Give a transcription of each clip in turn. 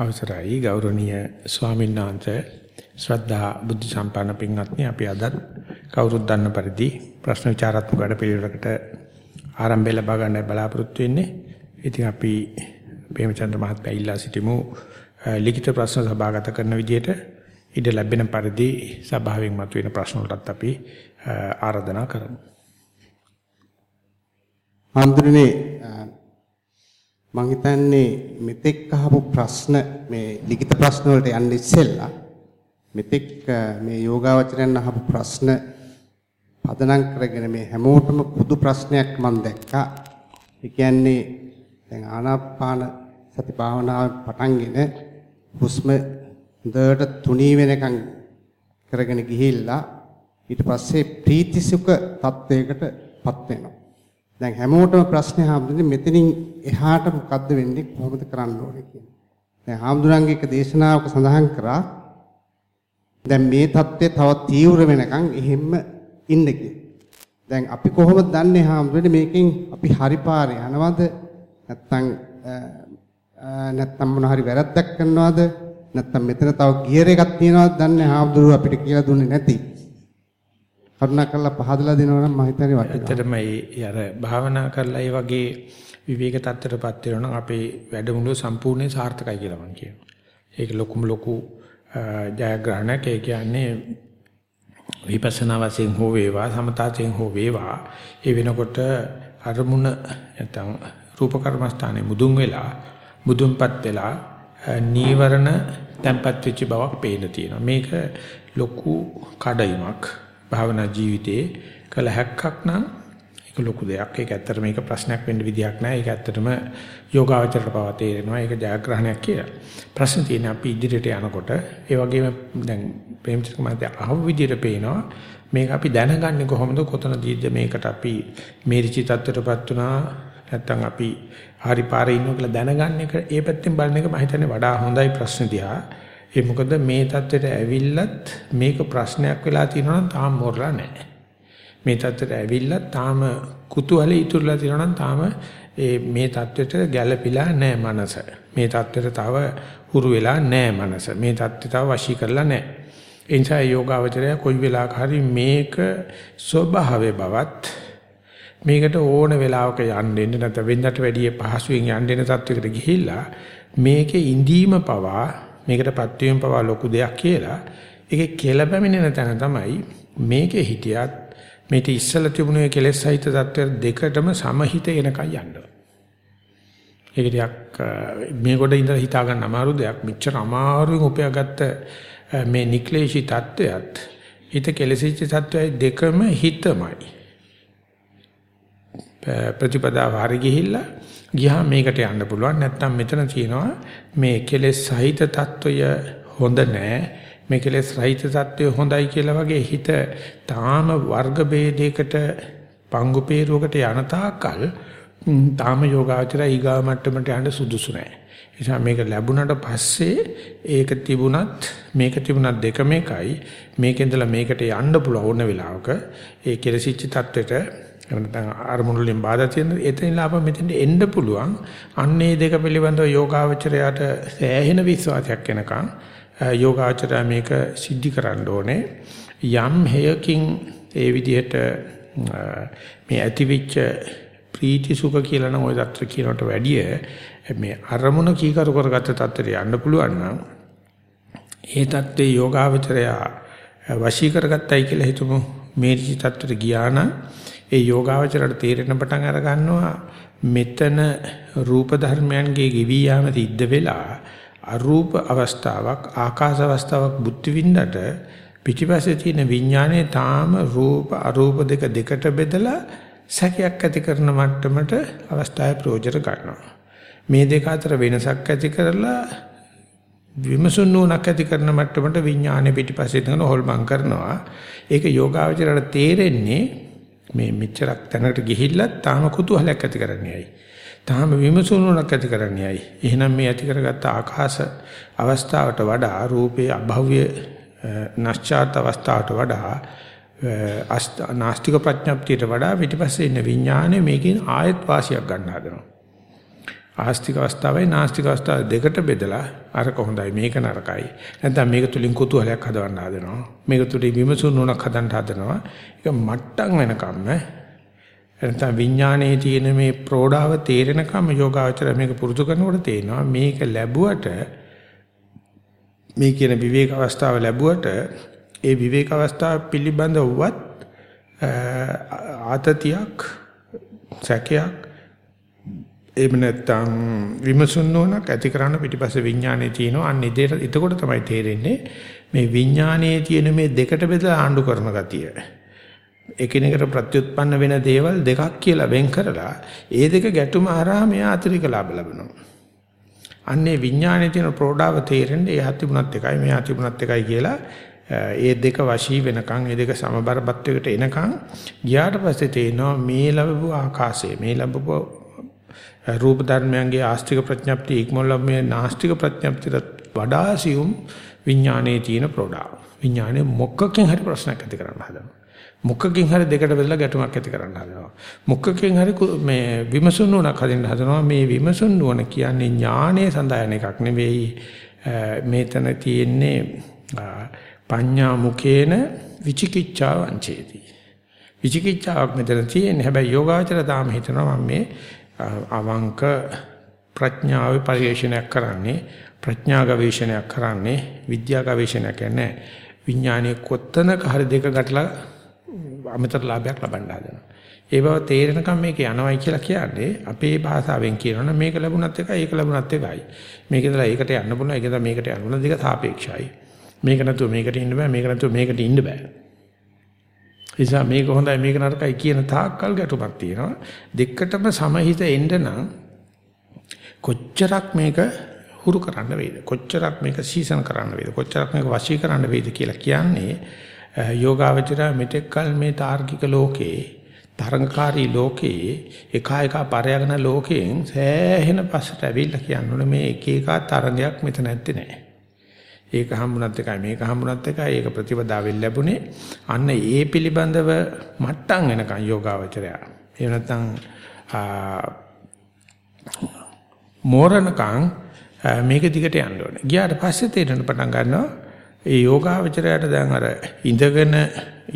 අවසරයි ගෞරවනීය ස්වාමීන් වහන්සේ ශ්‍රද්ධා බුද්ධ සම්පන්න පින්වත්නි අපි අද කවුරුත් දන්න පරිදි ප්‍රශ්න විචාරාත්මක වැඩපිළිවෙලකට ආරම්භය ලබා ගන්න බලාපොරොත්තු වෙන්නේ. ඉතින් අපි ප්‍රේමචන්ද්‍ර මහත්මයා ඉල්ලා සිටිමු ලිඛිත ප්‍රශ්න සභාගත කරන විදිහට ඉඩ ලැබෙන පරිදි සභාවෙන් මතුවෙන ප්‍රශ්න වලටත් අපි ආරාධනා කරමු. හඳුනනේ මම හිතන්නේ මෙතෙක් අහපු ප්‍රශ්න මේ ලිඛිත ප්‍රශ්න වලට යන්න ඉස්සෙල්ලා මෙතෙක් මේ යෝගාවචරයන් අහපු ප්‍රශ්න පදනම් කරගෙන මේ හැමෝටම පොදු ප්‍රශ්නයක් මම දැක්කා. ඒ කියන්නේ දැන් ආනාපාන සති භාවනාව පටන්ගෙන හුස්ම හොඳට තුනී වෙනකන් කරගෙන ගිහිල්ලා ඊට පස්සේ ප්‍රීතිසුඛ තත්වයකටපත් වෙනවා. දැන් හැමෝටම ප්‍රශ්නේ හම්බුනේ මෙතනින් එහාට මොකද්ද වෙන්නේ? කොහොමද කරන්න ඕනේ කියන්නේ. දැන් හාමුදුරන්ගේ එක දේශනාවක සඳහන් කරා දැන් මේ தත්ත්වය තව තීව්‍ර වෙනකන් එහෙම්ම ඉන්න දැන් අපි කොහොමද දන්නේ හාමුදුරනේ මේකෙන් අපි හරි පාරේ යනවද? නැත්නම් නැත්නම් මොන හරි වැරද්දක් කරනවද? නැත්නම් මෙතන තව ගියර් එකක් තියනවද දන්නේ හාමුදුරුවෝ අපිට කියලා දුන්නේ නැති. කරුණාකරලා පහදලා දෙනවා නම් මම හිතන්නේ වටිනවා. ඇත්තටම ඒ අර භාවනා කරලා ඒ වගේ විවේක තත්ත්වයටපත් වෙනවා නම් අපේ වැඩමුළුව සම්පූර්ණයෙන් සාර්ථකයි කියලා මම කියනවා. ඒක ලොකුම ලොකු ජයග්‍රහණයක්. ඒ කියන්නේ විපස්සනා වශයෙන් හෝ වේවා සමතාවයෙන් හෝ වේවා ඒ වෙනකොට අරමුණ නැත්නම් රූප කර්මස්ථානේ මුදුන් වෙලා මුදුන්පත් වෙලා නීවරණ tempat වෙච්ච බවක් පේන තියෙනවා. මේක ලොකු කඩයිමක්. භාවනා ජීවිතේ කළ හැක්කක් නම් ඒක ලොකු දෙයක්. ඒක ඇත්තට මේක ප්‍රශ්නයක් වෙන්න විදියක් නැහැ. ඒක ඇත්තටම යෝගාවචරයට පවා තේරෙනවා. ඒක ජයග්‍රහණයක් කියලා. ප්‍රශ්න තියෙන අපි ඉදිරියට යනකොට ඒ වගේම දැන් ප්‍රේමචන්ද්‍ර මහත්තයා අහව විදියට පේනවා. මේක අපි දැනගන්නේ කොහොමද? කොතනදීද මේකට අපි මේරිචි තත්ත්වයටපත් වුණා? නැත්තම් අපි හරි පාරේ ඉන්නවා කියලා දැනගන්න එක ඒ පැත්තෙන් බලන එක මම හිතන්නේ වඩා හොඳයි ප්‍රශ්න දිහා. ඒ මොකද මේ தත්වෙට ඇවිල්ලත් මේක ප්‍රශ්නයක් වෙලා තියෙනවා නම් තාම මොරලා නැහැ. මේ தත්වෙට ඇවිල්ලත් තාම කුතුහලෙ ඉතුරුලා තියෙනවා නම් තාම මේ தත්වෙට ගැළපිලා නැහැ මනස. මේ தත්වෙට තව හුරු වෙලා නැහැ මනස. මේ தත්වෙ තව වශී කරලා නැහැ. ඒ නිසා යෝගාවචරය කොයි වෙලාවක හරි මේක ස්වභාවයේ බවත් මේකට ඕන වෙලාවක යන්න එන්න නැත්නම් වෙනදට වැඩිය පහසුවෙන් යන්න එන තත්වයකට ගිහිල්ලා මේකේ ඉඳීම පවා මේකට පත්වීම පවා ලොකු දෙයක් කියලා ඒකේ කියලා පැමිණෙන තැන තමයි මේකේ හිටියත් මේක ඉස්සලා තිබුණේ කෙලෙස් සහිත தත්ත්ව දෙකටම සමහිත එනකන් යනවා. ඒක ටිකක් මේ කොට ඉඳලා හිතා ගන්න අමාරු දෙයක්. මෙච්චර අමාරුවෙන් උපයාගත්ත මේ නික්ලේශී தත්වයත් හිත කෙලෙසිච්ච தත්වයයි දෙකම හිතමයි. ප්‍රතිපදාව හරි ගිහිල්ලා ගියා මේකට යන්න පුළුවන්. නැත්නම් මෙතන තියෙනවා මේ කෙලෙස් සහිත తত্ত্বය හොඳ නෑ. මේ කෙලෙස් රහිත తত্ত্বය හොඳයි කියලා වගේ හිත තාම වර්ග ભેදයකට පංගු peerුවකට යන තාකල් තාම යෝගාචරය ඊගා මට්ටමට යන්න සුදුසු නෑ. නිසා මේක ලැබුණට පස්සේ ඒක තිබුණත් මේක තිබුණත් දෙකම එකයි. මේකෙන්දලා මේකට යන්න පුළුවන් ඕන වෙලාවක ඒ කෙලසිච්ච தത്വෙට එහෙම නැත්නම් අරමුණු වලින් බාධා තියෙන එතන ලාභ මෙතෙන්ට එන්න පුළුවන්. අන්නේ දෙක පිළිබඳව යෝගාවචරයට සෑහෙන විශ්වාසයක් එනකන් යෝගාචරය මේක සිද්ධි කරන්න ඕනේ. යම් හේයකින් ඒ විදිහට මේ ඇතිවිච්ච ප්‍රීති සුඛ කියලා නම් ওই தත්තර කියනට වැඩිය මේ අරමුණ කීකරු කරගත්ත தත්තර යන්න පුළුවන් නම් ඒ தත්තේ යෝගාවචරය වශී කරගත්තයි කියලා හිතමු මේ ඍචි தත්තර ගියා නම් ඒ යෝගාවචරයට තේරෙන පටන් අර ගන්නවා. මෙතන රූප ධර්මයන්ගේ ගෙවි යාම සිද්ධ වෙලා අරූප අවස්ථාවක් ආකාශ අවස්ථාවක් බුද්ධ විඳට පිටිපස්සේ තියෙන විඥානයේ තාම රූප අරූප දෙක දෙකට බෙදලා සැකයක් ඇති කරන මට්ටමට අවස්ථාවේ ප්‍රයෝජන ගන්නවා. මේ දෙක අතර වෙනසක් ඇති කරලා විමසුන් නුවණක් ඇති කරන මට්ටමට විඥානයේ පිටිපස්සේ තියෙන හොල්මන් කරනවා. ඒක යෝගාවචරයට තේරෙන්නේ මේ මෙච්චරක් තැනකට ගිහිල්ලත් තාම කුතුහලයක් ඇති කරන්නේයි. තාම විමසුණුණක් ඇති කරන්නේයි. එහෙනම් මේ ඇති කරගත්ත ආකාශ අවස්ථාවට වඩා රූපේ අභව්‍ය නැස්චාත් අවස්ථාවට වඩා නාස්තික ප්‍රඥප්තියට වඩා පිටිපස්සේ ඉන්න විඥානය මේකෙන් ආයත් වාසියක් ගන්න හදනවා. ආස්තික අවස්ථාවයි නාස්තික අවස්ථාව දෙකට බෙදලා අරක හොඳයි මේක නරකයි. නැත්නම් මේක තුලින් කුතුහලයක් හදවන්න හදනවා. මේක තුලින් විමසුම් නුණක් හදන්න හදනවා. ඒක මට්ටම් වෙනකම්ම නැත්නම් විඥානයේ තියෙන මේ ප්‍රෝඩාව තේරෙනකම් යෝගාචර මේක පුරුදු කරනකොට තේනවා මේක ලැබුවට මේ කියන විවේක අවස්ථාව ලැබුවට ඒ විවේක අවස්ථාව පිළිබඳවවත් ආතතියක් සැකයක් එහෙම නැත්නම් විමසුන් නොනක් ඇති කරන්න පිටිපස්සේ විඥානයේ තියෙනවා. අන්න ඉදේට එතකොට තමයි තේරෙන්නේ මේ විඥානයේ තියෙන මේ දෙකට බෙදලා ආණ්ඩු කරන ගතිය. එකිනෙකට ප්‍රත්‍යুৎපන්න වෙන දේවල් දෙකක් කියලා වෙන් කරලා ඒ දෙක ගැටුම හරහා මෙයා අතිරික ලාභ ලබනවා. අන්නේ විඥානයේ තියෙන ප්‍රෝඩාව තේරෙන්නේ එහා තිබුණත් එකයි මෙහා තිබුණත් එකයි කියලා ඒ දෙක වශී වෙනකන් ඒ දෙක සමබරපත්වයකට එනකන් ගියාට පස්සේ තේනවා මේ ලැබපු ආකාශය මේ ලැබපු රූප ධර්මයන්ගේ ආස්තික ප්‍රඥප්තිය ඉක්මොල්ල මේ නාස්තික ප්‍රඥප්තියට වඩා සියුම් විඥානයේ තියෙන ප්‍රෝඩාව. විඥානයේ මොකකින් හරි ප්‍රශ්නයක් ඇති කරන්න හදනවා. මොකකින් හරි දෙකට බෙදලා ගැටුමක් ඇති කරන්න හදනවා. මොකකින් හරි මේ විමසුන් නුවණක් හදින්න හදනවා. මේ විමසුන් නුවණ කියන්නේ ඥානයේ සඳහන් එකක් නෙවෙයි. මේතන තියෙන්නේ පඤ්ඤා මුකේන විචිකිච්ඡා වංචේති. විචිකිච්ඡාවක් මෙතන තියෙන්නේ. හැබැයි යෝගාචර තාම හිතනවා මම මේ අවංක ප්‍රඥාවේ පරිශ්‍රණයක් කරන්නේ ප්‍රඥා ගවේෂණයක් කරන්නේ විද්‍යා ගවේෂණයක් කියන්නේ විඥානයේ කොත්තනක හරි දෙක ගැටලා අමතර ලාභයක් ලබන්න හදනවා. ඒ බව තේරෙනකම් මේක යනවයි කියලා කියන්නේ අපේ භාෂාවෙන් කියනවනම් මේක ලැබුණත් එකයි ඒක ලැබුණත් එකයි. මේක ඉතලා ඒකට යන්න පුළුවන් ඒක ඉතලා මේකට යන්න පුළුවන් දෙක සාපේක්ෂයි. මේක නැතුව මේකට ඉන්න බෑ මේක නැතුව මේකට ඉන්න බෑ. නිසා මේක හොඳයි මේක නරකයි කියන තාක්කල් ගැටුමක් තියෙනවා. දෙකටම සමහිත එන්න නම් කොච්චරක් මේක හුරු කරන්න වේද? කොච්චරක් මේක සීසන් කරන්න වේද? කොච්චරක් මේක වශී කරන්න වේද කියලා කියන්නේ යෝගාවචර මෙතෙක්කල් මේ තාර්කික ලෝකේ තරංකාරී ලෝකේ එකා එක පරයගෙන ලෝකයෙන් සෑහෙන පස්සට ඇවිල්ලා කියන්න මේ එක එක තරංගයක් මෙතන නැත්තේ නෑ. ඒක හම්බුනත් එකයි මේක හම්බුනත් එකයි ඒක ප්‍රතිපදාවෙන් ලැබුණේ. අන්න ඒ පිළිබඳව මට්ටම් වෙනකන් යෝගාවචරය. එහෙම නැත්නම් මෝරණකම් මේක දිගට යන්න ඕනේ. ගියාට පස්සේ තේරෙන පටන් ගන්නවා ඒ යෝගාවචරයට දැන් අර ඉඳගෙන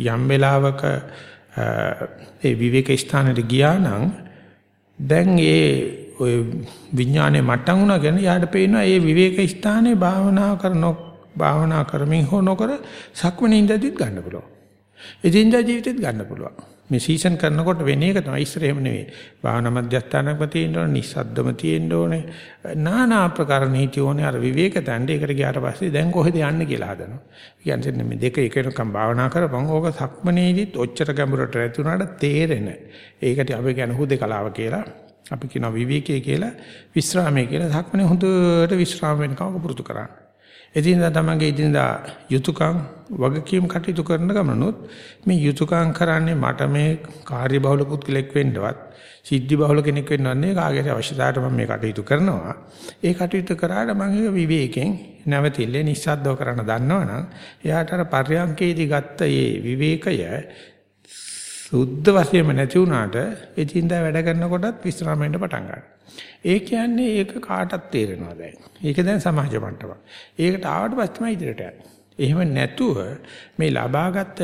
යම් වෙලාවක ඒ විවේක ස්ථානෙට ගියා නම් දැන් ඒ ඔය විඥානේ මට්ටම් වුණා කියන යාට පේනවා ඒ විවේක ස්ථානේ භාවනා කරන භාවනා කරමින් හෝ නොකර සක්මණේ ඉඳදිත් ගන්න පුළුවන්. එදින්දා ජීවිතෙත් ගන්න පුළුවන්. මේ සීසන් කරනකොට වෙන එක තමයි ඉස්සර එහෙම නෙවෙයි. භාවනා මධ්‍යස්ථානකම තියෙන්න ඕනේ, නිස්සද්දම තියෙන්න ඕනේ. নানা ආකාර නීති ඕනේ අර විවේක තණ්ඩ ඒකට ගියාට පස්සේ දැන් කොහෙද යන්නේ කියලා හදනවා. කියන්නේ මේ දෙක එකනකම් භාවනා කරපන් ඕක සක්මණේදිත් ඔච්චර ගැඹුරට රැතුණාට තේරෙන. ඒකට අපි කියන හුදේකලාව කියලා අපි කියනවා විවේකයේ කියලා විස්රාමයේ කියලා සක්මණේ හොඳට විස්රාම වෙනකම් පුරුදු කරන්න. එදිනදා තමගේ එදිනදා යුතුයකම් වගකීම් කටයුතු කරන ගමනොත් මේ යුතුයකම් කරන්නේ මට මේ කාර්ය බහුල පුද්ගලෙක් වෙන්නවත් සිද්ධි බහුල කෙනෙක් වෙන්නවන්නේ කාගේ අවශ්‍යතාවට මම මේ කටයුතු කරනවා. ඒ කටයුතු කරාට මම ඒක විවේකයෙන් නැවතිල්ලේ නිස්සද්දව කරන්න දන්නවනම් එයාට අර පර්යංකේදී ගත්ත මේ විවේකය සුද්ධ වශයෙන්ම නැති වුණාට එදින්දා වැඩ කරනකොටත් විස්රාමයෙන් පටන් ගන්නවා ඒ කියන්නේ ඒක කාටත් තේරෙනවා දැන්. ඒක දැන් සමාජ මට්ටමක්. ඒකට ආවට පස්සේ තමයි ඉදිරියට යන්නේ. එහෙම නැතුව මේ ලබාගත්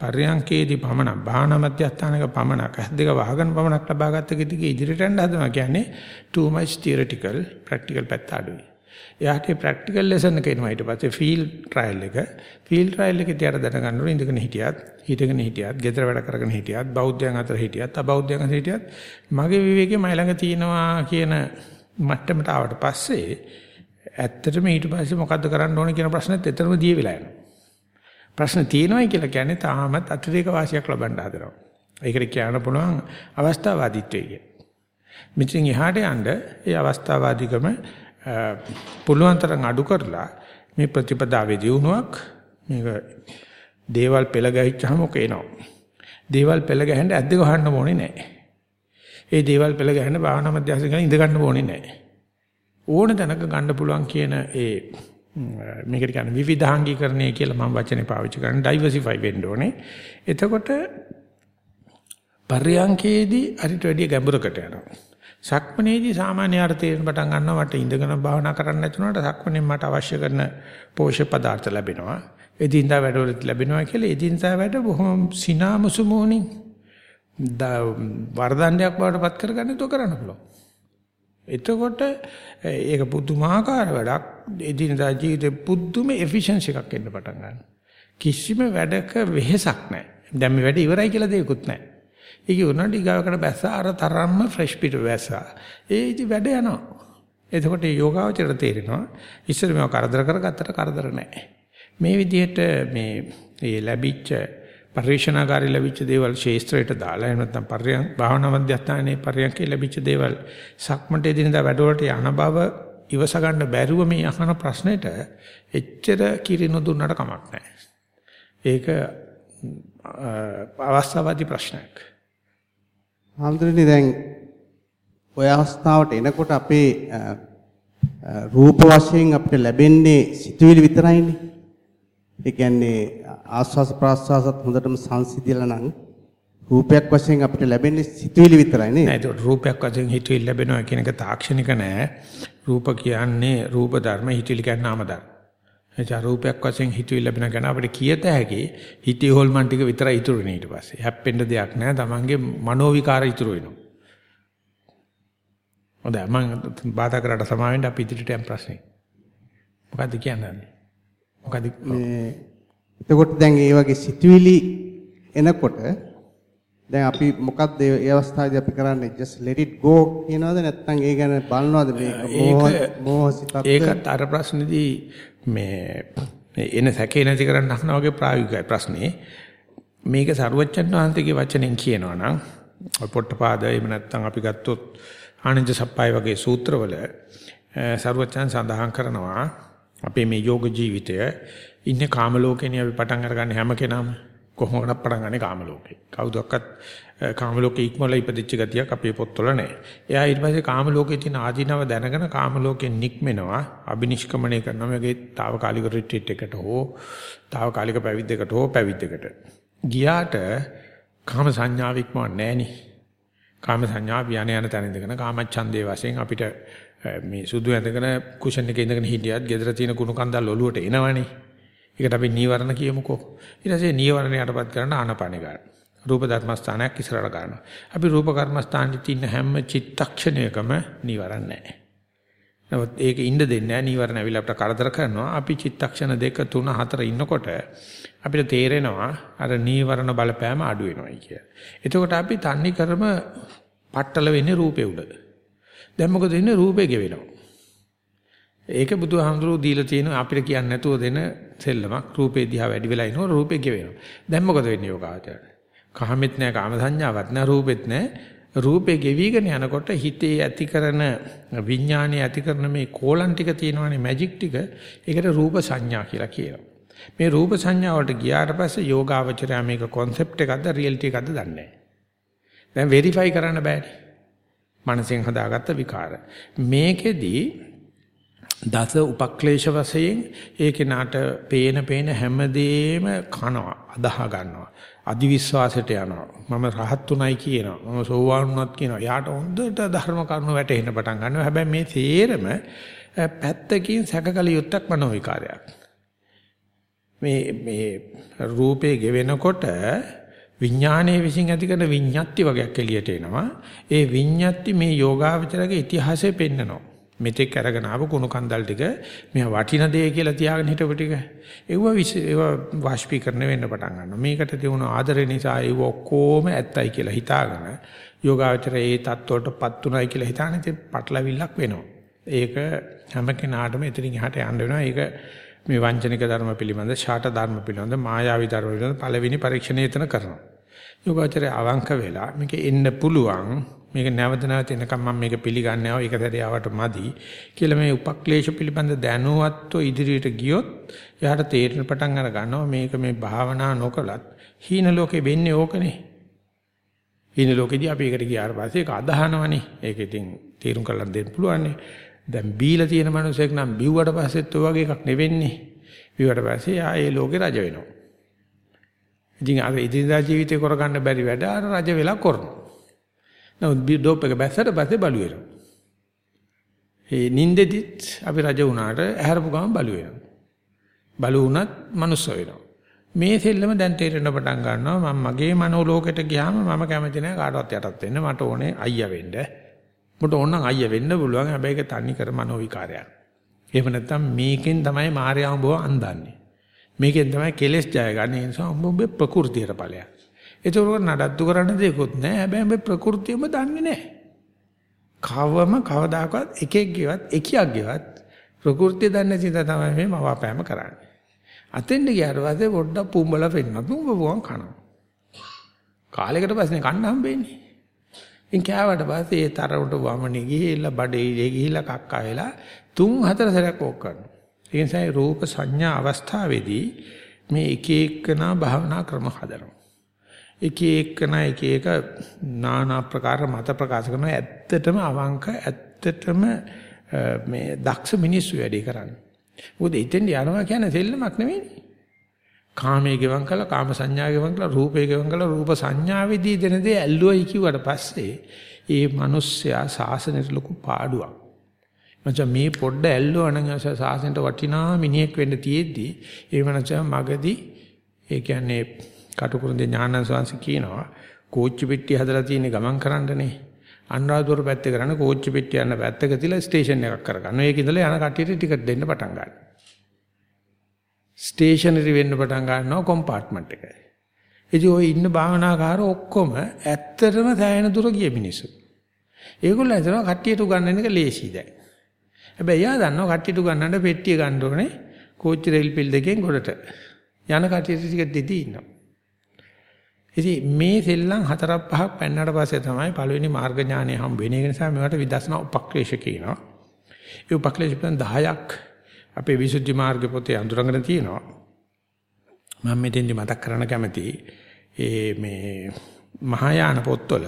පර්යංකේදී පමණ භාවනා මධ්‍යස්ථානක පමණක් ඇස් දෙක වහගෙන පමණක් ලබාගත්ත කිදිගේ ඉදිරියට යන්න හදනවා කියන්නේ too much theoretical practical පැත්ත අඩුයි. එයාට ප්‍රැක්ටිකල් ලෙසන් එක එනවා ඊට පස්සේ ෆීල්ඩ් ට්‍රයල් එක ෆීල්ඩ් ට්‍රයල් එකේ තියාර දැනගන්න ඕනේ ඉඳගෙන හිටියත් හිටගෙන හිටියත් ගෙදර වැඩ කරගෙන හිටියත් බෞද්ධයන් අතර හිටියත් අබෞද්ධයන් අතර හිටියත් මගේ විවේකේ මයි ළඟ තියෙනවා කියන මට්ටමට ආවට පස්සේ ඇත්තටම ඊට පස්සේ මොකද්ද කරන්න ඕනේ කියන ප්‍රශ්නෙත් එතරම් දී වෙලා යනවා. ප්‍රශ්න තියෙනවයි කියලා කියන්නේ තාමත් අතිරේක වාසියක් ලබන්න හදනවා. ඒකට කියන්න පුළුවන් අවස්ථාවාදීත්වය කිය. මෙතෙන් එහාට යන්න ඒ අවස්ථාවාදීකම පුළුවන් තරම් අඩු කරලා මේ ප්‍රතිපදාවේ දියුණුවක් මේක දේවල් පෙළ ගැහිච්චාම ඔක එනවා. දේවල් පෙළ ගැහෙන්න ඇද්ද ගහන්න ඕනේ නැහැ. ඒ දේවල් පෙළ ගැහෙන්න භාවනා මධ්‍යස්ථ ගන්න ඉඳ ගන්න ඕනේ නැහැ. ඕන තැනක ගන්න පුළුවන් කියන ඒ මේකට කියන්නේ විවිධාංගීකරණය කියලා මම වචනේ පාවිච්චි කරන්නේ ඩයිවර්සිෆයි වෙන්න ඕනේ. එතකොට පර්යංකේදී අරිට වැඩිය ගැඹුරකට යනවා. සක්මනේදී සාමාන්‍ය අර්ථයෙන් පටන් ගන්නවා මට ඉඳගෙන භාවනා කරන්න නැතුනට සක්මනේ මට අවශ්‍ය කරන පෝෂ්‍ය පදාර්ථ ලැබෙනවා. එදින්දා වැඩවලට ලැබෙනවා කියලා එදින්දා වැඩ බොහොම සිනාමුසු මොහොනින් වර්ධන්ඩයක් බවටපත් කරගන්න તો කරන්න පුළුවන්. එතකොට ඒක පුදුමාකාර වැඩක් එදිනදා ජීවිතේ පුදුම එෆිෂන්සි එකක් එන්න පටන් ගන්නවා. කිසිම වැඩක වෙහෙසක් නැහැ. දැන් මේ වැඩ ඉවරයි කියලා දෙයක්වත් නැහැ. ඒක උනට ඊගාවකට බැස්සා අර තරම්ම ෆ්‍රෙෂ් පිට බැස්සා. ඒ ඉති වැඩ යනවා. එතකොට යෝගාවචරයට තේරෙනවා ඉස්සර මේව කරදර කරගත්තට කරදර නැහැ. මේ විදිහට මේ මේ ලැබිච්ච පරිශනාකාරී ලැබිච්ච දේවල් ශේස්ත්‍රයට දාලා එහෙම නැත්නම් පරියන් භාවනා මධ්‍යස්ථානයේ පරියන්කේ ලැබිච්ච දේවල් සක්මට එදිනදා වැඩවලට යන බව ඉවස ගන්න බැරුව මේ අහන ප්‍රශ්නෙට එච්චර කිරිනු දුන්නට කමක් නැහැ. ඒක අවස්ථාවාදී ප්‍රශ්නයක්. හාමුදුරනේ දැන් ඔය අවස්ථාවට එනකොට අපේ රූප වශයෙන් අපිට ලැබෙන්නේ සිතුවිලි විතරයිනේ. ඒ කියන්නේ ආස්වාස ප්‍රාස්වාසත් හොඳටම සංසිඳිලා නම් රූපයක් වශයෙන් අපිට ලැබෙන්නේ සිතුවිලි විතරයි නේද? නෑ ඒක රූපයක් වශයෙන් හිතුවිලි ලැබෙනවා කියන එක තාක්ෂණික නෑ. රූප කියන්නේ රූප ධර්ම හිතුවිලි කියන්නේ නාම ධර්ම. එචා රූපයක් වශයෙන් හිතුවිලි ලැබෙන ගැන අපිට කියත හැකි හිතේ හොල්මන් ටික විතරයි ඉතුරු වෙන්නේ ඊට පස්සේ. හැප්පෙන්න දෙයක් නෑ. Tamange මනෝ විකාර ඉතුරු වෙනවා. හොඳයි මම බාධා කරලා සමාවෙන්න අපි ඉදිරියට යම් ප්‍රශ්නේ. මොකද්ද කියන්නේ? මොකද මේ එතකොට දැන් ඒ වගේ සිතුවිලි එනකොට දැන් අපි මොකක්ද ඒ අවස්ථාවේදී අපි කරන්නේ just let it go කියනවද නැත්නම් ඒ ගැන බලනවද මේක මෝහ සිතක් ඒකත් අර ප්‍රශ්නේදී මේ එන සැකේ නැති කරන්න අහන වගේ ප්‍රායෝගිකයි ප්‍රශ්නේ මේක සරුවච්චන් වහන්සේගේ වචනෙන් කියනවා නම් පොට්ටපාද එහෙම නැත්නම් අපි ගත්තොත් ආනන්ද සප්පයි වගේ සූත්‍රවල සරුවච්චන් සඳහන් කරනවා අපේ මේ යෝග ජීවිතය ඉන්නේ කාම ලෝකේනේ අපි පටන් අරගන්නේ හැම කෙනාම කොහොමද පටන් ගන්නේ කාම ලෝකේ. කවුදක්වත් කාම ලෝකේ ඉක්මවල ඉපදිච්ච ගතියක් අපේ පොත්වල නැහැ. එයා ඊට පස්සේ කාම ලෝකේ තියෙන ආධිනව දැනගෙන කාම ලෝකෙන් නික්මෙනවා, අබිනිෂ්ක්‍මණය කරනවා. මේකේ తాවකාලික රිට්‍රීට් එකට හෝ తాවකාලික පැවිද්දකට හෝ පැවිද්දකට. ගියාට කාම සංඥාව ඉක්මවන්නේ නැහෙනි. කාම සංඥා වියන යන තැන ඉඳගෙන කාමච්ඡන්දේ වශයෙන් අපිට මේ සුදු ඇඳගෙන කුෂන් එකේ ඉඳගෙන හිටියත් gedara තියෙන කුණු කන්දල් ඔලුවට එනවනේ. ඒකට අපි නීවරණ කියමුකෝ. ඊට පස්සේ නීවරණයටපත් කරන ආනපාන ගන්න. රූප ධර්මස්ථානයක් ඉස්සරහට ගන්නවා. අපි රූප කර්මස්ථානයේ තියෙන හැම චිත්තක්ෂණයකම නීවරණ නැහැ. නමුත් ඒක ඉන්න දෙන්නේ නැහැ නීවරණ ඇවිල්ලා අපිට කරදර කරනවා. අපි චිත්තක්ෂණ දෙක තුන හතර ඉන්නකොට අපිට තේරෙනවා අර නීවරණ බලපෑම අඩු වෙනවායි කියලා. එතකොට අපි තන්නේ කරම පట్టල වෙන්නේ රූපේ උඩ. දැන් මොකද වෙන්නේ රූපේ ගෙවෙනවා. ඒක බුදුහාමුදුරුවෝ දීලා තියෙන අපිට කියන්නේ නැතුව දෙන සෙල්ලමක් රූපේ දිහා වැඩි වෙලා ඉනෝ රූපේ ගෙවෙනවා. දැන් මොකද වෙන්නේ යෝගාචරයට? කහමෙත් නැහැ කාම සංඥාවක් නැහැ රූපෙත් නැහැ රූපේ ගෙවිගෙන යනකොට හිතේ ඇති කරන විඥානයේ ඇති කරන මේ කෝලම් ටික තියෙනවානේ මැජික් ටික ඒකට රූප සංඥා කියලා කියනවා. මේ රූප සංඥා වලට ගියාට පස්සේ යෝගාවචරය මේක concept එකක්ද reality එකක්ද දන්නේ නැහැ. දැන් verify කරන්න බෑනේ. මනසෙන් හදාගත්ත විකාර. මේකෙදී දස උපක්ලේශ වශයෙන් ඒ කෙනාට පේන පේන හැමදේම කනවා අදාහ ගන්නවා අදිවිශ්වාසයට යනවා. මම රහත් උනායි කියනවා. මම සෝවාන් වුණත් කියනවා. යාට හොඳට ධර්ම කරුණු වැටෙන්න පටන් ගන්නවා. හැබැයි මේ තේරම පැත්තකින් සැකකල යුත්තක් මනෝ විකාරයක් මේ මේ රූපේ ගෙවෙනකොට විඥානයේ විසින් ඇති කරන විඤ්ඤාති වගේක් එළියට එනවා. ඒ විඤ්ඤාති මේ යෝගාවචරගේ ඉතිහාසය පෙන්නනවා. මෙතෙක් අරගෙන ආව කුණු කන්දල් ටික මෙහා වටින දේ කියලා තියාගෙන හිටපු ටික ඒව ඒව වාෂ්පීකරණය වෙන්න පටන් ගන්නවා. මේකට තියුණු ආදරය නිසා ඒව ඔක්කොම ඇත්තයි කියලා හිතාගෙන යෝගාවචරයේ ඒ தත්වලටපත් උනායි කියලා හිතාන ඉතින් පටලවිල්ලක් වෙනවා. ඒක හැම කෙනාටම එතනින් එහාට යන්න වෙනවා. ඒක මේ වංචනික ධර්ම පිළිබඳ, ෂාට ධර්ම පිළිබඳ, මායාවී ධර්ම පිළිබඳ පළවෙනි පරීක්ෂණය එතන කරනවා. යෝගාචරය අවංක වෙලා මේක එන්න පුළුවන් මේක නැවත නැවත එනකම් මම මේක පිළිගන්නේ නැහැ ඒක දැරියාවට මදි කියලා මේ උපක්ලේශ පිළිබඳ දැනුවත්ව ඉදිරියට ගියොත් එයාට තේරෙන පටන් අර ගන්නවා මේක මේ භාවනා නොකලත් හීන ලෝකේ වෙන්නේ ඕකනේ. හීන ලෝකෙදී අපි ඒකට ගියාට පස්සේ ඒක අදහනවනේ. ඒක ඉතින් තීරුම් කරලා දෙන්න පුළුවන්නේ. දැන් බීලා තියෙන මනුස්සයෙක් නම් බිව්වට පස්සෙත් ඔය වගේ එකක් නෙවෙන්නේ. බිව්වට පස්සේ ආ ඒ ලෝකේ රජ වෙනවා. ඉතින් අර ඉදිරියදා ජීවිතේ කරගන්න බැරි වැඩ අර රජ වෙලා කරනවා. නමුත් ඩෝප් එක බැස්සට පස්සේ බලු වෙනවා. ඒ නින්දෙදිත් අපි රජ වුණාට ඇහැරපු ගමන් බලු වෙනවා. බලු වුණත් මනුස්ස වෙනවා. මේ සෙල්ලම දැන් තේරෙන්න පටන් ගන්නවා මම මගේ මනෝලෝකෙට ගියාම මම කැමති නැහැ කාටවත් යටත් වෙන්න මට ඕනේ අයියා වෙන්න. මට ඕන නම් අයියා වෙන්න පුළුවන් හැබැයි ඒක තනි කර මනෝ විකාරයක්. එහෙම නැත්නම් මේකෙන් තමයි මායාව බව අන්දන්නේ. මේකෙන් තමයි කෙලෙස් ජය ගන්න. ඒ නිසා උඹ ඔබේ ප්‍රകൃතියට ඵලයක්. ඒක නඩත්තු කරන්න දෙයක්වත් නැහැ. හැබැයි ඔබ ප්‍රകൃතියම දන්නේ නැහැ. කවම කවදාකවත් එකෙක් ගෙවත් එකියක් ගෙවත් ප්‍රകൃතිය දන්නේ නැති තමයි මේ මවාපෑම කරන්නේ. අතෙන්ද ගියාට පස්සේ පොඩ්ඩක් පුඹලා පෙන්නන පුඹුවන් කනවා. කාලයකට පස්සේ කන්න හම්බෙන්නේ. ඉන් කෑවට පස්සේ ඒ තරමට වමනේ ගිහිල්ලා බඩේ ගිහිල්ලා කක්කා වෙලා තුන් හතර සැරයක් ඕක කරනවා. ඒ නිසා රූප සංඥා අවස්ථාවේදී මේ එක එකනා භාවනා ක්‍රම හදනවා. එක එකනා එක එක নানা ප්‍රකාර මත ප්‍රකාශ කරන ඇත්තටම අවංක ඇත්තටම මේ දක්ෂ මිනිස්සු වැඩි කරන්නේ. මොකද එතෙන් යනවා කියන්නේ සෙල්ලමක් නෙවෙයි. කාමයේ ගෙවන් කළා කාම සංඥා ගෙවන් කළා රූපේ ගෙවන් කළා රූප සංඥාවේදී දෙන දේ ඇල්ලුවයි කිව්වට පස්සේ ඒ මිනිස්සයා සාසනෙට ලොකු පාඩුවක්. මචං මේ පොඩ්ඩ ඇල්ලුවා නම් සාසනෙට වටිනා මිනිහෙක් වෙන්න තියෙද්දි ඒ මනස මගදී ඒ කියන්නේ කටුකුරුන්දේ ඥානන් සංස කියනවා කෝච්චි පෙට්ටිය හදලා තියෙන ගමන් කරන්නනේ අනුරාධපුර පැත්තේ කරන්නේ කෝච්චි පෙට්ටිය යන පැත්තක තියලා ස්ටේෂන් එකක් කරගන්න. ඒක ඉඳලා යන කට්ටියට ටිකට් දෙන්න පටන් ගන්නවා. ස්ටේෂනරි වෙන්න පටන් ගන්නවා කොම්පාර්ට්මන්ට් එක. ඉතින් ওই ඉන්න භාවනාකාර ඔක්කොම ඇත්තටම සෑහෙන දුර ගිය මිනිස්සු. ඒගොල්ලෝ හිතනවා කට්ටියට උගන්වන්න එක ලේසි දැන්. හැබැයි එයා දන්නවා කට්ටියට උගන්වන්න පෙට්ටිය ගන්න ඕනේ කෝච්චි රේල් පිල් දෙකෙන් ගොඩට. යන කට්ටියට ටික දෙදී ඉන්නවා. ඉතින් මේ සෙල්ලම් හතරක් පහක් පෙන්නට පස්සේ තමයි පළවෙනි මාර්ග ඥානය හම්බ වෙන්නේ. ඒ නිසා මේවට විදර්ශනා උපක්ලේශ කියනවා. ඒ උපක්ලේශ පෙන් 10ක් අපේ විසුද්ධි මාර්ග පොතේ අඳුරගෙන තියෙනවා. මම මෙතෙන්දි මතක් කරන්න කැමතියි. ඒ මේ මහායාන පොත්වල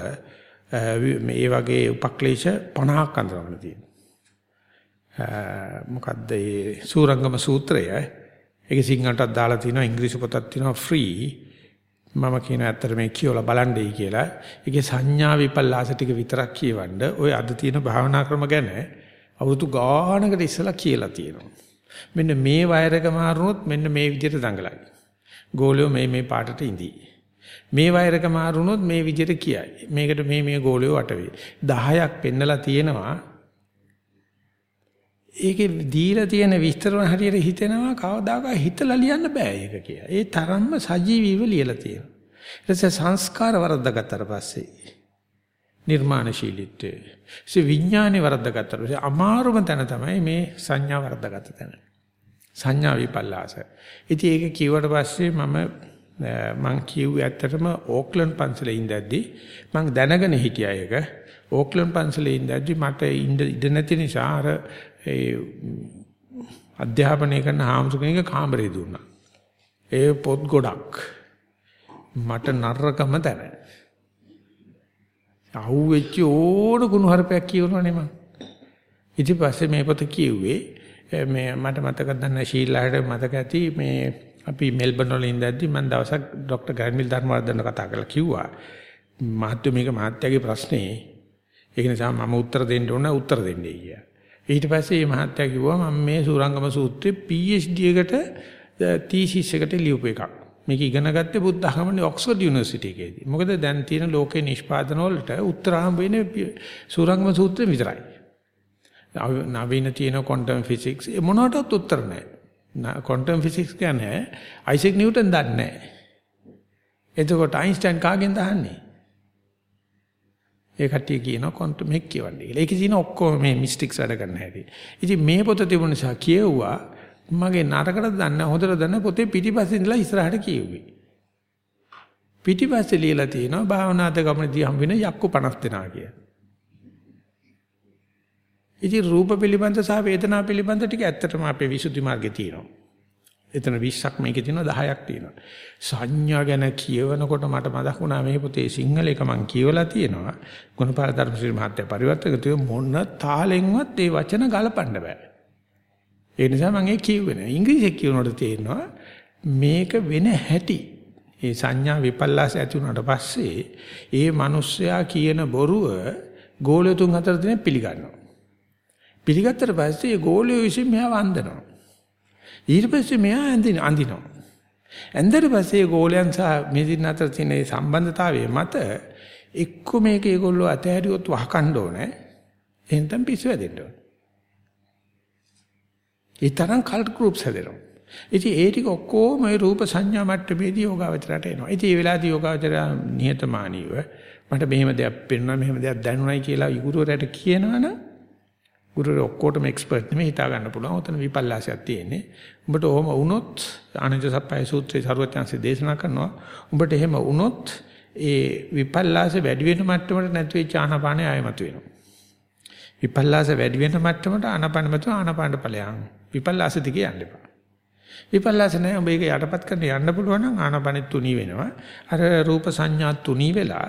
මේ වගේ උපක්ලේශ 50ක් අඳුරගෙන තියෙනවා. මොකද්ද ඒ සූරංගම සූත්‍රය? ඒක සිංහලටත් දාලා තිනවා ඉංග්‍රීසි පොතක් තිනවා ෆ්‍රී මම කියන ඇත්තට මේ කියවලා බලන්නයි කියලා. ඒකේ සංඥා විපල්ලාස ටික විතරක් කියවන්න ඔය අද තියෙන භාවනා ක්‍රම ගැන අවුරුදු ගානකට ඉස්සලා කියලා තියෙනවා. මෙන්න මේ වයර් එක මාරුනොත් මෙන්න මේ විදිහට දඟලයි. ගෝලියෝ මේ මේ පාටට ඉඳී. මේ වයර් එක මාරුනොත් මේ විදිහට කියයි. මේකට මේ මේ ගෝලියෝ වටවේ. 10ක් පෙන්නලා තියෙනවා. ඒකේ දීලා තියෙන විස්තර හරියට හිතෙනවා කවදාකවත් හිතලා ලියන්න බෑ ඒක කියලා. ඒ තරම්ම සජීවීව ලියලා තියෙනවා. ඊට පස්සේ සංස්කාර වරද්දාගත්තට පස්සේ නිර්මාණශීලීත්වය. ඒ විඥානේ වරද්දාගත්තට පස්සේ අමාරුම තැන තමයි මේ සංඥා වරද්දාගත්ත තැන. සංඥා විපල්ලාස. ඉතින් ඒක කිව්වට පස්සේ මම මං කිව්වේ ඇත්තටම ඕක්ලන්ඩ් පන්සලේ ඉඳද්දි මං දැනගෙන හිටියා ඒක. ඕක්ලන්ඩ් පන්සලේ ඉඳද්දි මට ඉඳ නැති නිසා අර ඒ අධ්‍යාපනය කරන හාමුදුරනේ කාමරේ දුන්නා. ඒ පොත් ගොඩක් මට නරකම තැන. අහුවෙච්ච ඕන කුණු හරපයක් කියවනවනේ මම. ඉතින් පස්සේ මේ පොත කිව්වේ මේ මට මතක දන්න ශීලාට මතක ඇති මේ අපි මෙල්බන් වල ඉඳද්දි මම දවසක් ડોક્ટર ගර්මිල් ධර්මවර්ධන කතා කරලා කිව්වා මහත්තු මේක මහත්යාගේ ප්‍රශ්නේ ඒක නිසා මම උත්තර දෙන්න ඕන උත්තර දෙන්නේ කියලා. ඊට පස්සේ මේ මහත්තයා කිව්වා මම මේ සූරංගම සූත්‍රයේ PhD එකට තීසිස් එකට ලියපු එකක්. මේක ඉගෙන ගත්තේ බුද්ධ ධර්මනේ ඔක්ස්ෆර්ඩ් යුනිවර්සිටි එකේදී. මොකද දැන් තියෙන ලෝකේ නිෂ්පාදන වලට උත්තර හම්බ වෙන්නේ සූරංගම සූත්‍රෙ විතරයි. නවීන තියෙන ක්වොන්ටම් ෆිසික්ස් මොනකටවත් උත්තර නැහැ. ක්වොන්ටම් ෆිසික්ස් කියන්නේ අයිසෙක් නිව්ටන් දන්නේ නැහැ. එතකොට අයින්ස්ටයින් කාගෙන්ද අහන්නේ? ඒ කට්ටිය කියනවා ක්වොන්ටම් එක කියවන්නේ කියලා. ඒකේ තියෙන ඔක්කොම මේ මිස්ටික්ස් වැඩ කරන්න හැටි. ඉතින් මේ පොත තිබුණ නිසා කියෙව්වා මගේ නරකට දන්න හොඳට දන්න පොතේ පිටිපස්සේ ඉඳලා ඉස්සරහට කියෙව්වේ. පිටිපස්සේ ලියලා තියෙනවා භාවනාද ගමනදී හම් වෙන යක්කු 50 දෙනා කිය. ඉතින් රූප පිළිබඳ සහ වේදනා පිළිබඳ ටික ඇත්තටම අපේ විසුද්ධි මාර්ගේ තියෙනවා. එතන 20ක් මේකේ තියෙනවා 10ක් තියෙනවා. සංඥා ගැන කියවනකොට මට මතක් වුණා මේ පොතේ සිංහල එක මම කියවලා තියෙනවා. ගුණපාල ධර්මශ්‍රී මහත්තයා පරිවර්තක තුය මොන තාලෙන්වත් ඒ වචන ගලපන්න බෑ. ඒ නිසා මම ඒ කියුවේ නෑ. ඉංග්‍රීසියෙන් කියනකොට තේරෙනවා මේක වෙන හැටි. ඒ සංඥා විපල්ලාස ඇති වුණාට පස්සේ ඒ මිනිස්සයා කියන බොරුව ගෝලිය තුන් හතර දිනක් පිළිගන්නවා. පිළිගත්තට පස්සේ ඒ ගෝලිය විසින් මෙයාව අන්දනවා. ඊට පස්සේ මෙයා ඇඳින අඳිනවා. ඇඳලා පස්සේ ගෝලයන් සහ මෙදින අතර තියෙන සම්බන්ධතාවයේ මත එක්ක මේක ඒගොල්ලෝ අතහැරියොත් වහකණ්ඩ ඕනේ. එහෙනම් පිස්සු වැදෙන්න ඕනේ. ඒ තරම් කල්ට් ගෲප්ස් හැදෙනවා. ඉතින් ඒ ටික ඔක්කොම ඒ රූප සංඥා මට්ටමේදී යෝගාවචරයට එනවා. ඉතින් ඒ වෙලාවේදී යෝගාවචරය නිහතමානීව මට මෙහෙම දෙයක් පෙන්වනවා මෙහෙම දෙයක් දැනුණයි කියලා ගුරුවරයාට කියනවනම් ගුරුවරයා ඔක්කොටම එක්ස්පර්ට් නෙමෙයි හිතා ගන්න පුළුවන්. උතන විපල්ලාසයක් තියෙන්නේ. උඹට ඔහම වුණොත් ආනන්ද සප්පයි සූත්‍රයේ ਸਰවඥාන්සේ දේශනා කරනවා. උඹට එහෙම වුණොත් ඒ විපල්ලාස වැඩි වෙන මට්ටමට නැති වෙච්ච ආනාපානය ආයමතු වෙනවා. විපල්ලාස වැඩි වෙන මට්ටමට ආනාපාන මත ආනාපාන ඵලයන්. විපල්ලාස දිගේ යන්න එපා. විපල්ලාස නැහැ ඔබ ඒක යටපත් කරන්න යන්න පුළුවන් නම් ආනාපානෙත් තුනී වෙනවා. අර රූප සංඥා තුනී වෙලා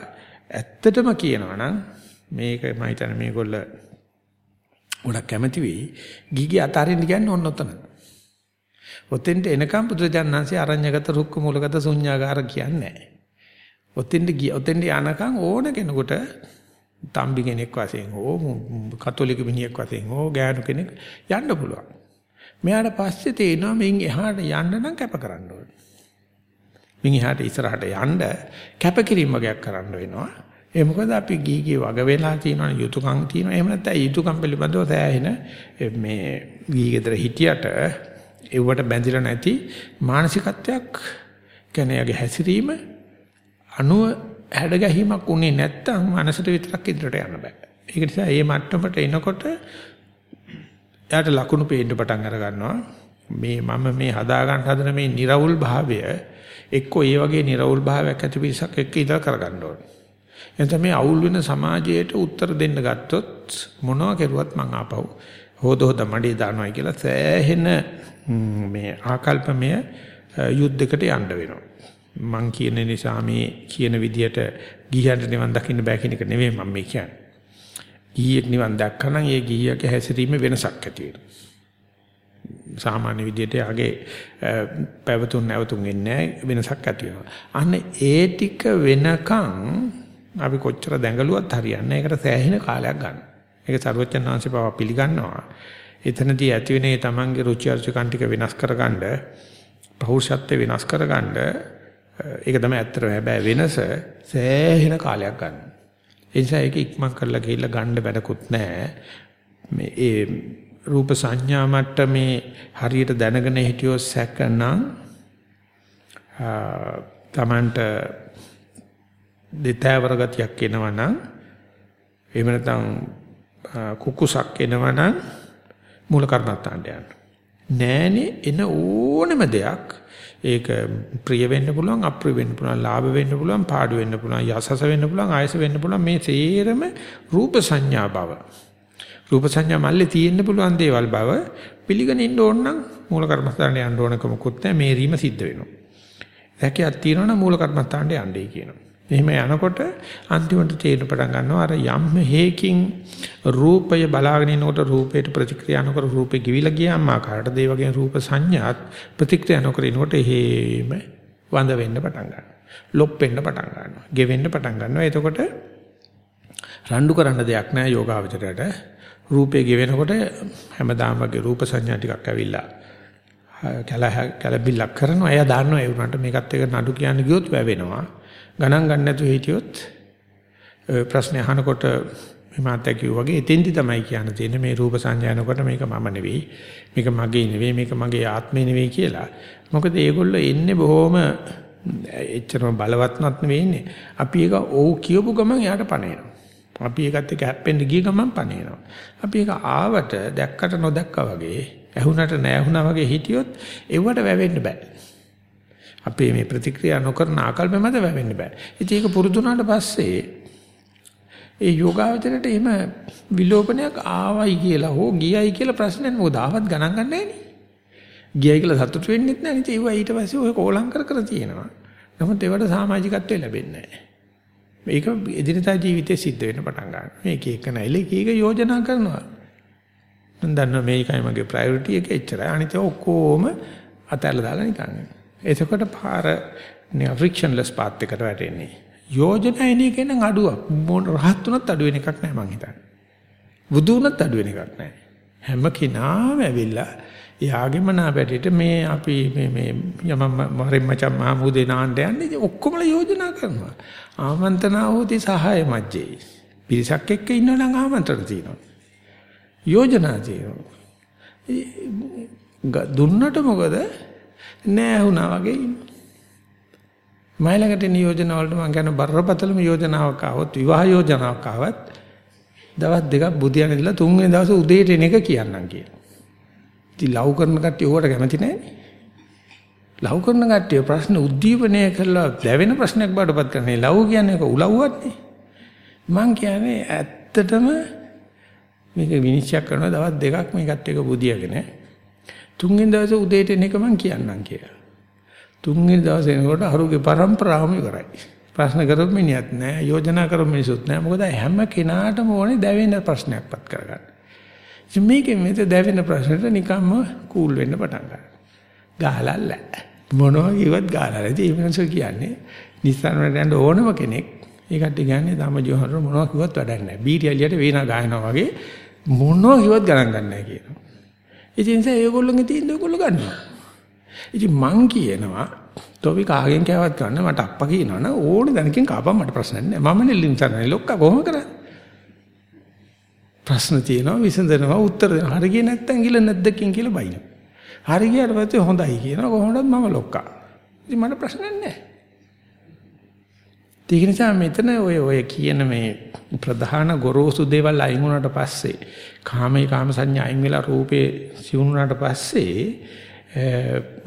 ඇත්තටම කියනවා නම් මේක මම හිතන්නේ මේගොල්ල ගොඩක් කැමති වෙයි. ගිගි අතාරින්න කියන්නේ ඔන්න ඔතන. ඔතෙන්ට එනකම් පුදුරජානන්සේ අරඤ්‍යගත රුක්ක මූලගත ශුන්‍යාගාර කියන්නේ නැහැ. ඔතෙන්ට ගිය ඔතෙන්ට යනකම් ඕන කෙනෙකුට තම්බි කෙනෙක් වශයෙන් හෝ කතෝලික මිනිහෙක් වශයෙන් හෝ ගෑනු කෙනෙක් යන්න පුළුවන්. මෙයාට පස්සේ තේනවා මෙන් එහාට යන්න නම් කැප කරන්න ඕනේ. මින් එහාට ඉස්සරහට යන්න කැපකිරීම වගේක් කරන්න වෙනවා. ඒ මොකද අපි ගිහිගේ වග වෙලා තියෙනවනේ යුතුයකම් තියෙනවා. එහෙම නැත්නම් යුතුයකම් පිළිබඳව සෑහෙන මේ ගිහිගෙදර හිටියට ඒවට බැඳිලා නැති මානසිකත්වයක් කියන්නේ යගේ හැසිරීම අනුව හැඩගැහිමක් උනේ නැත්තම් මනසට විතරක් ඉදිරියට යන්න බෑ. ඒක නිසා මේ මට්ටමට එනකොට එයාට ලකුණු පේන්න පටන් අර ගන්නවා. මේ මම මේ හදා ගන්න හදන මේ निराවුල් භාවය එක්කෝ ඒ වගේ निराවුල් භාවයක් ඇති පිරිසක් එක්ක ඉඳලා කර ගන්න ඕනේ. එතන මේ අවුල් වෙන සමාජයට උත්තර දෙන්න ගත්තොත් මොනවා කරුවත් මං ආපහු හොද හොද මඩේ දානවා කියලා සෑහෙන මේ ආකල්පමය යුද්ධයකට යන්න වෙනවා. මං කියන නිසා මේ කියන විදියට ගිහියන්ට නිවන් දකින්න බෑ කියන එක නෙවෙයි මම මේ කියන්නේ. ගිහියෙක් නිවන් දැක්කනම් ඒ ගිහියගේ හැසිරීම වෙනසක් ඇති වෙනවා. සාමාන්‍ය විදියට යගේ පැවතුම් නැවතුම් වෙන්නේ වෙනසක් ඇති වෙනවා. අන්න ඒ ටික වෙනකන් අපි කොච්චර දැඟලුවත් හරියන්නේ ඒකට සෑහෙන කාලයක් ගන්න. ඒක සර්වචන් වහන්සේ පව පිළිගන්නවා. එතනදී ඇති වෙන ඒ තමන්ගේ රුචි අරුචිකන් ටික වෙනස් කරගන්න, පෞරුෂත්වය වෙනස් කරගන්න ඒක තමයි ඇත්තටම හැබැයි වෙනස සෑහෙන කාලයක් ගන්න. ඒ නිසා ඒක ඉක්මන් කරලා ගිහිල්ලා ගන්න බැලකුත් නැහැ. මේ ඒ රූප සංඥා මට්ටමේ හරියට දැනගෙන හිටියොත් සැකනම් තමන්ට දෙතෑවර ගතියක් එනවනම් එහෙම නැත්නම් කුකුසක් එනවනම් මූල කර්මත්තාන්ට යන්න. නෑනේ එන ඕනෙම දෙයක් ඒක ප්‍රිය වෙන්න පුළුවන් අප්‍රිය වෙන්න පුළුවන් ලාභ වෙන්න පුළුවන් පාඩු වෙන්න පුළුවන් යසස වෙන්න පුළුවන් ආයස වෙන්න පුළුවන් මේ සේරම රූප සංඥා බව රූප සංඥා මල්ලේ තියෙන්න පුළුවන් දේවල් බව පිළිගනින්න ඕන නම් මූල කර්මස්ථානට යන්න ඕනකමකුත් නැහැ මේ රීම සිද්ධ වෙනවා. දැකියක් තියෙනවනම් මූල කර්මස්ථානට යන්නයි කියනවා. එහෙම යනකොට අන්තිමට තේරෙන්න පටන් ගන්නවා අර යම් හේකින් රූපය බලාගෙන ඉනකොට රූපයට ප්‍රතික්‍රියා නොකර රූපේ කිවිලා ගියාම ආකාරයට ඒ වගේ රූප සංඥාත් ප්‍රතික්‍රියා නොකර ඉනකොට හේම වඳ වෙන්න පටන් ගන්නවා. ලොප් වෙන්න පටන් ගන්නවා. ගෙවෙන්න පටන් ගන්නවා. එතකොට රණ්ඩු කරන්න දෙයක් නැහැ යෝගාවචරයට. රූපේ ගෙවෙනකොට හැමදාම වගේ රූප සංඥා ටිකක් ඇවිල්ලා කැල කැලබිල්ලක් කරනවා. එයා දන්නවා ඒ උනට මේකත් එක නඩු කියන්න ගියොත් වැවෙනවා. ගණන් ගන්න නැතුව හිටියොත් ප්‍රශ්න අහනකොට මේ මාත්‍යා කිව්වා වගේ එතෙන්දි තමයි කියන්න තියෙන්නේ මේ රූප සංඥානකොට මේක මම නෙවෙයි මේක මගේ නෙවෙයි මේක මගේ ආත්මේ නෙවෙයි කියලා. මොකද ඒගොල්ලෝ එන්නේ බොහොම එච්චරම බලවත්වත් නෙවෙයිනේ. අපි ඒක ඔව් කියපු ගමන් එයාට පණේනවා. අපි ඒකත් එක්ක හැප්පෙන්න ගිය ගමන් පණේනවා. අපි ඒක ආවට දැක්කට නොදැක්කා වගේ ඇහුණට නැහැ වගේ හිටියොත් එව්වට වැවෙන්න බෑ. අපේ මේ ප්‍රතික්‍රියා නොකරන ආකල්ප මත වැවෙන්න බෑ. ඉතින් ඒක පුරුදුනාට පස්සේ ඒ යෝගාවචරයට එහෙම විලෝපනයක් ආවයි කියලා හෝ ගියයි කියලා ප්‍රශ්නයක් මොකද ආවත් ගණන් ගන්න නැහැ ගියයි කියලා සතුටු වෙන්නෙත් නැහැ නේ. ඒවා ඊට පස්සේ ඔය කෝලම් කර කර තියෙනවා. නමුත් ඒවට සමාජිකත්වය ලැබෙන්නේ නැහැ. මේක එදිනදා ජීවිතේ සිද්ධ වෙන්න පටන් ගන්නවා. මේක එක නැයිල එක එක යෝජනා කරනවා. මම දන්නවා මේකයි මගේ ප්‍රයොරිටි එක එච්චරයි. අනිත් ඔක්කොම අතහැරලා දාලා නිකන්. එතකොට පාර ෆ්‍රික්ෂන්ලස් පාත් එකට වැටෙන්නේ. යෝජනා එන එක නම් අඩුවක්. රහත් උනත් අඩු වෙන එකක් නෑ මං හිතන්නේ. බුදු උනත් අඩු වෙන එකක් නෑ. හැම කෙනාම ඇවිල්ලා යාගෙම නාබැටේට මේ අපි මේ මේ යම මරින් මචං මහමුදේ නාන්න යන්නේ ඔක්කොම යෝජනා කරනවා. ආමන්ත්‍රණ හොති සහාය මැජේ. පිරිසක් එක්ක ඉන්නවනම් ආමන්ත්‍රණ තියෙනවා. යෝජනා තියෙනවා. දුන්නට මොකද නෑ වුණා වගේ ඉන්නවා. මයිලකට නියෝජන වලට මම කියන බරපතලම යෝජනාවක් ආවොත් විවාහ යෝජනාවක් ආවත් දවස් දෙකක් බුදියන් ඉඳලා තුන්වෙනි දවසේ උදේට එන එක කියන්නම් කියලා. ඉතින් ලව් කරන කට්ටිය ඕකට කැමති නැහැ. ලව් කරන කට්ටිය ප්‍රශ්න උද්දීපනය කරලා දැවෙන ප්‍රශ්නයක් බාටපත් කරන්නේ ලව් කියන්නේ කොහොලව්වත්නේ. මං කියන්නේ ඇත්තටම මේක විනිශ්චය කරන දවස් දෙකක් මේකත් එක බුදියාගෙන තුන්වෙනි දවසේ උදේට එන එක මං කියන්නම් කියලා. තුන්වෙනි දවසේ එනකොට අරුගේ પરම්පරාවම ඉවරයි. ප්‍රශ්න කරපු මිනිහත් නෑ, යෝජනා කරපු මිනිසුත් නෑ. මොකද හැම කෙනාටම ඕනේ දැවෙන ප්‍රශ්නයක්පත් කරගන්න. ඉතින් මේකෙන් මෙත දැවෙන ප්‍රශ්නෙට නිකම්ම කූල් වෙන්න පටන් ගන්නවා. ගහලල්ල. මොනවා කිව්වත් ගහලල්ල. ඉතින් මේ මිනිස්සු කියන්නේ නිස්සාරණ යන ඕනම කෙනෙක් ඒකට කියන්නේ තම ජීවහර මොනවා කිව්වත් වැඩක් නෑ. බීටි එළියට වේනා ගහනවා වගේ මොනවා කිව්වත් ගණන් ගන්න නෑ කියනවා. ඉතින් ඒ ඒගොල්ලෝගේ තියෙන ඒගොල්ලෝ ගන්නවා. ඉතින් මං කියනවා තොවි කාගෙන් කෑවත් ගන්න මට අප්පා කියනවනේ ඕනේ දැනකින් කාපම් මට ප්‍රශ්න නැහැ. මම නෙල්ලින් සරණයි ලොක්කා කොහොම කරන්නේ? ප්‍රශ්න තියෙනවා විසඳනවා උත්තර දෙනවා. හරි ගියේ නැත්තම් ගිල නැද්දකින් කියලා බයින. හරි ගියාට පස්සේ හොඳයි කියනවා කොහොමද මම ලොක්කා. ඉතින් මට ප්‍රශ්න නැහැ. ඒක නිසා මෙතන ඔය ඔය කියන මේ ප්‍රධාන ගොරෝසු දේවල් අයින් වුණාට පස්සේ කාමයේ කාම සංඥා අයින් වෙලා රූපේ සිවුණාට පස්සේ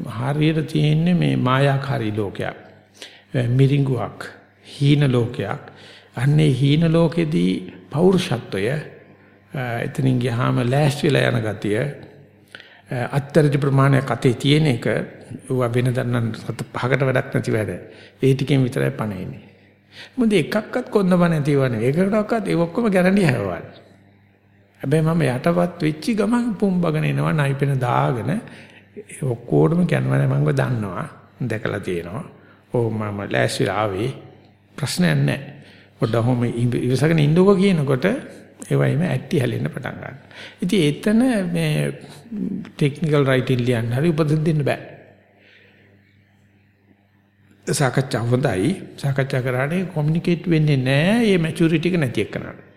හරියට තියෙන්නේ මේ මායාකාරී ලෝකයක්. මිරිඟුවක්, හීන ලෝකයක්. අන්නේ හීන ලෝකෙදී පෞරුෂත්වය එතනින් ගියාම ලෑස්ති වෙලා යන ගතිය අත්තරජ ප්‍රමාණයක් අතේ තියෙන එක ඌ වෙනදන්න සත පහකට වැඩක් නැති වැඩ. ඒ ටිකෙන් විතරයි පණෙන්නේ. මොකද එකක්වත් කොන්දම නැතිවනේ. ඒකකටවත් ඒ ඔක්කොම ගැරන්ටි හැවවල්. හැබැයි මම යටපත් වෙච්චි ගමන් පුම්බගෙන එනවා නයිපෙන දාගෙන ඔක්කොටම කියනවා මම දන්නවා දැකලා තියෙනවා. ඕ මම ලෑස්තිලා ආවේ ප්‍රශ්නයක් නැහැ. පොඩ්ඩක්ම ඉවසගෙන ඉන්නකෝ කියනකොට ඒ වයිම ඇටි හැලෙන්න පටන් ගන්නවා. ඉතින් එතන මේ ටෙක්නිකල් රයිටින් ලියන්න හරි උපදෙස් දෙන්න බෑ. සාකච්ඡා හොඳයි. සාකච්ඡා කරානේ කොමියුනිකේට් වෙන්නේ නැහැ. මේ මැචියුරිටි එක නැති එක්කනට.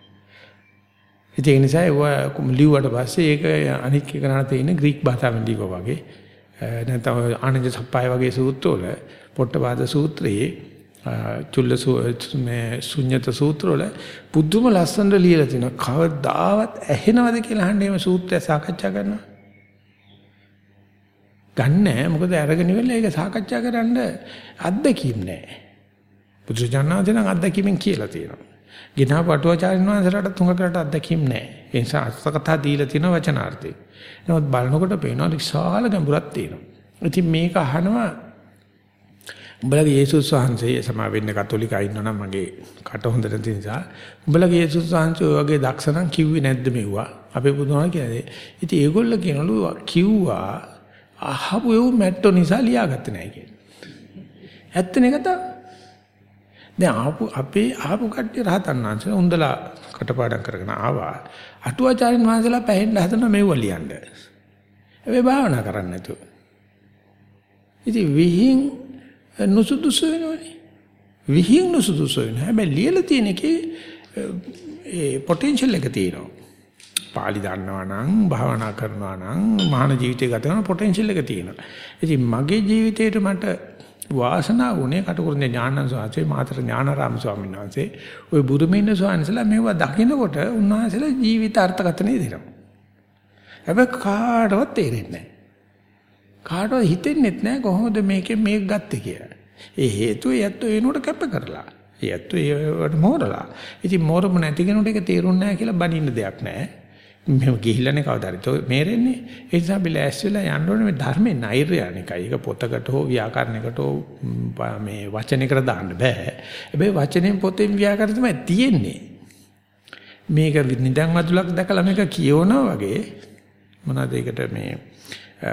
ඒ නිසා ඒක ලිව්වට පස්සේ ඒක අනිත් කෙනාට තියෙන ග්‍රීක භාෂාවෙන් ලිව්වා වගේ නැත්නම් ආනන්ද සප්පාය වගේ සූත්‍රවල පොට්ටපාද සූත්‍රයේ චුල්ල මේ ශුන්්‍යත සූත්‍රවල පුදුම ලස්සනට ලියලා තිනවා කවදාවත් ඇහෙනවද කියලා අහන්නේ මේ සූත්‍රය සාකච්ඡා කරනවා ගන්නෑ මොකද අරගෙන ඉවරලා ඒක සාකච්ඡා කරන්න අත්දැකීම් නැහැ බුදුජානනාදී නම් අත්දැකීමෙන් කියලා තියෙනවා ගිනා පටුවාචාරින් වහන්සේලාට තුඟකට අත්දැකීම් නැහැ. ඒ නිසා අස්තකතා දීලා තියෙන වචනාර්ථේ. නමුත් බලනකොට පේනවා විශාල ගැඹුරක් තියෙනවා. ඉතින් මේක අහනවා උඹලගේ යේසුස් වහන්සේ සමා වෙන්න කතෝලිකයි ඉන්නවනම් මගේ කට හොඳ නැති නිසා උඹලගේ යේසුස් වහන්සේ ඔය වගේ දක්ෂණම් කිව්වේ නැද්ද මෙව්වා අපේ බුදුහාම කියන්නේ ඉතින් ඒගොල්ලෝ කියනලු කිව්වා අහපු ඒව මැට්ටෝ නිසා ලියාගත්තේ නැහැ කියන්නේ ඇත්තනේ කතාව දැන් ආපු අපේ ආපු කට්ටිය රහතන් වහන්සේලා උන්දලා කටපාඩම් කරගෙන ආවා. අටුවාචාරින් වහන්සේලා පැහෙන්න හදන මෙව්ව ලියන්න. හැබැයි භාවනා කරන්නේ නැතුව. ඉතින් විහිං නුසුදුසු වෙනවනේ. විහිං නුසුදුසු වෙන. හැබැයි ලියලා තියෙන එකේ ඒ පොටෙන්ෂල් එක තියෙනවා. පාලි දන්නවා නම් භාවනා කරනවා නම් මහාන ජීවිතය ගත කරන පොටෙන්ෂල් එක තියෙනවා. ඉතින් මගේ ජීවිතේට මට වාසනාව උනේ කටුකුරුන්දේ ඥානන් සෝවාසේ මාතර ඥානාරාම ස්වාමීන් වහන්සේ ওই බුදුමින්න ස්වාමීන්සලා මේවා දකින්නකොට උන්වහන්සේලා ජීවිත අර්ථකථනය දෙනවා. හැබැයි කාටවත් තේරෙන්නේ නැහැ. කාටවත් හිතෙන්නේ නැහැ කොහොමද මේකෙන් මේක ගත්තේ කියලා. ඒ හේතුව යැත්තු එනකොට කැප කරලා. යැත්තු ඒවට මෝරලා. ඉතින් මෝරම නැති කෙනෙකුට ඒක තේරුන්නේ නැහැ කියලා බනින්න දෙයක් නැහැ. මෙහෙම ගිහිල්ලානේ කවදාද මේරෙන්නේ ඒ නිසා අපි ලෑස්ති වෙලා යන්න ඕනේ මේ ධර්මේ නෛර්යානිකයි. ඒක පොතකට හෝ ව්‍යාකරණයකට හෝ මේ වචනයකට දාන්න බෑ. හැබැයි වචනෙන් පොතෙන් ව්‍යාකරණ තමයි තියෙන්නේ. මේක නිදන් මදුලක් දැකලා මේක කියවනවා වගේ මොනවද ඒකට මේ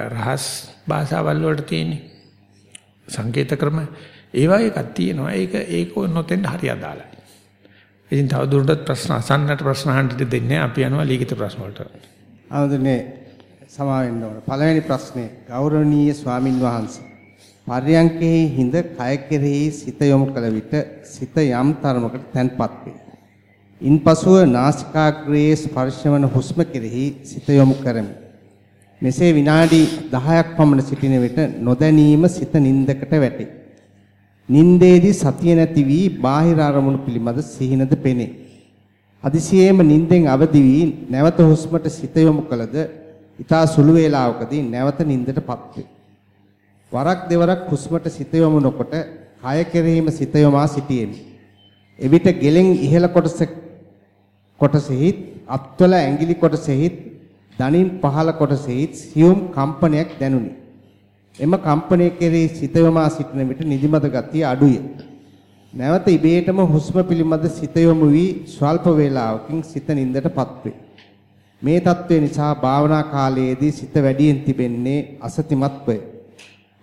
රහස් භාෂාවල් වලට තියෙන්නේ? සංකේත ක්‍රම. ඒ වගේ එකක් තියෙනවා. ඒක ඒක නොතෙන්ද හරි අදාළයි. ඉතින් තව දුරටත් ප්‍රශ්න අසන්නට ප්‍රශ්න අහන්න දෙන්නේ අපි යනවා ලිඛිත ප්‍රශ්න වලට. ආවදනේ සමාවෙන්න ඕන. පළවෙනි ප්‍රශ්නේ ගෞරවනීය ස්වාමින් වහන්සේ. පර්යංකෙහි හිඳ කය කෙරෙහි සිත යොමු කළ විට සිත යම් තරමකට තැන්පත් වේ. ඉන්පසුව නාසිකාග්‍රයේ ස්පර්ශවන හුස්ම කෙරෙහි සිත යොමු කරමි. මෙසේ විනාඩි 10ක් පමණ සිටින විට නොදැනීම සිත නින්දකට වැටේ. නින්දේදී සතිය නැති වී බාහිර අරමුණු පිළිබඳ සිහිනද පෙනේ. අදිසියේම නින්දෙන් අවදි වී නැවත හුස්මට සිත යොමු කළද ඊතා සුළු වේලාවකදී නැවත නින්දටපත් වේ. වරක් දෙවරක් හුස්මට සිත යොමු නොකොට කය කෙරෙහිම සිත යොමා සිටියෙමි. එවිට ගෙලෙන් ඉහළ කොටස කොටසෙහිත් අත්වල ඇඟිලි කොටසෙහිත් දණින් පහළ කොටසෙහිත් සියුම් කම්පනයක් දැනුනි. එම කම්පනය කෙරෙහි සිත යොමා සිටින විට නිදිමත ගතිය අඩුය. නැවත ඉබේටම හුස්ම පිළිබඳ සිත යොමු වී ස්වල්ප වේලාවකින් සිත නින්දටපත් වේ. මේ తත්වය නිසා භාවනා කාලයේදී සිත වැඩියෙන් තිබෙන්නේ අසතිමත්වය.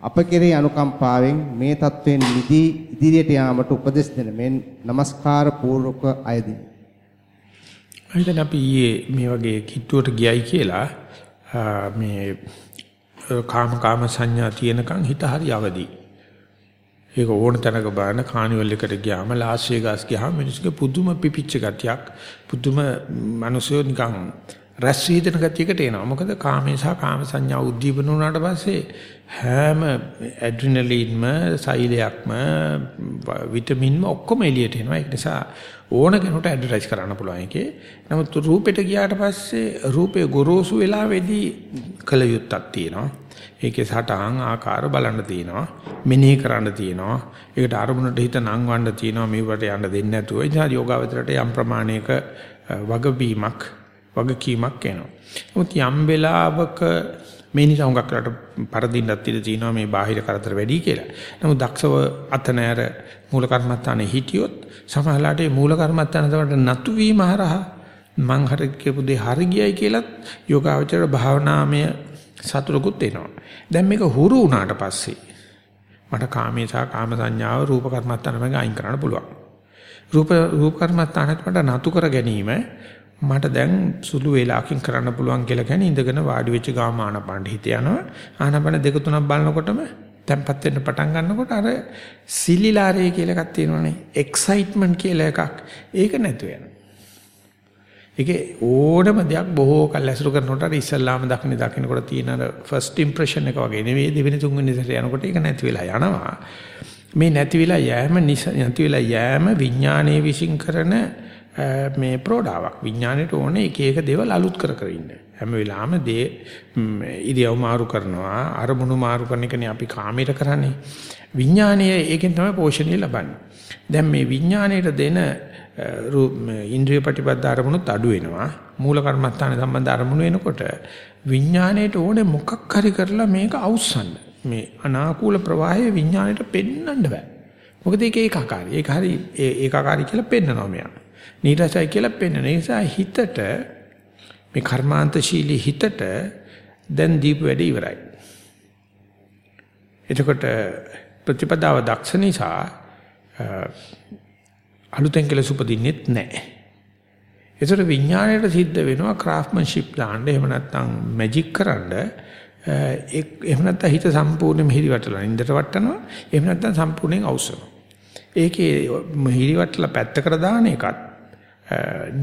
අප කෙරෙහි අනුකම්පාවෙන් මේ తත්වයෙන් මිදී ඉදිරියට යාමට උපදෙස් දෙන මෙන් নমස්කාර පූර්වක අයදී. අද අපි මේ වගේ කිට්ටුවට ගියයි කියලා මේ කාම කාම සංඥා තියෙනකන් හිත හරි අවදි. ඒක ඕන තැනක බලන කානිවල් එකට ගියාම ලාස් වේගාස් ගියාම මිනිස්සුගේ පුදුම පිපිච්ච ගතියක් පුදුම මිනිස්සු නිකන් රැස් වීදන ගතියකට එනවා. මොකද කාමේ සහ කාම සංඥා උද්දීපන වුණාට පස්සේ හැම ඇඩ්‍රිනලින්ම සෛලයක්ම විටමින්ම ඔක්කොම එළියට එනවා. ඒක නිසා ඕන කෙනෙකුට ඇඩ්වර්ටයිස් කරන්න පුළුවන් එකේ. නමුත් රූපෙට ගියාට පස්සේ රූපේ ගොරෝසු වෙලාවේදී කල යුත්තක් තියෙනවා. ඒකේ සටහන් ආකාර බලන්න තියෙනවා. මෙනෙහි කරන්න තියෙනවා. ඒකට අරමුණට හිත නංවන්න තියෙනවා. මේවට යන්න දෙන්නේ නැතුව. ඒ නිසා යෝගාවචරයට යම් ප්‍රමාණයක වගබීමක් වගකීමක් එනවා. නමුත් යම් වෙලාවක මේ නිසා හුඟක් කරලා පරදින්නත් ඉඩ තියෙනවා මේ බාහිර කරදර වැඩි කියලා. නමුත් දක්ෂව අත නැර මූල කර්මත්තානේ හිටියොත් සමහරලාට මේ මූල කර්මත්තාන තමයි නතු වීම හරහා මං හරි කියපු දේ හරි ගියයි කියලත් යෝගාවචර භාවනාමය සතුටකුත් එනවා. දැන් මේක හුරු වුණාට පස්සේ මට කාමේ සහ කාම සංඥාව රූප කර්මත්තාන මගෙන් අයින් කරන්න පුළුවන්. රූප රූප කර්මත්තානට මට නතු කර ගැනීම මට දැන් සුළු වේලාවකින් කරන්න පුළුවන් කියලා කියන්නේ ඉඳගෙන වාඩි වෙච්ච ගාම ආනපන හිත යනවා. ආනපන දෙක තුනක් බලනකොටම තැම්පත් වෙන්න පටන් ගන්නකොට අර සිලිලාරේ කියලා එකක් තියෙනවනේ. එක්සයිට්මන්ට් කියලා එකක්. ඒක නැතු වෙනවා. ඒකේ ඕනම දෙයක් බොහෝ කල් ඇසුරු කරනකොට අර ඉස්සල්ලාම දකින්න දකින්නකොට තියෙන අර ෆස්ට් ඉම්ප්‍රෙෂන් එක වගේ නෙවෙයි දෙවෙනි තුන්වෙනි සැරේ යනකොට ඒක නැති වෙලා යනවා. මේ නැති වෙලා යෑම නැති වෙලා යෑම විඥානයේ විශ්ින් කරන මේ ප්‍රෝඩාවක් විඥාණයට ඕනේ එක එක දේවල් අලුත් කර කර ඉන්න. හැම වෙලාවෙම දේ ඉරියව් මාරු කරනවා අරමුණු මාරු කරන එකනේ අපි කාමයට කරන්නේ. විඥාණය ඒකෙන් තමයි පෝෂණය ලබන්නේ. දැන් මේ විඥාණයට දෙන ඉන්ද්‍රිය ප්‍රතිපද අරමුණුත් අඩු වෙනවා. මූල කර්මස්ථාන සම්බන්ධ අරමුණු වෙනකොට විඥාණයට ඕනේ මොකක් හරි කරලා මේක අවුස්සන්න. මේ අනාකූල ප්‍රවාහය විඥාණයට පෙන්වන්න බෑ. මොකද ඒක ඒකාකාරයි. ඒක හරි ඒකාකාරයි කියලා පෙන්නනවා මෙයා. නීරසයි කියලා පෙන්වන නිසා හිතට මේ කර්මාන්තශීලී හිතට දැන් දීප වැඩ ඉවරයි. එතකොට ප්‍රතිපදාව දක්ෂ නිසා අලුතෙන් කෙලස උපදින්නෙත් නැහැ. ඒතර විඥාණයට සිද්ධ වෙනවා ක්‍රාෆ්ට්මන්ෂිප් දාන්න එහෙම නැත්නම් මැජික් කරන්න එහෙම නැත්නම් හිත සම්පූර්ණයෙන්ම හිරිවටලා ඉඳට වටනවා එහෙම නැත්නම් සම්පූර්ණයෙන් අවශ්‍යනවා. ඒකේ හිරිවටලා පැත්තකට දාන එකත්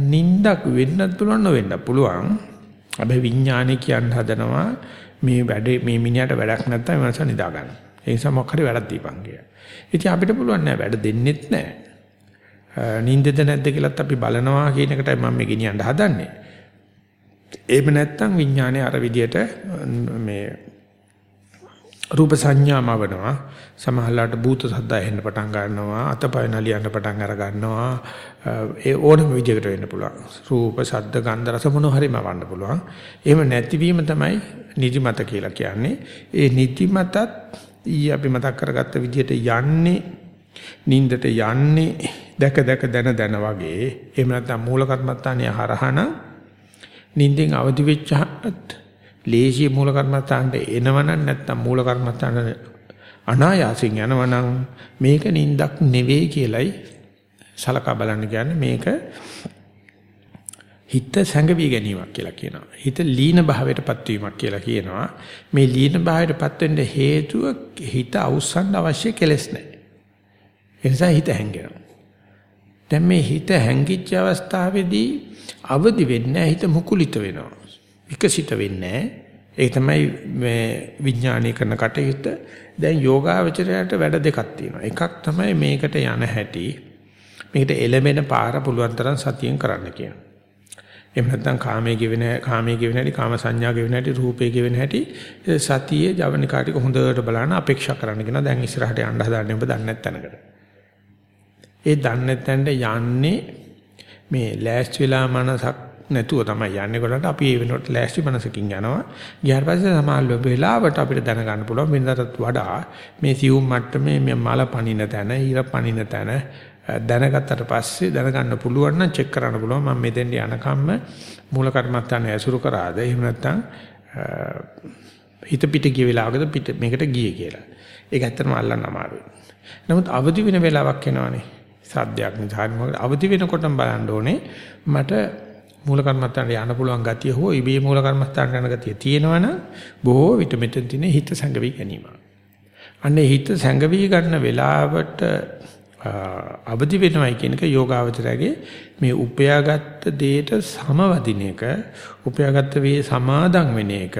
නින්දක් වෙන්නත් පුළුවන් නොවෙන්නත් පුළුවන්. හැබැයි විඥානේ කියන්න හදනවා මේ වැඩේ මේ මිනිහට වැඩක් නැත්නම් මේ මනස නිදා ගන්න. ඒ නිසා මොකක් හරි වැඩක් දීපන් කියලා. ඉතින් අපිට පුළුවන් නෑ වැඩ දෙන්නෙත් නෑ. නින්දද නැද්ද කියලාත් අපි බලනවා කියන එකටයි මම මේ ගෙනියන්න හදන්නේ. එහෙම නැත්නම් විඥානේ අර විදියට මේ රූප සංඥාම වනවා සමහරලාට භූත සද්දා එන්න පටන් ගන්නවා අතපය නලියන්න පටන් අර ගන්නවා ඒ ඕනම විදිහකට වෙන්න පුළුවන්. රූප ශබ්ද ගන්ධ රස මොන හරිම වන්න පුළුවන්. එහෙම නැතිවීම තමයි නිදිමත කියලා කියන්නේ. ඒ නිදිමතත් ඊ අපි මතක් කරගත්ත විදිහට යන්නේ නින්දට යන්නේ දැක දැක දන දන වගේ. එහෙම නැත්නම් මූල කර්මත්තානිය හරහන නින්දෙන් අවදි වෙච්චහත් ලේසිය මූල කර්මස්ථානට එනවනම් නැත්තම් මූල කර්මස්ථාන අනායාසින් යනවනම් මේක නින්දක් නෙවෙයි කියලයි සලකා බලන්න කියන්නේ මේක හිත සැඟවි ගැනීමක් කියලා කියනවා. හිත ලීන භාවයටපත් වීමක් කියලා කියනවා. මේ ලීන භාවයටපත් වෙන්න හේතුව හිත අවසන් අවශ්‍ය කෙලස් නැහැ. ඒ නිසා හිත හැංගෙනවා. දැන් මේ හිත හැංගිච්ච අවස්ථාවේදී අවදි වෙන්නේ හිත මුකුලිත වෙනවා. විකසිත වෙන්නේ ඒ තමයි මේ විඥානීය කරන කටයුත්ත. දැන් යෝගාවචරයට වැඩ දෙකක් තියෙනවා. එකක් තමයි මේකට යන හැටි. මේකට එළඹෙන පාර පුළුවන් තරම් සතියෙන් කරන්න කියනවා. එහෙම නැත්නම් කාමයේ ගෙවෙන කාමයේ ගෙවෙන හැටි කාම සංඥා ගෙවෙන හැටි රූපේ ගෙවෙන හැටි සතියේ ජවනිකා ටික හොඳට බලන්න අපේක්ෂා කරන්න කියනවා දැන් ඉස්සරහට යන්න හදාන්නේ ඔබ දන්නේ නැත්නම්කට ඒ දන්නේ නැත්නම්ට යන්නේ මේ ලෑස්ති වෙලා මනසක් නැතුව තමයි යන්නේ කොටට අපි ඒ වෙනකොට ලෑස්ති මනසකින් යනවා. ගියාට පස්සේ සමාල්ව වෙලාවට අපිට දැනගන්න පුළුවන් වෙනදටත් වඩා මේ සියුම් මට්ටමේ මේ මල පණින තැන ඊර පණින තැන දැනගත්තට පස්සේ දැනගන්න පුළුවන් නම් චෙක් කරන්න පුළුවන් මම මෙතෙන්ට යනකම්ම මූල කර්මත්තාන ඇසුරු කරාද එහෙම නැත්නම් හිත පිට ගිය වෙලාවකද පිට මේකට ගියේ කියලා. ඒක ඇත්තටම අල්ලන්න අමාරුයි. නමුත් අවදි වෙන වෙලාවක් එනවනේ. සද්දයක් නිසා මොකද අවදි වෙනකොටම බලන්න ඕනේ මට මූල කර්මත්තාන යන්න පුළුවන් ගතිය හෝ ඉබේ මූල කර්මත්තාන යන ගතිය තියෙනවනම් බොහෝ විට මෙතන තියෙන හිත සංගවි ගැනීම. අන්නේ හිත සංගවි ගන්න වෙලාවට අවදි වෙනවයි කියන එක යෝගාවචරයේ මේ උපයාගත් දෙයට සමවදින එක උපයාගත් වේ සමාදන් වෙන එක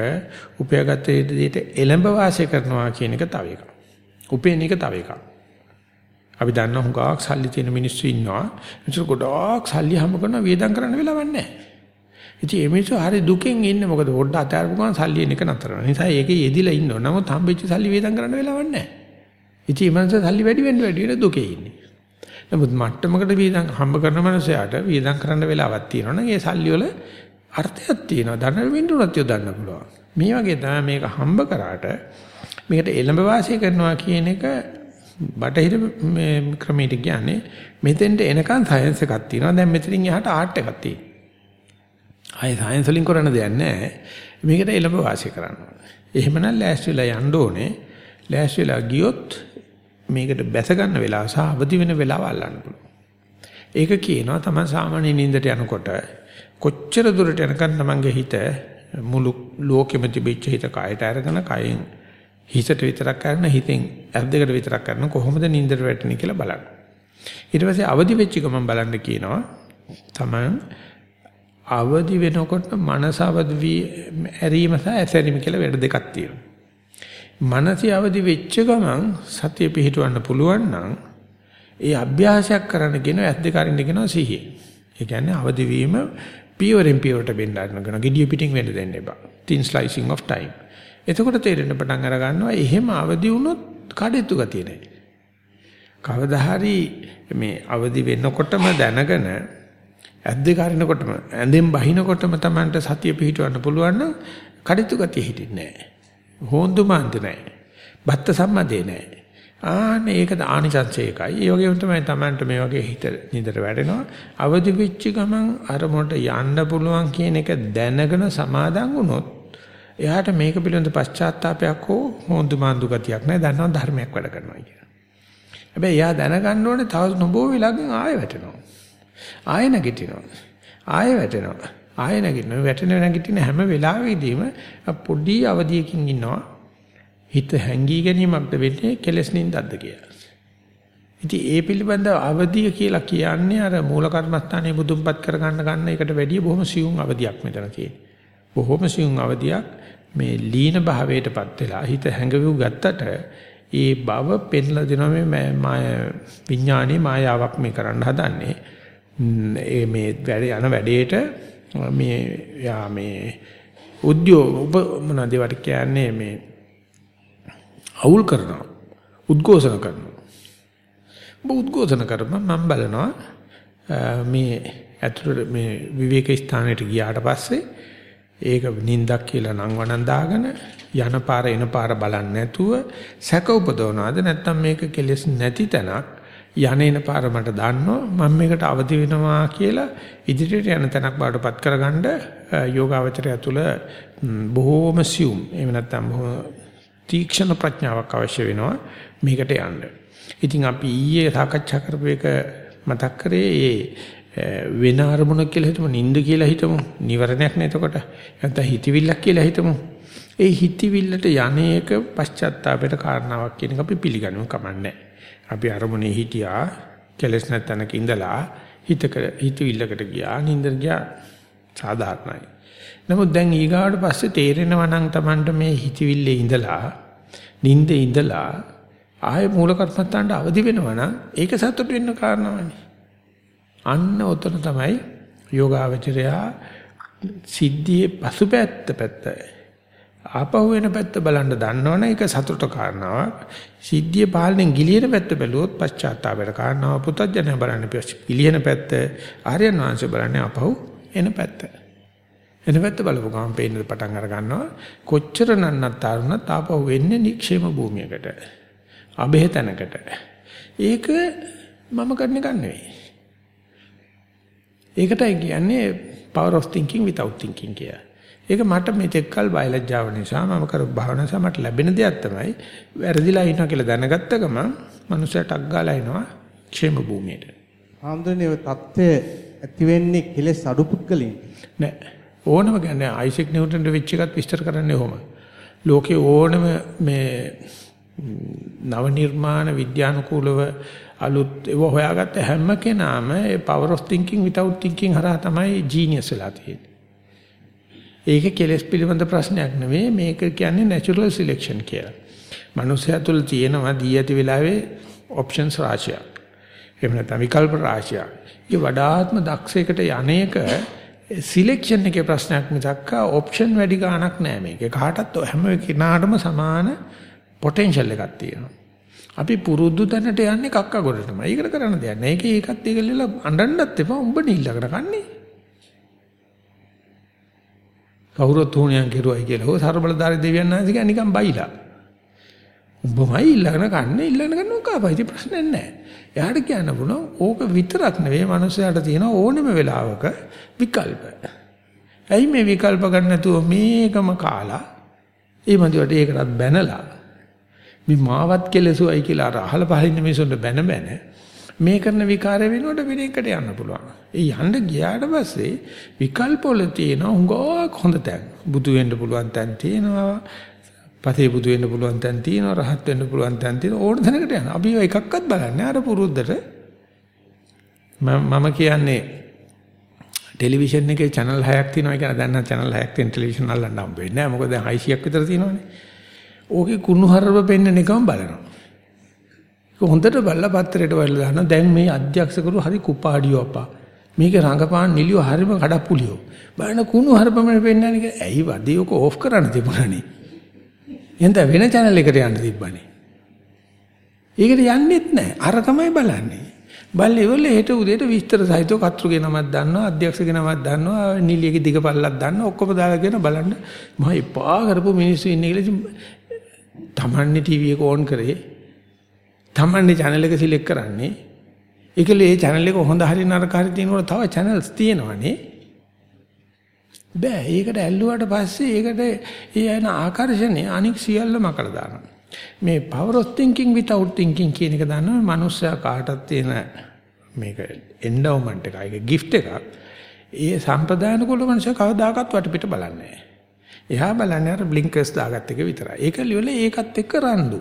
උපයාගත් දෙයට එළඹ වාසය කරනවා කියන එක තව එකක්. උපේන එක තව එකක්. අපි දන්න හුඟක් සල්ලි තියෙන මිනිස්සු ඉන්නවා. මිනිස්සු ගොඩක් සල්ලි හම්බ කරන වේදම් කරන්න වෙලාවක් නැහැ. ඉතින් මේ මිනිස්සු හරි දුකෙන් ඉන්නේ මොකද පොඩ්ඩ අතාරපු ගමන් සල්ලි එන එක නතර වෙනවා. නිසා ඒකේ යෙදිලා ඉන්නවා. නමුත් හම්බෙච්ච සල්ලි වේදම් කරන්න වෙලාවක් නැහැ. ඉතින් මේ මනස සල්ලි වැඩි වෙන්න වැඩි වෙන දුකේ ඉන්නේ. නමුත් මට්ටමකට වීදම් හම්බ කරන මනුස්සයාට වීදම් කරන්න වෙලාවක් තියෙනවා නම් ඒ සල්ලි වල අර්ථයක් තියෙනවා. ධන විඳුනත් යොදන්න පුළුවන්. මේ වගේ තමයි මේක හම්බ කරාට මේකට එළඹ වාසය කරනවා කියන එක බටහිර මේ ක්‍රමයට කියන්නේ මෙතෙන්ට එනකන් සයන්ස් එකක් තියෙනවා. දැන් මෙතනින් එහාට ආර්ට් එකක් තියෙනවා. ආයේ සයන්ස් වලින් කරන්න දෙයක් නැහැ. මේකට එළඹ වාසය කරන්න. එහෙමනම් ලෑස්ති වෙලා යන්න ඕනේ. ලෑස්ති වෙලා ගියොත් මේකට බැස ගන්න වෙලාව සහ අවදි වෙන වෙලාව අල්ලන්න පුළුවන්. ඒක කියනවා තමයි සාමාන්‍ය නිින්දට යනකොට කොච්චර දුරට යනකන් තමන්ගේ හිත මුළු ලෝකෙම තිබිච්ච හිත කයට අරගෙන කයෙන් හිතට විතරක් කරන හිතෙන් ඇස් දෙකට විතරක් කරන කොහොමද නිින්දට වැටෙන්නේ කියලා බලන්න. ඊට පස්සේ අවදි වෙච්ච ගමන් බලන්න කියනවා තමන් අවදි වෙනකොට මනස අවදි වී ඇරීම සහ ඇසැරීම කියලා වැඩ දෙකක් තියෙනවා. මනස අවදි වෙච්ච ගමන් සතිය පිහිටවන්න පුළුවන් නම් ඒ අභ්‍යාසයක් කරන්න කියන ඇස් දෙක අරින්න කියනවා සිහිය. ඒ කියන්නේ අවදි වීම පියවරෙන් පියවරට බෙන්න ගන්න gediya පිටින් වෙන්න දෙන්න එපා. thin slicing of time. එතකොට තේරෙන්න පටන් අර ගන්නවා එහෙම අවදි වුණොත් කඩਿੱතු ගතිය නැහැ. කවදා හරි මේ අවදි වෙනකොටම දැනගෙන ඇස් දෙක අරිනකොටම ඇඳෙන් බහිනකොටම Tamanට සතිය පිහිටවන්න පුළුවන් නම් කඩਿੱතු ගතිය හිටින්නේ නැහැ. හොඳු මන්ද නැහැ. බත්ත සම්මදේ නැහැ. ආනේ ඒක ආනිසංසයකයි. ඒ වගේම තමයි Tamanට මේ වගේ හිත නිදර වැටෙනවා. අවදි වෙච්ච ගමන් අරමුණට යන්න පුළුවන් කියන එක දැනගෙන සමාදන් වුණොත් එයාට මේක පිළිබඳ පශ්චාත්තාවයක් හෝ හොඳු මන්දු ගතියක් නැහැ. දන්නවා ධර්මයක් වැඩ කරනවා කියලා. හැබැයි එයා දැනගන්න ඕනේ තව නොබෝ වෙලාවකින් ආයෙ වැටෙනවා. ආයෙ නැගිටිනවා. ආයෙ වැටෙනවා. ආයෙ නැගිටිනවා. වැටෙන නැගිටින හැම වෙලාවෙදීම පොඩි අවධියකින් ඉන්නවා. හිත හැංගී ගැනීමක්ද වෙන්නේ කෙලස් නින්දක්ද කියලා. ඉතින් ඒ පිළිබඳ අවධිය කියලා කියන්නේ අර මූල කර්මස්ථානයේ බුදුන්පත් කරගන්න ගන්න එකට වැඩිය බොහොම සියුම් අවධියක් මෙතන තියෙන්නේ. බොහොම සියුම් අවධියක් මේ ලීන භාවයටපත් වෙලා හිත හැඟවු ගත්තට ඒ බව පෙන්ලා දෙනවා මේ මාය විඥානයේ මායාවක් මේ කරන්න හදන්නේ. ඒ මේ වැඩ යන වැඩේට මේ යා මේ උද්‍යෝග මොනවද ඒවට කියන්නේ මේ අවුල් කරනවා උද්ඝෝෂණ කරනවා. ඔබ උද්ඝෝෂණ කරපම මම බලනවා මේ ඇතුළට මේ විවේක ස්ථානයට ගියාට පස්සේ ඒක නින්දක් කියලා නම් වණන් දාගෙන යන පාර එන පාර බලන්නේ නැතුව සැක උපදවනවාද? නැත්නම් මේක කෙලෙස් නැති තැනක් යන්නේන පාර මට දන්නවා මම මේකට අවදි වෙනවා කියලා ඉදිරියට යන තැනක් බාටපත් කරගන්න යෝගාවචරය තුළ බොහෝම සියුම්. එහෙම නැත්නම් බොහෝ තීක්ෂණ ප්‍රඥාවක් අවශ්‍ය වෙනවා මේකට යන්න. ඉතින් අපි ඊයේ සාකච්ඡා කරපු එක මතක් කරේ ඒ වෙන අරමුණක් කියලා හිතමු නිින්ද කියලා හිතමු නිවරණයක් නේ එතකොට. නැත්නම් හිතවිල්ලක් කියලා හිතමු. ඒ හිතවිල්ලට යන්නේක පශ්චාත්තාපයට කාරණාවක් කියන එක අපි පිළිගන්නව කමන්නේ අපි අරමුණේ හිටියා කෙලස් නැතනක ඉඳලා හිතක හිතවිල්ලකට ගියා නිින්දට ගියා. සාධාරණයි. නමුත් දැන් ඊගාවට පස්සේ තේරෙනවා නම් Tamanට මේ හිතවිල්ලේ ඉඳලා නිින්දේ ඉඳලා ආය මූල කර්මත්තාන්ට අවදි වෙනවා නම් ඒක සතුට වෙන්න කාරණාවනේ. අන්න උතන තමයි යෝගාවචරයා සිද්ධියේ පසුපැත්ත පැත්ත. ආපහු වෙන පැත්ත බලන්න දන්නවනේ ඒක සතුට කාරණාවක්. සිද්ධිය පාලනයෙන් ගිලින පැත්ත බැලුවොත් පශ්චාත්තාපයට කාරණාව පුතඥය බලන්න පිළිහෙන පැත්ත ආර්යයන් වහන්සේ බලන්නේ ආපහු එන පැත්ත. එන පැත්ත බලපු ගමන් පේන්න පටන් අර ගන්නවා කොච්චර නන්නත් ආරුණත් ආපහු වෙන්නේ නික්ෂේම භූමියකට. අබේ තැනකට. ඒක මම කරන එක නෙවෙයි. ඒකටයි කියන්නේ power of thinking without thinking කිය. ඒක මට මෙතෙක්කල් බයලජ්ජාව නිසා මම කරපු භාවනාව නිසා මට ලැබෙන දෙයක් තමයි වැරදිලා ඉනවා කියලා දැනගත්ත ගමන් මනුස්සයට අග්ගාලා එනවා ക്ഷേම භූමියට. ආම්දරණේ ඔය தත්ත්වය ඇති වෙන්නේ කෙලෙස් අඩුපුත්කලින් නෑ. ඕනම ගැන අයිසෙක් නිව්ටන් වෙච්ච එකත් විස්තර කරන්නේ කොහොම. ලෝකේ ඕනම මේ නව නිර්මාණ විද්‍යානුකූලව අලුත් ඒව හොයාගත්ත හැම කෙනාම ඒ power of thinking without thinking හරහා තමයි genius වෙලා තියෙන්නේ. ඒක කෙලස් පිළිබඳ ප්‍රශ්නයක් නෙවෙයි මේක කියන්නේ natural selection කියලා. මනුස්සයා තුළ තියෙනවා දී ඇති වෙලාවේ options රාශියක්. එහෙම නැත්නම් විකල්ප රාශියක්. ඒ වඩාත්ම දක්ෂයකට යන්නේක සිලෙක්ෂන් එකේ ප්‍රශ්නයක් මිසක් ඔප්ෂන් වැඩි ගාණක් නෑ මේක. කාටත් හැම කෙනාටම සමාන පොටෙන්ෂල් එකක් තියෙනවා. අපි පුරුදු තැනට යන්නේ කක්ක ගොඩටමයි. ඒකට කරන්න දෙයක් නෑ. ඒක ඒකත් ඒකලෙලා අඬන්නත් එපා. උඹ නිල්ලකට කන්නේ. කවුරුත් උණියන් කෙරුවයි කියලා. හො ਸਰබලදාරි දෙවියන් නැති කියන්නේ නිකන් බයිලා. උඹමයි ඊළඟන කන්නේ ඊළඟන කන්න උකාපයි. ඉතින් ප්‍රශ්නයක් නෑ. එයාට කියන්න පුළුවන් ඕක විතරක් නෙවෙයි මනුස්සයාට තියෙන ඕනෙම වෙලාවක විකල්ප. ඇයි මේ විකල්ප ගන්න නැතුව මේකම කාලා ඒ මන්දිවට ඒකටත් බැනලා මේ මාවත් කෙලසුයි කියලා අර අහල පහින්න මිනිසුන්ට බැන බැන මේ කරන විකාරය වෙනුවට වෙන එකට යන්න පුළුවන්. ඒ යන්න ගියාට පස්සේ විකල්ප වල තියෙන උංගක් හොඳ තැන්. බුදු වෙන්න පුළුවන් තැන් තියෙනවා. පතේ බුදු වෙන්න පුළුවන් තැන් තියෙනවා. රහත් වෙන්න පුළුවන් තැන් තියෙනවා. ඕන තැනකට යන්න. අපි එකක්වත් බලන්නේ අර පුරුද්දට මම කියන්නේ ටෙලිවිෂන් එකේ channel 6ක් තියෙනවා කියලා දැන් නම් channel 6ක් තියෙන ටෙලිවිෂන් අල්ලන්න හම්බ වෙන්නේ නැහැ. මොකද දැන් 600ක් විතර තියෙනවානේ. ඕකේ කුණු හරව පෙන්නන එකම බලනවා. ඒක හොඳට බලලා පත්‍රයට වල දානවා. දැන් මේ අධ්‍යක්ෂකරු හරි කුපාඩියෝ අප්පා. මේක රංගපාන නිලියෝ හරිම කඩප්පුලියෝ. බලන කුණු හරපමණ පෙන්නන්නේ කියලා. ඇයි වදී ඔක ඕෆ් කරන්න තිබුණානේ. එහෙනම් වෙන channel එකට යන්න තිබ්බනේ. ඒකට යන්නෙත් නැහැ. අර තමයි බලන්නේ. බල්ලේ ඉවරල හෙට උදේට විස්තර සහිතව කතෘගේ නමක් දන්නවා අධ්‍යක්ෂකගේ නමක් දන්නවා නිලියගේ දිග පල්ලක් දන්නවා ඔක්කොම දාලා කියන බලන්න මම එපා කරපු මිනිස්සු ඉන්නේ කියලා තමන්නේ ටීවී එක ඕන් කරේ. තමන්නේ channel එක සිලෙක්ට් කරන්නේ. ඒකලේ ඒ channel එක හොඳ හරි නරක හරි තියෙනකොට තව channels තියෙනවනේ. බෑ ඒකට ඇල්ලුවාට පස්සේ ඒකට ඒ යන ආකර්ෂණය අනික් සියල්ලම කළා දානවා. මේ power of thinking without thinking කියන එක දන්නවා මනුස්සයා කාටත් තියෙන මේක endowment එක ඒක gift එකක්. ඒ සම්ප්‍රදායන කුල මනුස්සයා කවදාකවත් වටපිට බලන්නේ නැහැ. එහා බලන්නේ අර බ්ලින්කර්ස් දාගත්ත එක විතරයි. ඒක ලියවල ඒකත් එක්ක රණ්ඩු.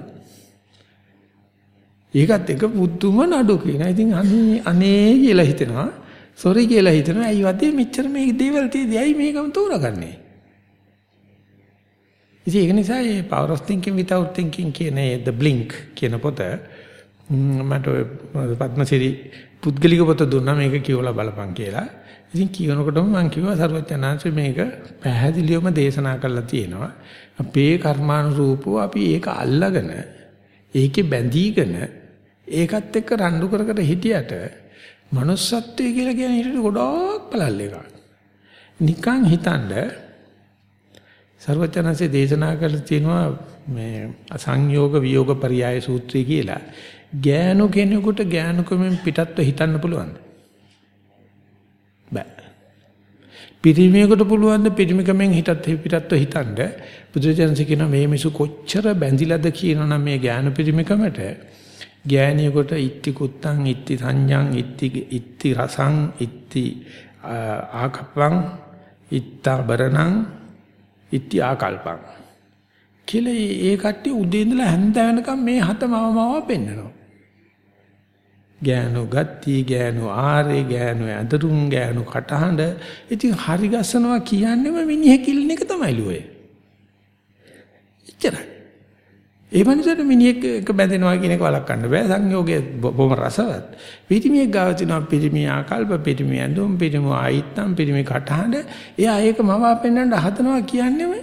ඒකත් එක්ක පුදුම නඩු කියන. ඉතින් අනේ අනේ කියලා හිතෙනවා. සෝරි කියලා හිතෙනවා. ඇයි වදේ මෙච්චර මේ දේවල් තියෙදි ඇයි මේකම තෝරගන්නේ? ඉතින් ඒක නිසා මේ power of thinking without thinking කියන the blink කියන පොත මට පద్මසිරි පුද්ගලික පොත දුන්නා මේක කියවලා බලපන් කියලා. ඉතින් කියනකොටම මම කිව්වා සරුවචනාංශ මේක පැහැදිලිවම දේශනා කරලා තියෙනවා. අපේ කර්මානුරූපව අපි ඒක අල්ලගෙන ඒකේ බැඳීගෙන ඒකත් එක්ක රණ්ඩු කර කර හිටියට manussත්වයේ කියලා කියන හිතේ ගොඩක් බලල් එකක්. නිකන් හිතනද සර්වචනසේ දේශනා කරලා තියෙනවා මේ අසංයෝග විయోగ පරියාය සූත්‍රය කියලා. ගෑනු කෙනෙකුට ගෑනුකමෙන් පිටත්ව හිතන්න පුළුවන්ද? බෑ. පිරිමියෙකුට පුළුවන් ද පිරිමිකමෙන් හිතත් පිටත්ව හිතන්න බුදුරජාණන්සේ කියනවා මේ මිසු කොච්චර බැඳිලාද කියනනම් මේ ඥාන පිරිමිකමට ඥානියෙකුට ඉත්ති කුත්තං ඉත්ති සංඥං ඉත්ති ඉත්ති රසං ඉත්ති ආකප්පං ඉත්තබරණං ඉත්ති ආකල්පං කියලා ඒ කට්ටිය උදේ ඉඳලා හැන්ද වෙනකම් මේ හතමම මම පෙන්නනවා ගෑනු ගත්ති ගෑනු ආරේ ගෑනු ඇදරුම් ගෑනු කටහඬ ඉතින් හරි ගස්සනවා කියන්නේම මිනිහ කිල්ලන එක තමයි ලුවේ. එච්චරයි. ඒ මනුස්සයට මිනිහෙක් එක බැඳෙනවා කියන එක වළක්වන්න බෑ සංයෝගයේ බොහොම රසවත්. පිටිමියෙක් ගාව තිනවා පිටිමිය ආකල්ප පිටිමිය ඇඳුම් පිටිමු ආයිත්තම් පිටිමි කටහඬ එයා ඒක මම පෙන්වන්න හදනවා කියන්නේම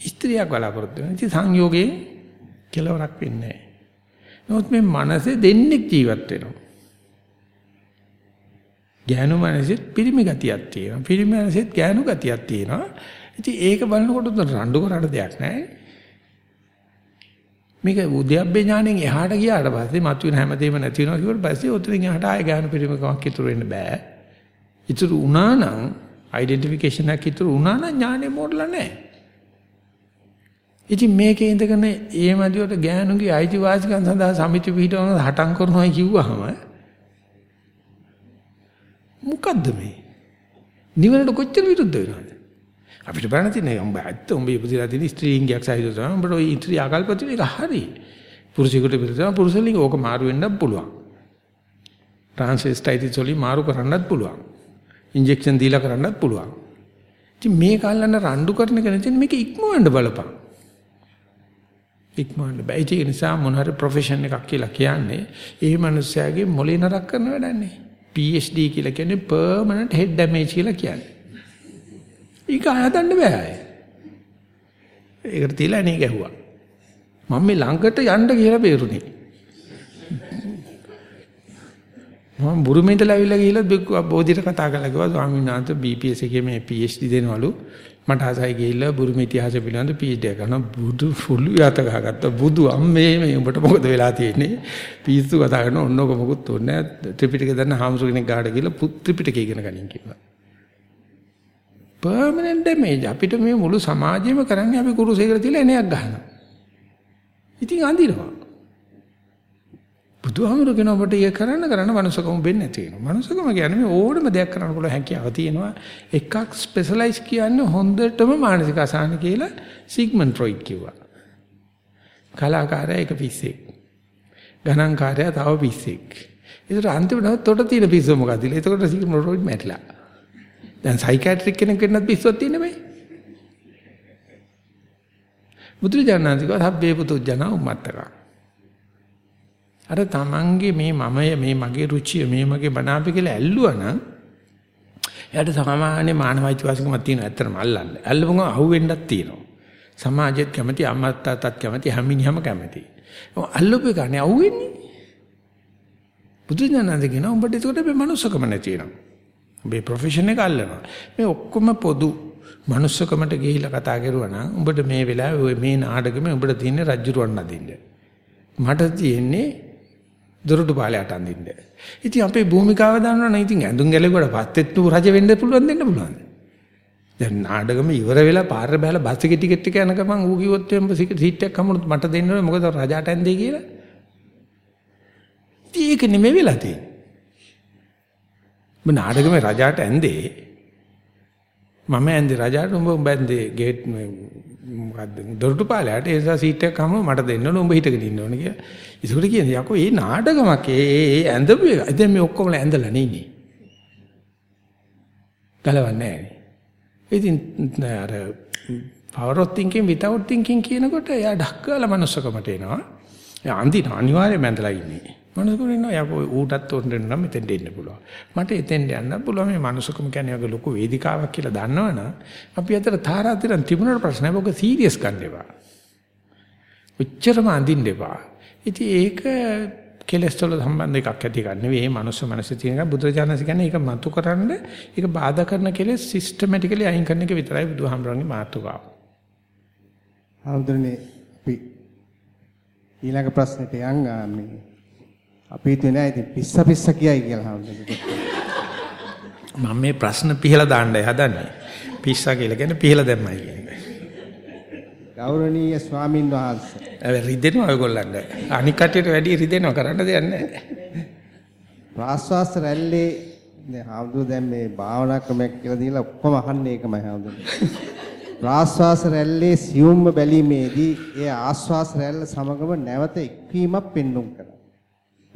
ස්ත්‍රියක් බලාපොරොත්තු වෙනවා. ඉතින් සංයෝගයෙන් කෙලවරක් වෙන්නේ නැහැ. නමුත් මේ මනසේ දෙන්නෙක් ජීවත් වෙනවා. ඥානු මනසෙත් පිරිමි ගතියක් තියෙනවා. පිරිමි මනසෙත් ඥානු ගතියක් තියෙනවා. ඉතින් ඒක බලනකොට රණ්ඩු කරන්න දෙයක් නැහැ. මේක උද්‍යප්පේ ඥාණයෙන් එහාට ගියාට පස්සේ මතුවෙන හැමදේම නැති වෙනවා කියවට පස්සේ උතරින් එහාට ආය ඥාන පිරිමකමක් ඉතුරු වෙන්න බෑ. ඉතුරු වුණා නම් ඩෙන්ටිෆිකේෂන් එකක් ඉතුරු වුණා නම් ඥානෙ මොඩලා නැහැ. ඉතින් මේකේ ඉඳගෙන ඒ මැදියට ගෑනුගේ අයිතිවාසිකම් සඳහා සමිති පිටවන හටම් කරනවා කිව්වහම මොකද්ද මේ? නිවනට කොච්චර විරුද්ධ වෙනවද? අපිට බලන්න තියෙන්නේ උඹ ඇත්ත උඹ ඉපදිලා තියෙන ස්ත්‍රීලිංගයක් සහිත තමයි උඹට ওই ඉන්ද්‍රිය ආකල්ප තියෙන එක හරි. පුරුෂයෙකුට පිළිතුරු පුරුෂලිංග ඕක මාරු වෙන්නත් පුළුවන්. ට්‍රාන්ස්වෙස්ටයිටිස් වලින් මාරු කරන්නත් පුළුවන්. ඉන්ජෙක්ෂන් දීලා කරන්නත් පුළුවන්. ඉතින් මේ කාලන රණ්ඩු කරන කෙනෙක් මේක ඉක්මවන්න බලපන්. ඉක්මවන්න බෑ. ඒ නිසා මොන හරි ප්‍රොෆෙෂන් එකක් කියලා කියන්නේ ඒ මනුස්සයාගේ මොලේ නරක කරන වැඩන්නේ. PhD කියලා කියන්නේ permanent head damage කියලා කියන්නේ. ඒක හදන්න බෑ. ඒකට තියලා නේ ගැහුවා. මම මේ ළඟට යන්න කියලා බේරුනේ. මම බුරුමේට läවිලා ගිහිල්ලා බෝධිට කතා කරලා කිව්වා ස්වාමීන් වහන්සේ BPS එකේ මේ PhD දෙනවලු. මට ආසයි ගිහිල්ලා බුරුම ඉතිහාසය පිළිබඳ PhD එක කරනවා බුදු ෆුල් යත ගහගත්ත. බුදු අම්මේ මේ උඹට මොකද වෙලා තියෙන්නේ? පිස්සු කතා කරන ඔන්නෝක මොකුත් ඕනේ ත්‍රිපිටකය දන්න හාමුදුර කෙනෙක් ගාඩ ගිහිල්ලා ත්‍රිපිටකය ඉගෙන ගනින් කිව්වා. Permanent damage අපිට මේ මුළු සමාජෙම කරන්නේ අපි කුරුසයකට තියලා එනයක් ගහනවා ඉතින් අඳිනවා බුදුහාමුදුරු කියන ඔබට ඒක කරන්න කරන්න මනුස්සකම වෙන්නේ නැති වෙනවා. මනුස්සකම කියන්නේ මේ ඕනම දෙයක් කරන්න පුළුවන් හැකියාව තියෙනවා. එකක් ස්පෙෂලායිස් කියන්නේ හොඳටම මානසික අසහන කියලා සිග්මන්ඩ් ෆ්‍රොයිඩ් කිව්වා. කලාකාරයා එක පිස්සෙක්. ගණන්කාරයා තව පිස්සෙක්. ඒතර අන්තිමට තොට තියෙන පිස්සුව මොකද? ඒකට සිග්මන්ඩ් ෆ්‍රොයිඩ් මැරිලා. දැන් සයිකියාට්‍රික් කෙනෙක් වෙන්නත් පිස්සුවක් තියෙන මේ. බුදුරජාණන් වහන්සේ කිව්වා "හබ්බේ පුතු ජන උම්මත්තකා" අර තමන්ගේ මේ මමය මේ මගේ රුචිය මේ මගේ බනාපි කියලා ඇල්ලුවා නම් එයාට සාමාන්‍ය මානවයිති වාසිකමක් තියෙන ඇත්තටම අල්ලන්න. ඇල්ලපුවම අහුවෙන්නත් තියෙනවා. සමාජෙත් කැමති අම්මත් තාත්තත් කැමති හැමිනියම කැමති. අල්ලපු එකනේ අහුවෙන්නේ. බුදුඥානන්ද කියනවා උඹට ඒකට මේ මනුස්සකම නැති වෙනවා. උඹේ ප්‍රොෆෙෂන් එක අල්ලනවා. මේ ඔක්කොම පොදු මනුස්සකමට ගිහිල්ලා කතා කරුවා නම් උඹට මේ වෙලාවේ මේ නාටකෙම උඹට තියෙන රජ්ජුරුවන් අදින්න. මට තියෙන්නේ දොරටු පාලයට අඳින්න. ඉතින් අපේ භූමිකාව දන්නවනේ ඉතින් ඇඳුම් ගැලෙකට පස්සෙත් නු රජ වෙන්න පුළුවන් දෙන්න පුළුවන්. දැන් නාඩගම ඉවර වෙලා පාර බැලලා බස් එකේ ටිකට් එක යන ගමන් ඌ කිව්වොත් එම්බ සීට් එකක් හම්බුනොත් මට දෙන්න ඕනේ මොකද රජාට ඇඳේ කියලා. ඉතින් ඒක නෙමෙයි වෙලා තියෙන්නේ. මම නාඩගමේ රජාට ඇඳේ මම ඇඳේ රජාට උඹ උඹ ඇඳේ ගේට් මොකද්ද දොරටු පාලයට ඒ නිසා සීට් එකක් හම්බ මට දෙන්න ඕනේ උඹ හිටගෙන ඉන්න ඕනේ කියලා. ඒකට කියන්නේ යකෝ මේ නාටකමක් ඒ ඒ ඇඳපු එක. දැන් මේ ඔක්කොම ඇඳලා නෙන්නේ. ගලවන්නේ නැහැ. ඉතින් අර power of thinking without thinking කියනකොට එයා ඩක්කලා මනුස්සකමට එනවා. එයා අන්දින අනිවාර්යයෙන්ම ඇඳලා ඉන්නේ. මනුස්සකම ඉන්නවා යකෝ ඌටත් උන්ට නම් මෙතෙන්ට එන්න පුළුවන්. මට එතෙන්ට යන්න පුළුවන් මේ මනුස්සකම කියන්නේ වගේ ලොකු වේදිකාවක් කියලා දන්නවනම් අපි අතර තාරාතිරම් තිබුණාට ප්‍රශ්නයක් ඔක සීරියස් ගන්න එපා. උච්චරම අඳින්න එපා. ඉතින් ඒක කෙලස් වල සම්බන්ධ එකක් ඇති ගන්න නෙවෙයි මේ මනුස්ස මනසේ තියෙන එක බුදුරජාණන් කියන්නේ ඒක මතු කරන්න ඒක බාධා කරන කෙලස් සිස්ටමැටිකලි අයින් කරන එක විතරයි බුදුහාමරන්ගේ මාතෘකාව. ආවුදනේ අපි ඊළඟ ප්‍රශ්නෙට යන් මේ අපි හිතුවේ නෑ ඉතින් පිස්ස පිස්ස කියයි කියලා හම්බුනේ. මම මේ ප්‍රශ්න පිහලා දාන්නයි හදන්නේ. පිස්සා කියලා කියන්නේ පිහලා දැම්මයි කියන එක. ගෞරවනීය ස්වාමින් වහන්සේ. ඒ රිදෙනවා ඔයගොල්ලන්ට. අනික් කටියට වැඩි රිදෙනවා කරන්න දෙයක් නැහැ. ප්‍රාශ්වාස රැල්ලේ දැන් හාමුදුරුවෝ දැන් මේ භාවනා ක්‍රමයක් කියලා දීලා ඔක්කොම අහන්නේ ඒකමයි හාමුදුරුවෝ. ප්‍රාශ්වාස රැල්ලේ සියුම්ම බැලීමේදී ඒ ආශ්වාස රැල්ල සමගම නැවත එක්වීමක් පෙන්눔 කරනවා.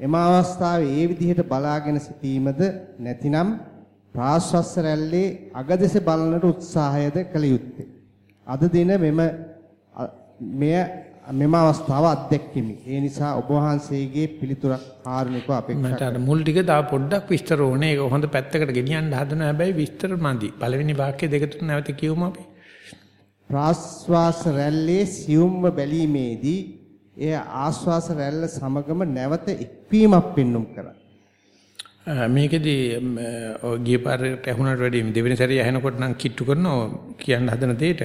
එම අවස්ථාවේ ඒ විදිහට බලාගෙන සිටීමද නැතිනම් ප්‍රාශ්වාස රැල්ලේ අගදෙස බලනට උත්සාහයද කළ යුත්තේ. අද දින මෙම මෙය මෙම අවස්ථාව අත්දැක්කෙමි. ඒ නිසා ඔබ වහන්සේගේ පිළිතුරක් කාරුණිකව අපේක්ෂා මට අර මුල් ටික තව පොඩ්ඩක් විස්තර ඕනේ. ඒක හොඳ පැත්තකට ගෙනියන්න හදන හැබැයි විස්තර මදි. පළවෙනි වාක්‍ය දෙක තුන නැවත කියවමු අපි. ප්‍රාශ්වාස රැල්ලේ සියුම්ව බැලීමේදී එය ආශ්වාස රැල්ල සමගම නැවත එක්වීමක් පෙන්눔 කරයි. මේකෙදි ගිය පාරට ඇහුණට වැඩිය දෙවෙනි සැරේ ඇහෙනකොට නම් කිට්ටු කරනවා කියන්න හදන දෙයට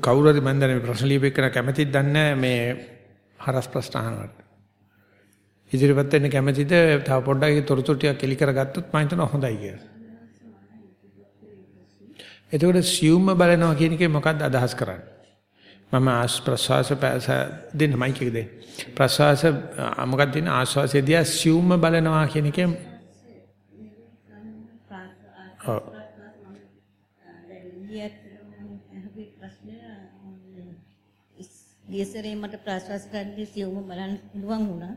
කවුරු හරි මන් දැන ප්‍රශ්න ලියපෙන්න කැමතිද දන්නේ මේ හරස් ප්‍රශ්න අහනවට. ඉදිරියපත් වෙන්න කැමතිද තව පොඩ්ඩක් තොරතුරු ටිකක් එලි කරගත්තොත් මම හිතනවා හොඳයි කියලා. එතකොට සියුම්ම බලනවා කියන එකේ මොකක්ද අදහස් කරන්නේ? මම ආස් ප්‍රසවාස පැස දෙන්න මයික් එක දෙන්න. ප්‍රසවාස මොකක්ද දෙන්න ආස්වාසයේදී සියුම්ම බලනවා කියන එකේ ඔව්. ගියසරේ මට ප්‍රාශ්වාස රැල්ලේ සියුම්ම බලන්න පුළුවන් වුණා.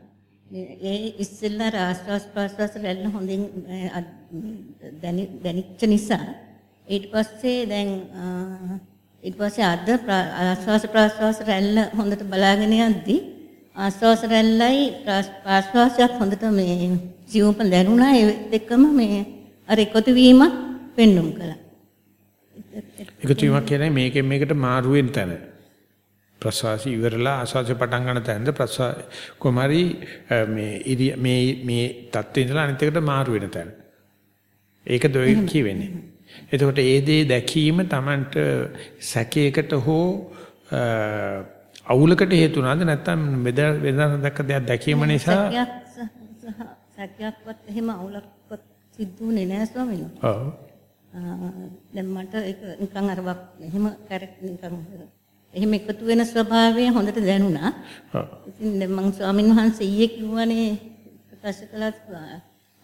ඒ ඉස්සෙල්ලා ආශ්වාස ප්‍රාශ්වාස රැල්ල හොඳින් දැනිච්ච නිසා ඊට පස්සේ දැන් ඊට පස්සේ අද ආස්වාස ප්‍රාස්වාස රැල්ල හොඳට බලාගෙන යද්දි ආස්වාස රැල්ලයි ප්‍රාස්වාසයක් හොඳට මේ ජීවප දැනුණා ඒත් එක්කම මේ අර එකතු වීමක් පෙන්눔 කළා. එකතු වීමක් කියන්නේ මේකෙන් මේකට මාරු වෙන තැන. ප්‍රසවාසී ඉවරලා ආස්වාස පටන් ගන්න තැනද ප්‍රසවා කොමාරි මේ මේ මේ தත්ත්වේ ඉඳලා අනිත් එකට මාරු වෙන තැන. ඒක දෙයි කියවෙන්නේ. එතකොට ඒ දේ දැකීම Tamanට සැකයකට හෝ අවුලකට හේතු වුණාද නැත්නම් වෙනදා දැක්ක දෙයක් දැකීම නිසා සැකයක්වත් එහෙම අවුලක්වත් සිද්ධ වුණේ නැහැ ස්වාමීන්. ඔව්. දැන් මට ඒක නිකන් අර එහෙම කැරක් නිකන් එහෙම එකතු වෙන ස්වභාවය හොඳට දැනුණා. ඔව්. ඉතින් දැන් මං ස්වාමීන් වහන්සේ ඊයේ කිව්වනේ ප්‍රකාශ කළා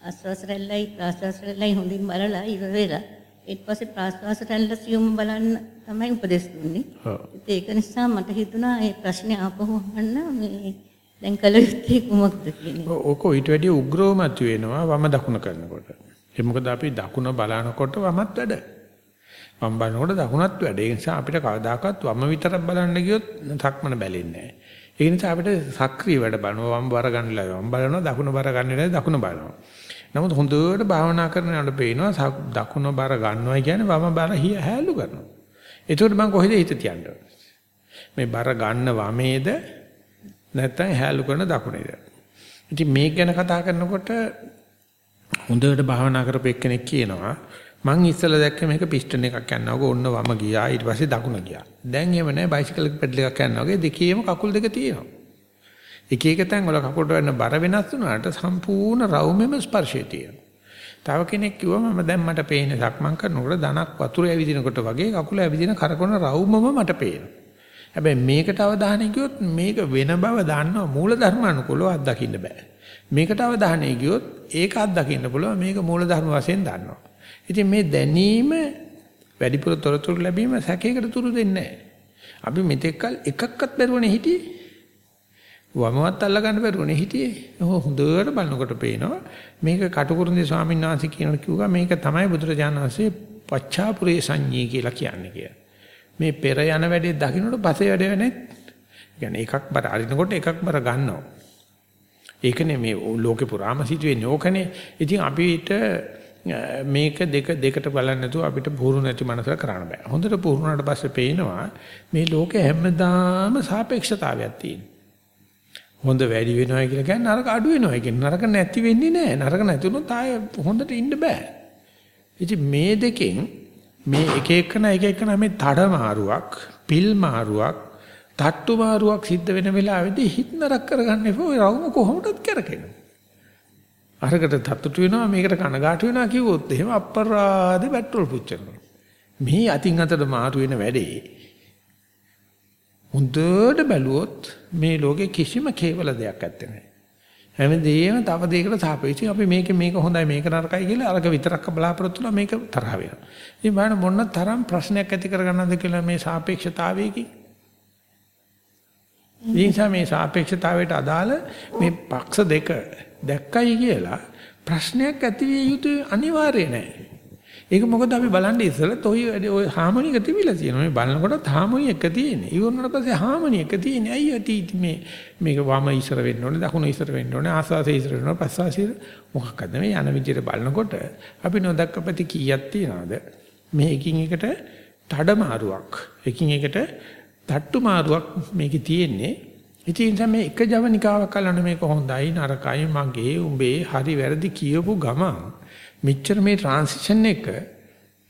ආස්වාස රැල්ලයි ප්‍රාස්වාස රැල්ලයි හොඳින් බලලා ඉවර වෙලා ඊට පස්සේ ප්‍රාශ්වාස රැල්ල සියුම් බලන්න තමයි උපදෙස් දුන්නේ. ඒක නිසා මට හිතුණා මේ ප්‍රශ්නේ ආපහු අහන්න මේ දැන් කල යුත්තේ කුමක්ද කියන එක. ඕක ඊට වැඩිය උග්‍රවමත් වෙනවා වම දකුණ කරනකොට. ඒ මොකද අපි දකුණ බලනකොට වමත් වැඩ. වම් බලනකොට දකුණත් වැඩ. ඒ නිසා අපිට කවදාකවත් වම විතරක් බලන්න ගියොත් සක්මන බැලෙන්නේ නැහැ. ඒ නිසා අපිට සක්‍රීය වැඩ බලනවා වම් බර ගන්නලා වම් බලනවා දකුණ බර ගන්නලා දකුණ බලනවා. නමුත් හොඳට භාවනා කරනකොට පේනවා දකුණ බර ගන්නවා කියන්නේ වම බර හිය හැලු කරනවා. ඒකට මම කොහෙද හිත තියන්නේ? මේ බර ගන්න වමේද නැත්නම් හැලු කරන දකුණේද? ඉතින් මේක ගැන කතා කරනකොට හොඳට භාවනා කරපු එක්කෙනෙක් කියනවා මං ඉස්සෙල්ලා දැක්ක මේක පිස්ටන් එකක් යනවාක ඕන්න වම ගියා ඊට පස්සේ දකුණ ගියා. දැන් එහෙම නැහැ බයිසිකල් පෙඩල් එකක් යනවාගේ දෙකේම කකුල් දෙක තියෙනවා. එක එක තැන් වල කකුලට වෙන බර වෙනස් වුණාට සම්පූර්ණ රවුමෙම ස්පර්ශය තියෙනවා. තව කෙනෙක් කිව්වා මම දැන් මට පේන්නේ සක්මන් කරනකොට ධනක් වතුර ඇවිදිනකොට වගේ කකුල ඇවිදින කරකවන රවුමම මට පේනවා. හැබැයි මේකට අවධානය ගියොත් මේක වෙන බව දන්නවා මූල ධර්මානුකූලව අත්දකින්න බෑ. මේකට අවධානය ගියොත් ඒක අත්දකින්න පුළුවන් මේක මූල ධර්ම වශයෙන් දන්නවා. ඉතින් මේ දැනීම වැඩිපුර තොරතුරු ලැබීම සැකයකට තුරු දෙන්නේ නැහැ. අපි මෙතෙක්කල් එකක්වත් බැරුවනේ හිටියේ. වමවත් අල්ල ගන්න බැරුණේ හිටියේ. ඔහො හොඳට බලනකොට පේනවා මේක කටුකුරුන්දේ ස්වාමීන් වහන්සේ කියනවා කිව්වා මේක තමයි බුදුරජාණන් වහන්සේ පච්චාපුරේ සංඤී කියලා කියන්නේ කියලා. මේ පෙර යන වැඩේ දකින්නට පස්සේ වැඩේ වෙන්නේ. කියන්නේ එකක් බර අරිනකොට එකක් බර ගන්නවා. ඒකනේ මේ ලෝකේ පුරාම සිදුවෙන්නේ ඕකනේ. ඉතින් අපිට මේක දෙක දෙකට බලන්න නැතුව අපිට පුහුණු නැති මනසක් කරන්න බෑ. හොඳට පුහුණුනට පස්සේ පේනවා මේ ලෝකේ හැමදාම සාපේක්ෂතාවයක් තියෙනවා. හොඳ වැඩි වෙනවා කියලා කියන්නේ නරක අඩු වෙනවා කියන්නේ නරක නැති වෙන්නේ නැහැ. නරක නැති වුණොත් ආය හොඳට ඉන්න බෑ. ඉතින් මේ දෙකෙන් මේ එක එකන එක එකන මේ තඩ මාරුවක්, පිල් මාරුවක්, තට්ටු මාරුවක් සිද්ධ වෙන වෙලාවෙදී හිත නරක කරගන්න එපා. ඔය රවුම කොහොමදත් කරකිනවා. අරකට තත්තු වෙනවා මේකට කනගාටු වෙනවා කිව්වොත් එහෙම අපරාධ පෙට්‍රල් පුච්චනවා. මේ අතින් අතට මාරු වෙන වැඩේ. හොඳට බැලුවොත් මේ ලෝකේ කිසිම කේවල දෙයක් නැත්තේ නෑ. හැමදේම තව දෙයකට සාපේක්ෂව අපි මේක මේක හොඳයි මේක නරකයි කියලා අරක විතරක් බලාපොරොත්තු වෙලා මේක තරහ වෙනවා. ඉතින් බලන්න මොන තරම් ප්‍රශ්නයක් ඇති කරගන්නද කියලා මේ සාපේක්ෂතාවයකින්. නිසා මේ සාපේක්ෂතාවයට අදාළ මේ පක්ෂ දෙක දැක්කයි කියලා ප්‍රශ්නයක් ඇති විය යුතු අනිවාර්ය නැහැ. ඒක මොකද අපි බලන්නේ ඉස්සෙල්ලත් ඔය ඔය හාමෝනි එක තිබිලා තියෙනවා. මේ බලනකොටත් හාමෝනි එක තියෙන්නේ. ඉවරනට පස්සේ හාමෝනි එක තියෙන්නේ. ඇයි අතී මේ මේක වම ඉස්සර වෙන්න ඕනේ, දකුණ ඉස්සර වෙන්න ඕනේ, ආස්වාසේ ඉස්සර වෙන්න ඕනේ, පස්වාසේ මොකක්ද මේ යන විදිහට බලනකොට අපි නොදක්ක පැති කීයක් තියනවද? මේ එකින් එකට තඩ මාරුවක්. එකින් එකට තට්ටු මාරුවක් මේකේ තියෙන්නේ. ඉතින් තමයි එක ජවනිකාවක් අල්ලන්න මේක හොඳයි නරකයි මගේ උඹේ හරි වැරදි කියපු ගමන් මෙච්චර මේ ට්‍රාන්සිෂන් එක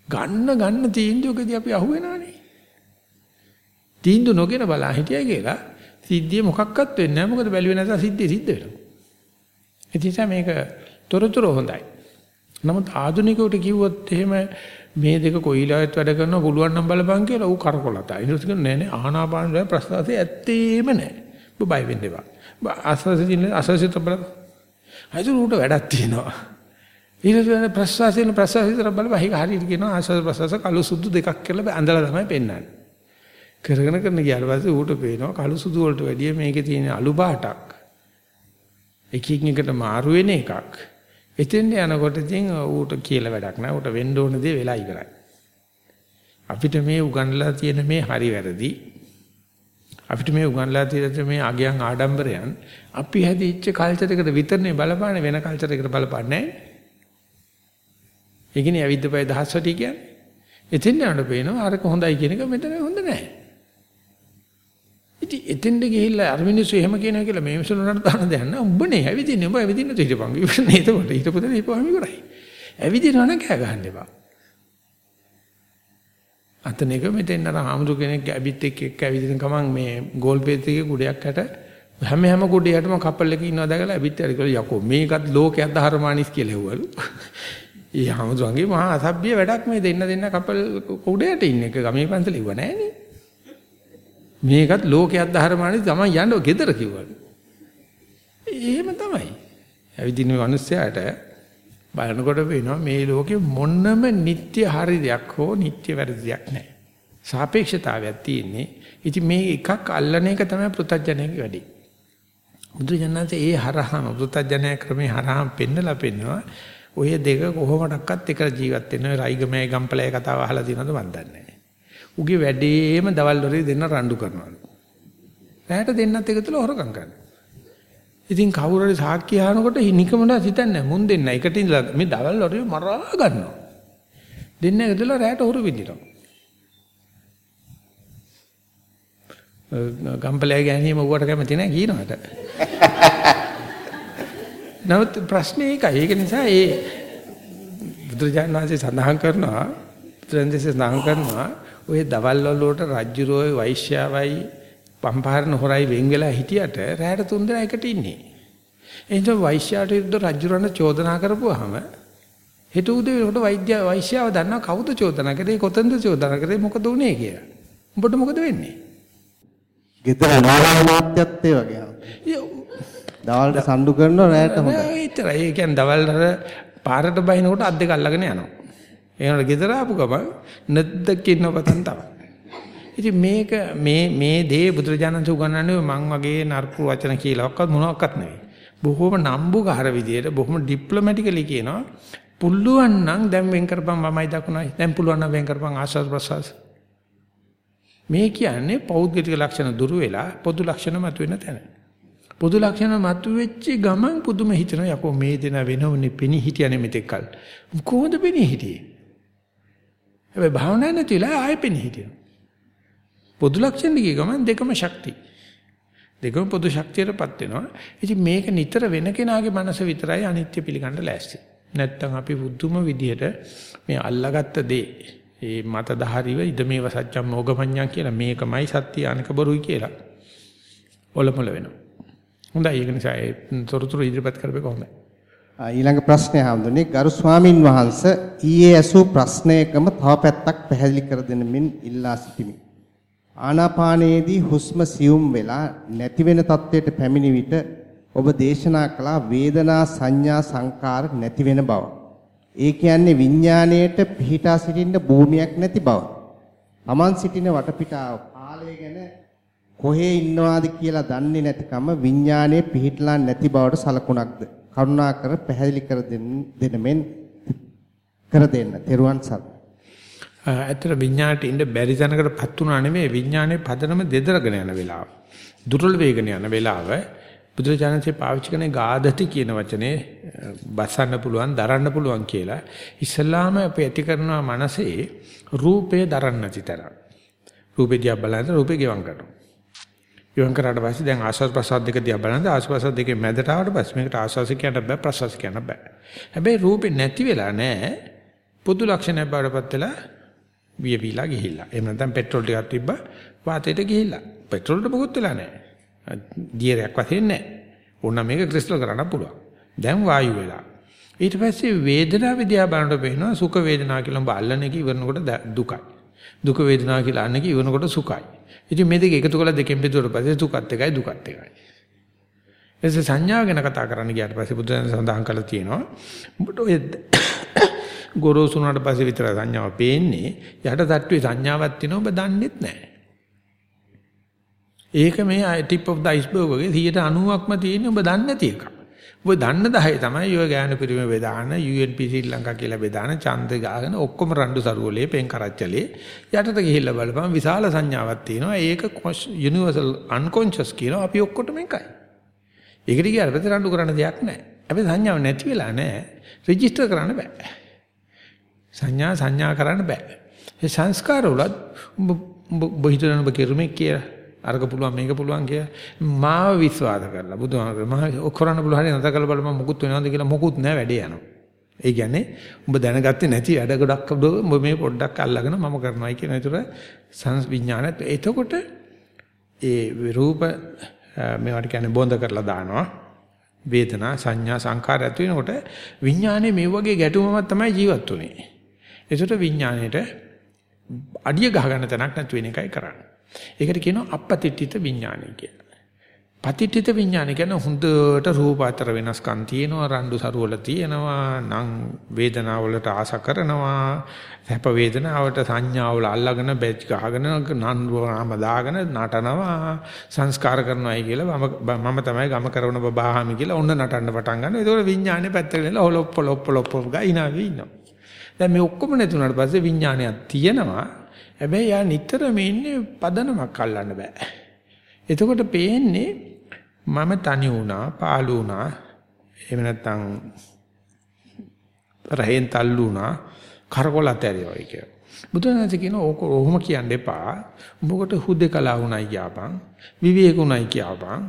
ගන්න ගන්න තීන්දුවකදී අපි අහුවෙනානේ. තීන්දුව නොගෙන බලා හිටියයි කියලා සිද්ධිය මොකක්වත් වෙන්නේ නැහැ. මොකද බැලුවේ නැත්නම් සිද්ධිය සිද්ධ වෙනවා. ඒ නිසා මේක තොරතුරු හොඳයි. නමුත් ආධුනිකවට කිව්වොත් එහෙම මේ දෙක කොයිලාවත් වැඩ කරන්න පුළුවන් නම් බලපන් කියලා ඌ කරකොලතා. ඊට පස්සේ නෑ නෑ ආනාපාන වල ප්‍රස්තාවසේ ඇත්තේම නෑ. ඔබ බය වෙන්න එපා. අසසිතින් අසසිත බල. අයිතු ඌට වැඩක් තියෙනවා. ඊට පස්සේ ප්‍රසවාසයෙන් ප්‍රසවාසයෙන් බලපන් හික හරියට කියනවා ආස්වාද ප්‍රසවාස කළු සුදු දෙකක් කියලා ඇඳලා තමයි පෙන්වන්නේ. කරගෙන කරන ගියාට පස්සේ ඌට පේනවා කළු සුදු වලට වැඩිය මේකේ තියෙන අලු පාටක්. එකින් එකට මාරු වෙන එකක්. එතෙන් යනකොට ඉතින් ඌට කියලා වැඩක් නැහැ. ඌට වෙන්න ඕන දේ වෙලා ඉවරයි. අපිට මේ උගන්ලා තියෙන මේ හරි වැරදි අපිට මේ උගන්ලා තියෙන මේ අගයන් ආඩම්බරයන් අපි හැදිච්ච කල්චර් එකට විතරනේ බලපාන්නේ වෙන කල්චර් එකට බලපාන්නේ නැහැ. ඒ කියන්නේ අවිද්දපය දහස්වටි කියන්නේ. එතෙන් යනකොට පේනවා අරක හොඳයි කියන එක මෙතන හොඳ නැහැ. ඉතින් එතෙන්ද ගිහිල්ලා අර මිනිස්සු එහෙම කියනවා කියලා මේ මිනිස්සු නරට දාන දෙයක් නෑ. උඹනේ ඇවිදින්නේ උඹ ඇවිදින්න තියපන්. ඉවරනේ එතකොට හිටපොද දීපුවාම ඉවරයි. ඇවිදිනවා නම් කෑ ගහන්න එපා. අතන එක මෙතෙන් අර ආමුදු කෙනෙක් ඇවිත් එක්ක එක්ක ඇවිදින ගමන් මේ ගෝල් පේත් එකේ කුඩයක් යට හැම හැම කුඩයටම කපල් එකක ඉන්නවා දැකලා ඇවිත් හරි කියලා යකෝ මේකත් ලෝකයක් ධර්මානිස් කියලා හෙව්වලු. ඒ හමුදුන්ගේ මහා අසභ්‍ය වැඩක් මේ දෙන්න දෙන්න කපල් කුඩයට ඉන්න එක ගමේ පන්සල ඉව නැහනේ. මේකත් ලෝකයක් ධර්මානේ තමයි යන්න ගෙදර කිව්වලු. එහෙම තමයි. ඇවිදින මිනිස්සයාට බලනකොට වෙනවා මේ ලෝකෙ මොන්නම නිට්ටය හරි දෙයක් හෝ නිට්ටය වැරදි දෙයක් නැහැ. සාපේක්ෂතාවයක් තියෙන්නේ. ඉතින් මේ එකක් අල්ලන එක තමයි පෘථජ්ජනයේ වැඩි. බුදුජානනාංශ ඒ හරහාම පෘථජ්ජනය ක්‍රමේ හරහාම පෙන්නලා පෙන්නවා ඔය දෙක කොහොමඩක්වත් එක ජීවත් වෙන රයිගමයි ගම්පලයි කතාව අහලා තියෙනවද මන් දන්නේ නැහැ. උගේ වැඩේම දවල් වලේ දෙන්න රණ්ඩු කරනවලු. රැයට දෙන්නත් එකතුල හොරකම් කරනවා. ඉතින් කවුරු හරි සාක්කිය අහනකොට නිකමඩ හිතන්නේ මුන් දෙන්න එකට ඉඳලා මේ දවල් වලේ මරා ගන්නවා. දෙන්න එකතුල රැයට හොරු විදිනවා. ගම්පලයි ගෑණියම උවට කැමති නැහැ කියනකට. නමුත් ප්‍රශ්නේ ඒකයි. ඒක නිසා ඒ බුදුරජාණන් වහන්සේ සඳහන් කරනවා බුදුරජාණන් සඳහන් කරනවා ඔය දවල් වලට රජ්ජුරෝයි වෛශ්‍යාවයි පම්පාරන හොරයි වෙන් වෙලා හිටියට රැයට තුන් දෙනා එකට ඉන්නේ. එනිසා වෛශ්‍යාට විරුද්ධ රජ්ජුරණ චෝදනා කරපුවාම හෙට උදේ උඩ වෛද්‍ය වෛශ්‍යාව දන්නවා කවුද චෝදනා කරේ කොතනද චෝදනා කරේ මොකද උනේ කියලා. උඹට මොකද වෙන්නේ? ගෙදර නාරා මාත්‍යත් ඒ වගේ. දවල්ට සම්ඩු කරනවා රැයට හොඳයි. ඒතරයි. ඒ කියන්නේ දවල් අර පාරට බහිනකොට අත් දෙක අල්ලගෙන යනවා. ඒනොට ගෙදර ආපු ගමන් නැද්දකින්න පතන් තමයි. ඉතින් මේක මේ මේ දේ බුදුරජාණන් උගන්වන්නේ මං වගේ නරක වචන කියලාවත් මොනවත් නෙවෙයි. බොහොම නම්බුකාර විදියට බොහොම ඩිප්ලොමැටිකලි කියනවා. පුළුවන් නම් දැන් වෙන් කරපන් මමයි දකුණයි. දැන් පුළුවන් නම් වෙන් කරපන් ආශාස ප්‍රසවාස. මේ කියන්නේ පෞද්ගලික ලක්ෂණ දුරු වෙලා පොදු ලක්ෂණ මතුවෙන තැන. පොදු ලක්ෂණ මතුවෙච්ච ගමන් පුදුම හිතනවා යකෝ මේ දෙන වෙනවනේ පෙනී හිටියනේ මෙතෙක්කල් කොහොමද පෙනී හිටියේ? හැබැයි භාවනා නැතිලා ආයෙ පෙනී හිටිනවා. පොදු ලක්ෂණ දිගේ ගමන් දෙකම ශක්තිය දෙකම පොදු ශක්තියටපත් වෙනවා. ඉතින් මේක නිතර වෙන කෙනාගේ මනස විතරයි අනිත්‍ය පිළිගන්න ලෑස්ති. නැත්තම් අපි බුදුම විදියට මේ අල්ලාගත්ත දේ ඒ මත දහරිව ඉදමේව සත්‍යම් මොගමඤ්ඤා කියලා මේකමයි සත්‍ය අනක බොරුයි කියලා. ඔලමුල වෙනවා. හොඳයි ඒක නිසා ඒ තොරතුරු ඉදිරිපත් කරපේක හොඳයි. ඊළඟ ප්‍රශ්නය හඳුන්නේ ගරු ස්වාමින් වහන්සේ ඊයේ ඇසූ ප්‍රශ්නයකම තව පැත්තක් පැහැදිලි කර දෙන මෙන් ඉල්ලා සිටිමි. ආනාපානයේදී හුස්ම සියුම් වෙලා නැති වෙන තත්වයට පැමිණි විට ඔබ දේශනා කළා වේදනා සංඥා සංකාර නැති වෙන බව. ඒ කියන්නේ විඥාණයට පිහිටා සිටින්න භූමියක් නැති බව. Taman සිටින වටපිටාව කාලය ගැන කොහේ ඉන්නවාද කියලා දන්නේ නැතිකම විඥානයේ පිහිටලා නැති බවට සලකුණක්ද? කරුණාකර පැහැදිලි කර දෙන්න මෙන් කර දෙන්න. තෙරුවන් සරණයි. ඇත්තට විඥාණයට ඉන්න බැරි තැනකටපත් උනා නෙමෙයි විඥානයේ පදනම දෙදරගෙන යන වෙලාව. දුර්වල වේගන යන වෙලාව බුදුරජාණන්සේ පාවිච්චි කරන ගාධති කියන වචනේ බසන්න පුළුවන් දරන්න පුළුවන් කියලා ඉස්ලාම අපි ඇති කරනවා මනසේ රූපේ දරන්න නැති තරම්. රූපේ දිහා බලනද රූපේ ගෙවම් කරනවා. ගෙවම් කරාට පස්සේ දැන් ආස්වාද ප්‍රසාද දෙක දිහා බලනද ආස්වාද දෙකේ මැදට ආවට පස්සේ මේකට ආස්වාද කියන්න බෑ ප්‍රසාද කියන්න බෑ. හැබැයි රූපේ නැති වෙලා නැහැ. පොදු ලක්ෂණයක් බවටපත් වෙලා වියවිලා ගිහිල්ලා. එහෙම නැත්නම් පෙට්‍රල් ටිකක් තිබ්බා වාතයට ගිහිල්ලා. පෙට්‍රල්ට මොකුත් වෙලා නැහැ. දියරයක් වශයෙන් නැහැ. ඕන මේක ක්‍රිස්ටල් කරන්න පුළුවන්. දැන් වායු වෙලා. ඊට පස්සේ වේදනාව විද්‍යාව බලනකොට පේනවා සුඛ වේදනා කියලා උඹ අල්ලන එක ඉවරනකොට දුකයි. දුක වේදනා කියලා අන්න එක ඉවරනකොට සුඛයි. ඉතින් මේ දෙක එකතු කරලා දෙකෙන් බෙදුවට පස්සේ සුඛත් එකයි දුකත් එකයි. එසේ සංඥාව ගැන කතා කරන්න ගියාට පස්සේ බුදුන් සඳහන් කළා තියෙනවා. උඹට ඔය ගොරෝසු වුණාට පස්සේ විතර සංඥාව පේන්නේ යට තට්ටුවේ සංඥාවක් තියෙනවා ඔබ දන්නෙත් නැහැ. ඒක මේ tip of the iceberg වගේ 90%ක්ම තියෙන්නේ ඔබ දන්නේ නැති එකක්. ඔබ දන්න 10 තමයි ඔය ගෑනු පිරිමේ බෙදාන UNP ශ්‍රී ලංකා කියලා බෙදාන ඡන්ද ගාගෙන ඔක්කොම රණ්ඩු සරුවලේ පෙන් කරච්චලේ යටට ගිහිල්ලා බලපන් විශාල සංඥාවක් තියෙනවා. ඒක යුනිවර්සල් අන්කොන්ෂස් කියනවා අපි ඔක්කොටම එකයි. ඒකට ගියාට පස්සේ රණ්ඩු කරන්න දෙයක් නැහැ. හැබැයි සංඥාව නැති වෙලා නැහැ. රෙජිස්ටර් කරන්න බෑ. සංඥා සංඥා කරන්න බෑ. ඒ සංස්කාර වලත් ඔබ හිතන ඔබ කෙරුමේ කියලා අරක පුළුවන් මේක පුළුවන් කියලා මාව විශ්වාස කරලා බුදුහාමර මම කරන්න පුළුවන් හරිය නැත කළ බලන්න මොකුත් වෙනවද කියලා මොකුත් නැහැ වැඩේ යනවා. ඒ කියන්නේ උඹ දැනගත්තේ නැති වැඩ ගොඩක් උඹ මේ පොඩ්ඩක් අල්ලගෙන මම කරනවායි කියන විතර සංස් විඥානත් එතකොට ඒ රූප මේවට කියන්නේ බොඳ කරලා දානවා. වේදනා සංඥා සංකාර ඇති වෙනකොට විඥානේ මේ වගේ ගැටුමක් තමයි ජීවත් වෙන්නේ. ඒසට විඥාණයට අඩිය ගහ ගන්න තැනක් නැති වෙන එකයි කරන්නේ. ඒකට කියනවා අපපතිට්ඨිත විඥානය කියලා. පතිට්ඨිත විඥානය කියන්නේ හොඳට රූප අතර වෙනස්කම් තියෙනවා, රණ්ඩු සරුවල තියෙනවා, නම් වේදනාවලට ආස කරනවා, සැප වේදනාවට සංඥාවල අල්ලගෙන බෙච් ගහගෙන නන්වම දාගෙන නටනවා, සංස්කාර කරනවායි කියලා මම මම තමයි ගම කරන බබාහාමි කියලා ඔන්න නටන්න පටන් ගන්නවා. ඒතකොට විඥානේ පැත්තට ගෙනලා හොලොප්ප ලොප්ප ලොප්ප ගයිනාවි ඉන්නවා. දැන් මේ ඔක්කොම නැතුණාට පස්සේ විඥානයක් තියෙනවා. හැබැයි යා නිතරම ඉන්නේ පදනමක් අල්ලන්න බෑ. එතකොට පේන්නේ මම තනි වුණා, පාළු වුණා. එහෙම නැත්නම් රහෙන් තල්ලු වුණා, කරකොල ඇතරියෝයි කියලා. බුදුරජාණන් කියන ඕක ඔහොම කියන්න එපා. උඹකට හුදේකලා වුණයි කියපන්, විවේකුණයි කියපන්.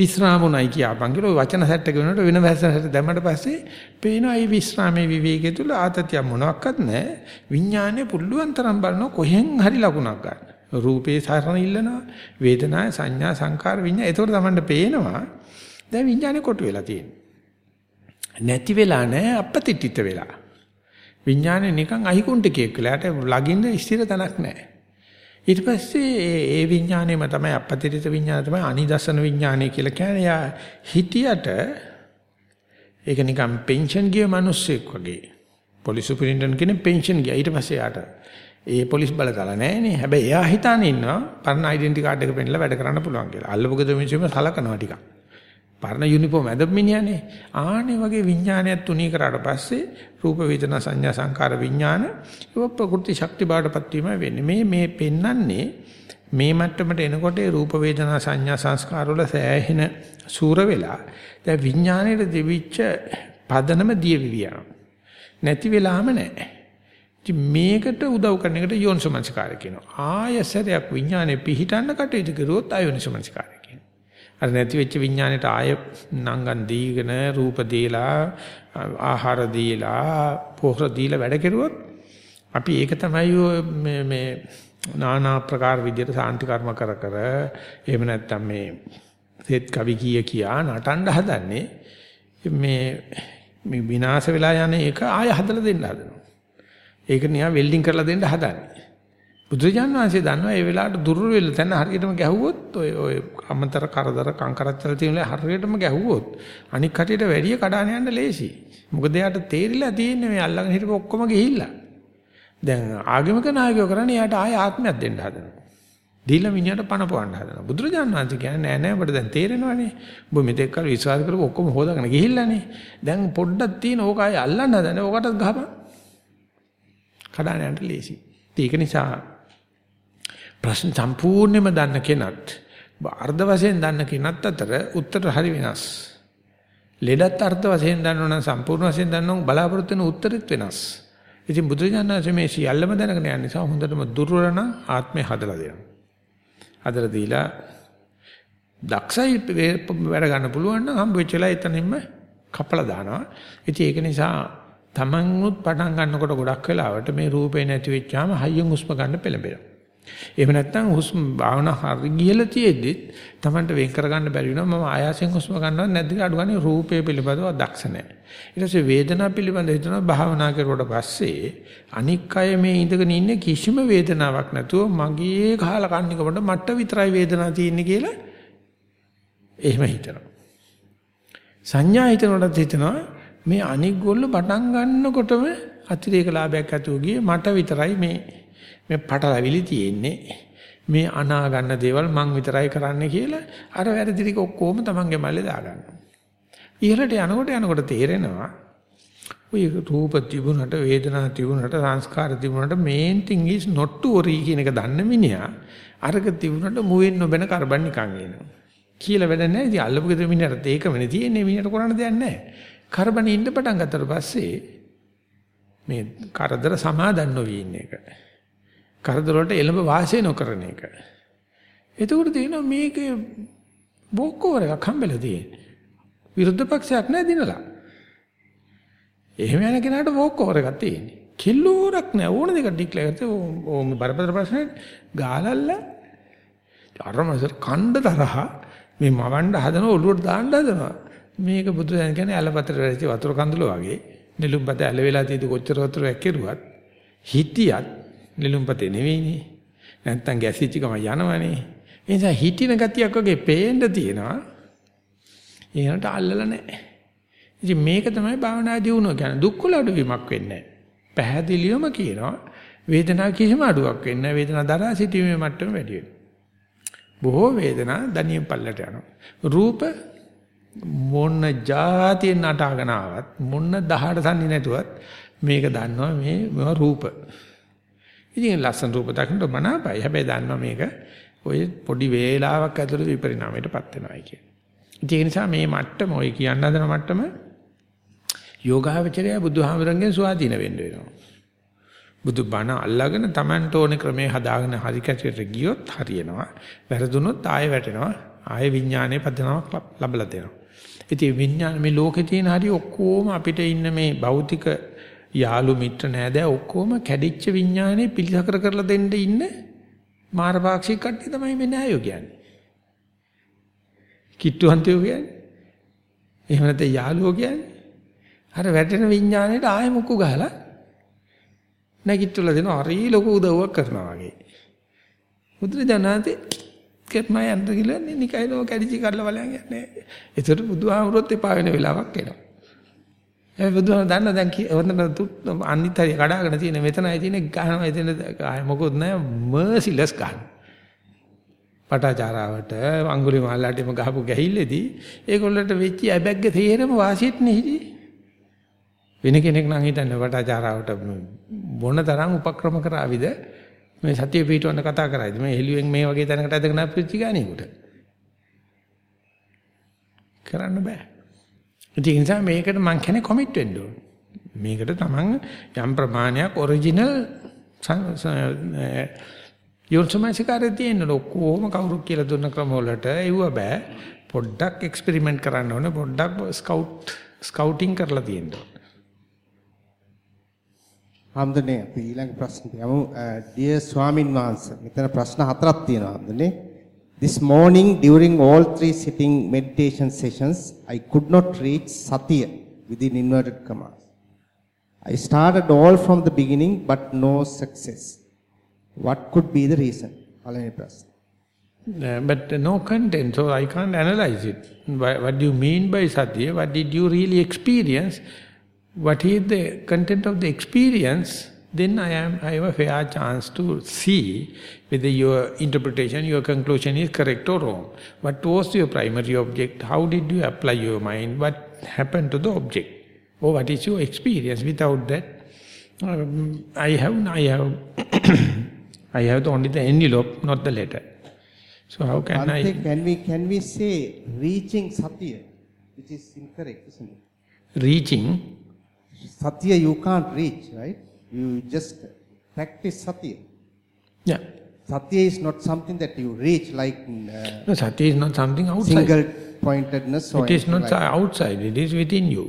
විස්රාමුණයි කියපන් කියලා. වචන සැට් එක වෙනකොට වෙන වචන සැට් දැම්මට පස්සේ පේනවා මේ විස්රාමයේ විවේකයේ තුල ආතතිය මොනවත් නැහැ. විඥානය පුළුවන් තරම් බලන කොහෙන් හරි ලකුණක් ගන්න. රූපේ සරණ ඉල්ලනවා වේදනා සංඥා සංකාර විඤ්ඤා ඒතකොට තමයි පේනවා දැන් විඥානේ කොටු වෙලා තියෙන්නේ. නැති වෙලා නැහැ අපපතිට්ඨිත වෙලා. විඥානේ නිකන් අහිකුන්ටකයක් වෙලාට ලගින්න ස්ථිර තැනක් නැහැ. ඊට පස්සේ ඒ විඥාණයම තමයි අපපතිරිත විඥානය තමයි අනිදසන විඥානය කියලා කියන්නේ. යා හිතියට ඒක නිකන් පෙන්ෂන් ගිය මිනිස්සෙක් වගේ. පොලිස් සුපිරින්ටන් කෙනෙක් පෙන්ෂන් ගියා. ඊට පස්සේ යාට ඒ පොලිස් බලතල නැහැනේ. හැබැයි එයා හිතානේ ඉන්නවා පරණ ඩෙන්ටි කාඩ් එක පෙන්නලා වැඩ කරන්න පුළුවන් කියලා. අල්ලපු ගෙදර මිනිස්සුම සලකනවා ටිකක්. පරණ යුනිෆෝම් ඇඳපු මිනිහනේ. ආනේ වගේ විඥානයක් තුනී කරාට පස්සේ රූප වේදනා සංඥා සංකාර විඥාන ඒක ප්‍රකෘති ශක්ති බාටපත් වීම වෙන්නේ. මේ මේ පෙන්නන්නේ මේ මට්ටමට එනකොට රූප වේදනා සංඥා සංස්කාර වල සෑහෙන සූර වෙලා දැන් විඥාණයට දෙවිච්ච පදනම දියවිවියන. නැති වෙලාම නැහැ. ඉතින් මේකට උදව් කරන එකට යෝනිසමංසකාරය කියනවා. ආයසරයක් විඥානේ පිහිටන්න කටයුතු කරුවොත් අයෝනිසමංසකාරය. අර නැති වෙච්ච විඥාණයට ආය නංගන් දීගෙන රූප දීලා ආහාර දීලා පොහොර දීලා වැඩ කෙරුවොත් අපි ඒක තමයි මේ මේ নানা ප්‍රකාර විදියට සාන්ති කර්ම කර කර එහෙම නැත්නම් මේ සෙත් කවි කිය කියා නටන්න හදන්නේ මේ මේ විනාශ වෙලා යන එක ආය හදලා දෙන්න හදනවා. ඒක නිකන් වෙල්ඩින් කරලා දෙන්න හදන්නේ. බුදුරජාණන් වහන්සේ දන්නවා ඒ වෙලාවට දුර්වල වෙලා තැන හරියටම ගැහුවොත් ඔය ඔය අමතර කරදර කංකරච්චල තියෙන හරියටම ගැහුවොත් අනික් කටියට වැඩිය කඩාන යන්න ලේසි. මොකද එයාට තේරිලා තියෙන්නේ මේ අල්ලගෙන හිටපු ඔක්කොම ගිහිල්ලා. දැන් ආගමික නායකයෝ කරන්නේ එයාට ආය ආත්මයක් දෙන්න හදනවා. දීලා මිනිහට පණ පවන්න හදනවා. බුදුරජාණන් වහන්සේ කියන්නේ නෑ නෑ ඔබට දැන් තේරෙනවනේ. ඔබ මෙතෙක් කල විශ්වාස කරපු ඔක්කොම හොදාගෙන ගිහිල්ලානේ. දැන් පොඩ්ඩක් තියෙන ඕක ආය අල්ලන්න හදනේ. ඕකටත් ගහපන්. කඩාන යන්න ලේසි. ඒක නිසා ප්‍රශ්න සම්පූර්ණයෙන්ම දන්න කෙනත් අර්ධ වශයෙන් දන්න කෙනත් අතර උත්තර හරි වෙනස්. ලෙඩත් අර්ථ වශයෙන් දන්නවනම් සම්පූර්ණ වශයෙන් දන්නවනම් බලාපොරොත්තු වෙන උත්තරෙත් වෙනස්. ඉතින් බුදුරජාණන් වහන්සේ මේ සියල්ලම දැනගෙන යන නිසා හොඳටම දුර්වලන ආත්මය හදලා දෙනවා. හදලා දීලා දක්ෂයි වැඩ ගන්න පුළුවන් නම් හම්බ වෙච්ච වෙලාව එතනින්ම කපලා දානවා. ඉතින් ඒක නිසා තමන්ුත් පටන් ගන්නකොට ගොඩක් වෙලාවට මේ රූපේ නැති වෙච්චාම හයියෙන් හුස්ම ගන්න පෙළඹෙනවා. එහෙම නැත්නම් හුස්ම භාවනා හරි ගියලා තියෙද්දි Tamanට වෙන් කරගන්න බැරි වෙනවා මම ආයාසයෙන් හුස්ම ගන්නවත් නැද්ද කියලා අඩු ගන්න රූපේ පිළිබඳව දක්ෂ නැහැ. ඊට පස්සේ වේදනාව පිළිබඳව හිතනවා භාවනා කරුවට පස්සේ අනික් අය මේ ඉඳගෙන ඉන්නේ කිසිම වේදනාවක් නැතුව මගේ කහලා කන්නේකට මට විතරයි වේදනාව තියෙන්නේ කියලා එහෙම හිතනවා. සංඥා හිතනකොටත් හිතනවා මේ අනික් ගොල්ල පටන් ගන්නකොටම අතිරේක ලාභයක් ඇතුව ගියේ මට විතරයි මේ මේ පටලවිලි තියෙන්නේ මේ අනා ගන්න දේවල් මං විතරයි කරන්න කියලා අර වැරදි ටික ඔක්කොම තමන්ගේ මල්ලේ දාගන්නවා. ඉහළට යනකොට යනකොට තේරෙනවා ඔය රූප තිබුණට වේදනා තිබුණට සංස්කාර තිබුණට main thing is not to worry කියන එක දන්න මිනිහා අරක තිබුණට මුවෙන් නොබෙන කරබන් නිකන් එනවා. කියලා වැඩ නැහැ. ඉතින් අල්ලපු ගෙදර මිනිහට ඒකමනේ තියෙන්නේ මිනිහට කරන්න දෙයක් නැහැ. කරබන් ඉන්න පටන් ගත්තට පස්සේ මේ කරදර සමාදන් නොවී ඉන්න එක. කරදර වලට එළඹ වාසය නොකරන එක. එතකොට තියෙනවා මේකේ බොක්කෝර එකක් හම්බෙලා තියෙන්නේ. විරුද්ධ පක්ෂයක් නැහැ දිනලා. එහෙම යන කෙනාට බොක්කෝර එකක් තියෙන්නේ. කිල්ලෝරක් නැහැ ඕන දෙයක් ඩික්ලෙයාර් කරලා ඕම බරපතල ප්‍රශ්නේ ගාලල්ල අරමසර් කණ්ඩ තරහ මේ මවන්න හදන ඔළුවට දාන්න හදනවා. මේක බුදු දහම කියන්නේ ඇලපතර වැටි වතුර කඳුල වගේ නිලුම්පත ඇල වෙලා තියෙදි කොච්චර වතුර ඇක්කිරුවත් හිටියත් නිලුම්පතේ නෙවෙයිනේ. නැත්තම් ගැසිච්ච ගම යනවනේ. ඒ නිසා හිටින ගතියක් වගේ පේන්න තියෙනවා. ඒකට අල්ලලා නැහැ. ඉතින් මේක තමයි භාවනා දියුණුව කියන්නේ. දුක් වල අඩුවීමක් වෙන්නේ පැහැදිලිවම කියනවා වේදනාව කිසිම අඩුවක් වෙන්නේ නැහැ. වේදනාව දරා සිටීමේ මට්ටම වැඩි වෙනවා. බොහෝ වේදනා දනියෙන් පල්ලට යනවා. රූප මොන જાතිය නටාගෙන ආවත් මොන 18 තන්නේ නැතුවත් මේක දන්නවා මේ මේවා රූප. ඉතින් ලස්සන රූප දකින්න මනාපයි. හැබැයි දන්නවා මේක ඔය පොඩි වේලාවක් ඇතුළත විපරිණාමයටපත් වෙනවායි කියන. ඒ නිසා මේ මට්ටම ඔය කියන්න හදන මට්ටම යෝගාවචරය බුදුහාමරංගෙන් ස්වාධීන වෙන්න වෙනවා. බුදු බණ අල්ලාගෙන Tamanට ඕනේ ක්‍රමේ හදාගෙන හරි කැටට ගියොත් හරියනවා. වැරදුනොත් ආයෙ වැටෙනවා. ආයෙ විඥානයේ පදනමක් ලැබලා දෙනවා. ඉතින් විඥාන මේ ලෝකේ තියෙන හරි ඔක්කොම අපිට ඉන්න මේ භෞතික යාළු මිත්‍ර නෑදෑ ඔක්කොම කැඩිච්ච විඥානේ පිළිසකර කරලා දෙන්න ඉන්න මාරපාක්ෂික කට්ටිය තමයි මේ නෑයෝ කියන්නේ. කිට්ටුවන්තයෝ කියන්නේ. එහෙම නැත්නම් යාළුවෝ කියන්නේ. අර වැටෙන විඥාණයට ආයෙ මුක්කු ගහලා නැගිටලා දෙනවා හරි ලොකු උදව්වක් කරනවා වගේ. බුදුරජාණන්තේ කෙත්මය යන්න කියලා නිකයිනෝ කැඩිචි කරලා බලයන් යන්නේ. ඒතර බුදුහාමුදුරුවොත් එපා වෙන වෙලාවක් එනවා. ඒ බුදුහාම දන්න දැන් ඔන්න අනිත් හරිය කඩාගෙන තියෙන මෙතනයි තියෙන ගහනවා එතන මොකොත් නැහැ මර්සිලස් ගන්න. පටාචාරාවට අඟුලිමාලටම ගහපු ගැහිල්ලේදී ඒගොල්ලන්ට වෙච්ච ඇබැග්ග තේරම වාසියට නෙහිදී. වෙන කෙනෙක් නම් හිතන්නේ පටාචාරාවට මොන තරම් උපක්‍රම කරාවිද මේ සතිය පිටවන්න කතා කරයිද මේ හෙළුවෙන් මේ වගේ තැනකට ඇදගෙන අපිච්ච ගානේකට. කරන්න බෑ. ඒ නිසා මේකට මං කියන්නේ කොමිට් වෙන්න ඕන. මේකට තමන් යම් ප්‍රමාණයක් ඔරිජිනල් යොන්සමයිසිකාරය තියෙන ලොකෝම කවුරු කියලා දුන්න ක්‍රම වලට එව්ව බෑ. පොඩ්ඩක් එක්ස්පෙරිමන්ට් කරන්න ඕනේ. පොඩ්ඩක් ස්කවුට් ස්කවුටින් කරලා තියෙන්න ඕනේ. හම්දනේ අපි ඊළඟ ප්‍රශ්නට යමු. dear ස්වාමින් වහන්සේ මෙතන ප්‍රශ්න හතරක් තියෙනවා හම්දනේ. This morning, during all three sitting meditation sessions, I could not reach Satya within inverted commas. I started all from the beginning, but no success. What could be the reason? Uh, but no content, so I can't analyze it. What do you mean by Satya? What did you really experience? What is the content of the experience? Then I am I have a fair chance to see whether your interpretation, your conclusion is correct or wrong. What was your primary object? How did you apply your mind? What happened to the object? Or what is your experience? Without that, um, I have I have I have only the envelope, not the letter. So how can I... can we can we say reaching satya, which is incorrect, isn't it? Reaching, Satya you can't reach, right? You just practice satya. yeah. Satya is not something that you reach like uh, No, sati is not something outside. single pointedness or It is anything not like outside, it is within you.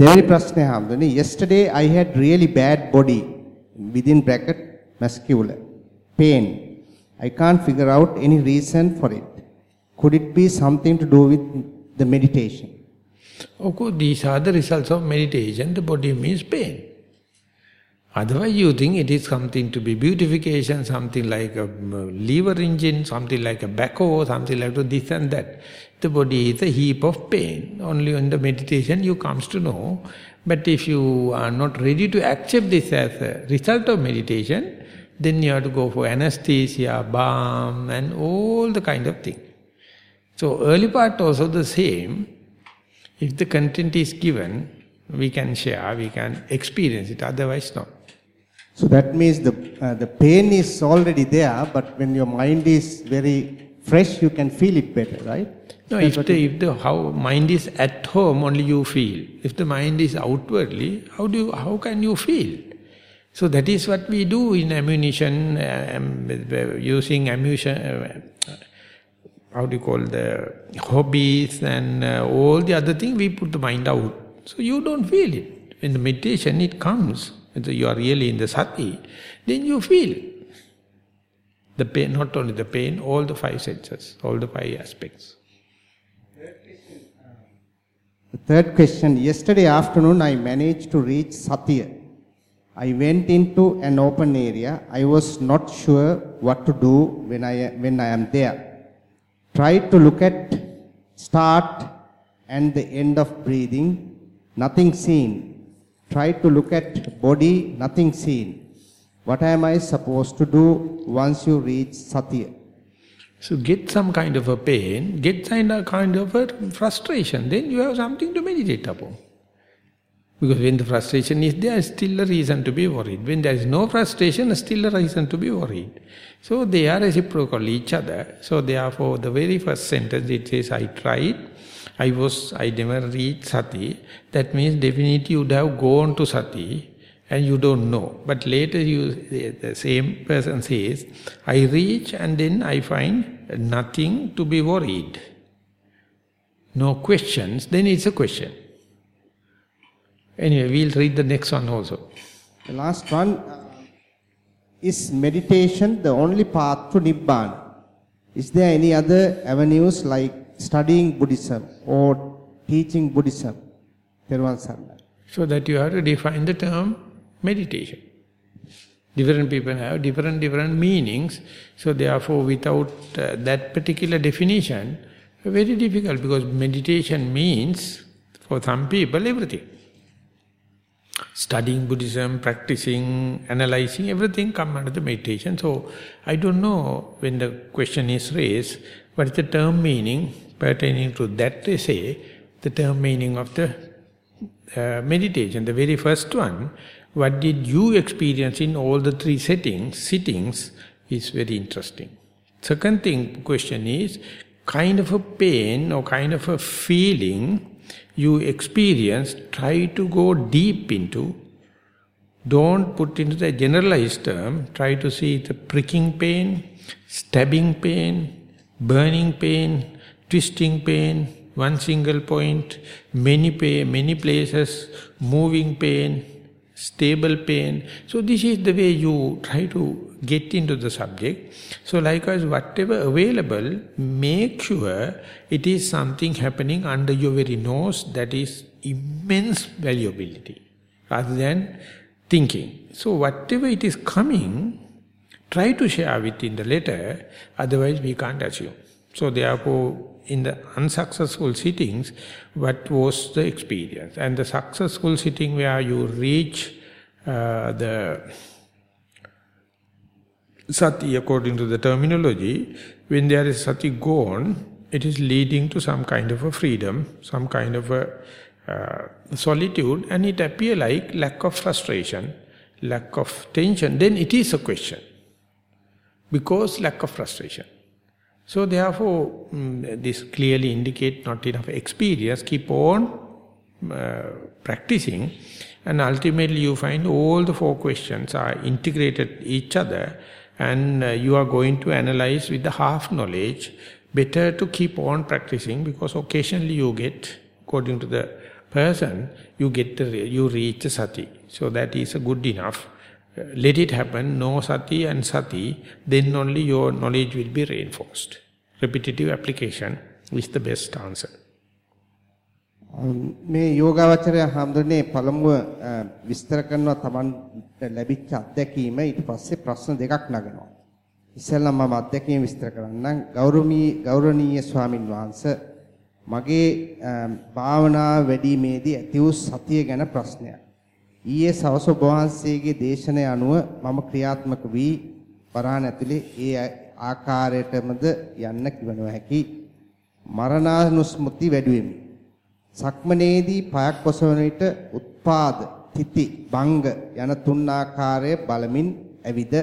දෙවැනි ප්‍රශ්නය හම්දුනේ yesterday I had really bad body within bracket muscular pain I can't figure out any reason for it could it be something to do with the meditation of course, these are the results of meditation. The body means pain. Otherwise, you think it is something to be beautification, something like a um, lever engine, something like a backhoe, something like this and that. The body is a heap of pain. Only in the meditation you comes to know. But if you are not ready to accept this as a result of meditation, then you have to go for anesthesia, balm and all the kind of thing. So early part also the same. If the content is given, we can share, we can experience it, otherwise not. so that means the uh, the pain is already there but when your mind is very fresh you can feel it better right No, That's if the, if the how mind is at home, only you feel. If the mind is outwardly, how do you, how can you feel? So that is what we do in ammunition, um, using ammunition, uh, how do you call the hobbies and uh, all the other things, we put the mind out. So you don't feel it. In the meditation, it comes. When you are really in the sati, then you feel. The pain, not only the pain, all the five senses, all the five aspects. The third question, yesterday afternoon I managed to reach Satya. I went into an open area. I was not sure what to do when I, when I am there. Tried to look at start and the end of breathing, nothing seen. Try to look at body, nothing seen. What am I supposed to do once you reach Satya? So get some kind of a pain, get kind of, kind of a frustration, then you have something to meditate upon. Because when the frustration is there, still a reason to be worried. When there is no frustration, still a reason to be worried. So they are reciprocal each other. So therefore, the very first sentence it says, I tried, I was, I never reached sati. That means definitely you would have gone to sati and you don't know. But later you, the same person says, I reach and then I find nothing to be worried. No questions, then it's a question. Anyway, we'll read the next one also. The last one is meditation the only path to Nibbana? Is there any other avenues like studying Buddhism or teaching Buddhism? So that you have to define the term meditation. Different people have different, different meanings. So therefore, without uh, that particular definition, very difficult because meditation means, for some people, everything. Studying Buddhism, practicing, analyzing, everything come under the meditation. So, I don't know when the question is raised, what is the term meaning pertaining to that essay, the term meaning of the uh, meditation. The very first one, what did you experience in all the three settings, sittings, is very interesting. Second thing, question is, kind of a pain or kind of a feeling you experience, try to go deep into. Don't put into the generalized term, try to see the pricking pain, stabbing pain, burning pain, twisting pain, one single point, many pain, many places, moving pain, stable pain. So this is the way you try to get into the subject. So likewise, whatever available, make sure it is something happening under your very nose that is immense valuability rather than thinking. So whatever it is coming, try to share with in the letter, otherwise we can't assume. So therefore, in the unsuccessful sittings, what was the experience? And the successful sitting where you reach uh, the sati according to the terminology, when there is sati gone, it is leading to some kind of a freedom, some kind of a uh, solitude, and it appear like lack of frustration, lack of tension, then it is a question. Because lack of frustration. So therefore, mm, this clearly indicate not enough experience, keep on uh, practicing and ultimately you find all the four questions are integrated each other and uh, you are going to analyze with the half knowledge. Better to keep on practicing because occasionally you get, according to the person, you get the, you reach the sati. So that is good enough. Uh, let it happen, no sati and sati, then only your knowledge will be reinforced. Repetitive application is the best answer. මේ යෝගාවචරය හඳුන්නේ පළමුව විස්තර කරනවා Tamanට ලැබිච්ච අත්දැකීම ඊට පස්සේ ප්‍රශ්න දෙකක් නගනවා. ඉස්සෙල්ලා මම අත්දැකීම විස්තර කරන්නම්. ගෞරවණීය ගෞරවනීය ස්වාමින් වහන්සේ මගේ භාවනා වැඩිමේදී ඇති වූ සතිය ගැන ප්‍රශ්නයක්. ඊයේ සවස ඔබ වහන්සේගේ දේශනය අනුව මම ක්‍රියාත්මක වී වරහන් ඇතුලේ ඒ ආකාරයටමද යන්න කිවනව හැකි මරණානුස්මෘති වැඩුවෙමි. සක්මනේදී පයක් ඔසවන විට උත්පාද තිති බංග යන තුන් ආකාරයේ බලමින් ඇවිද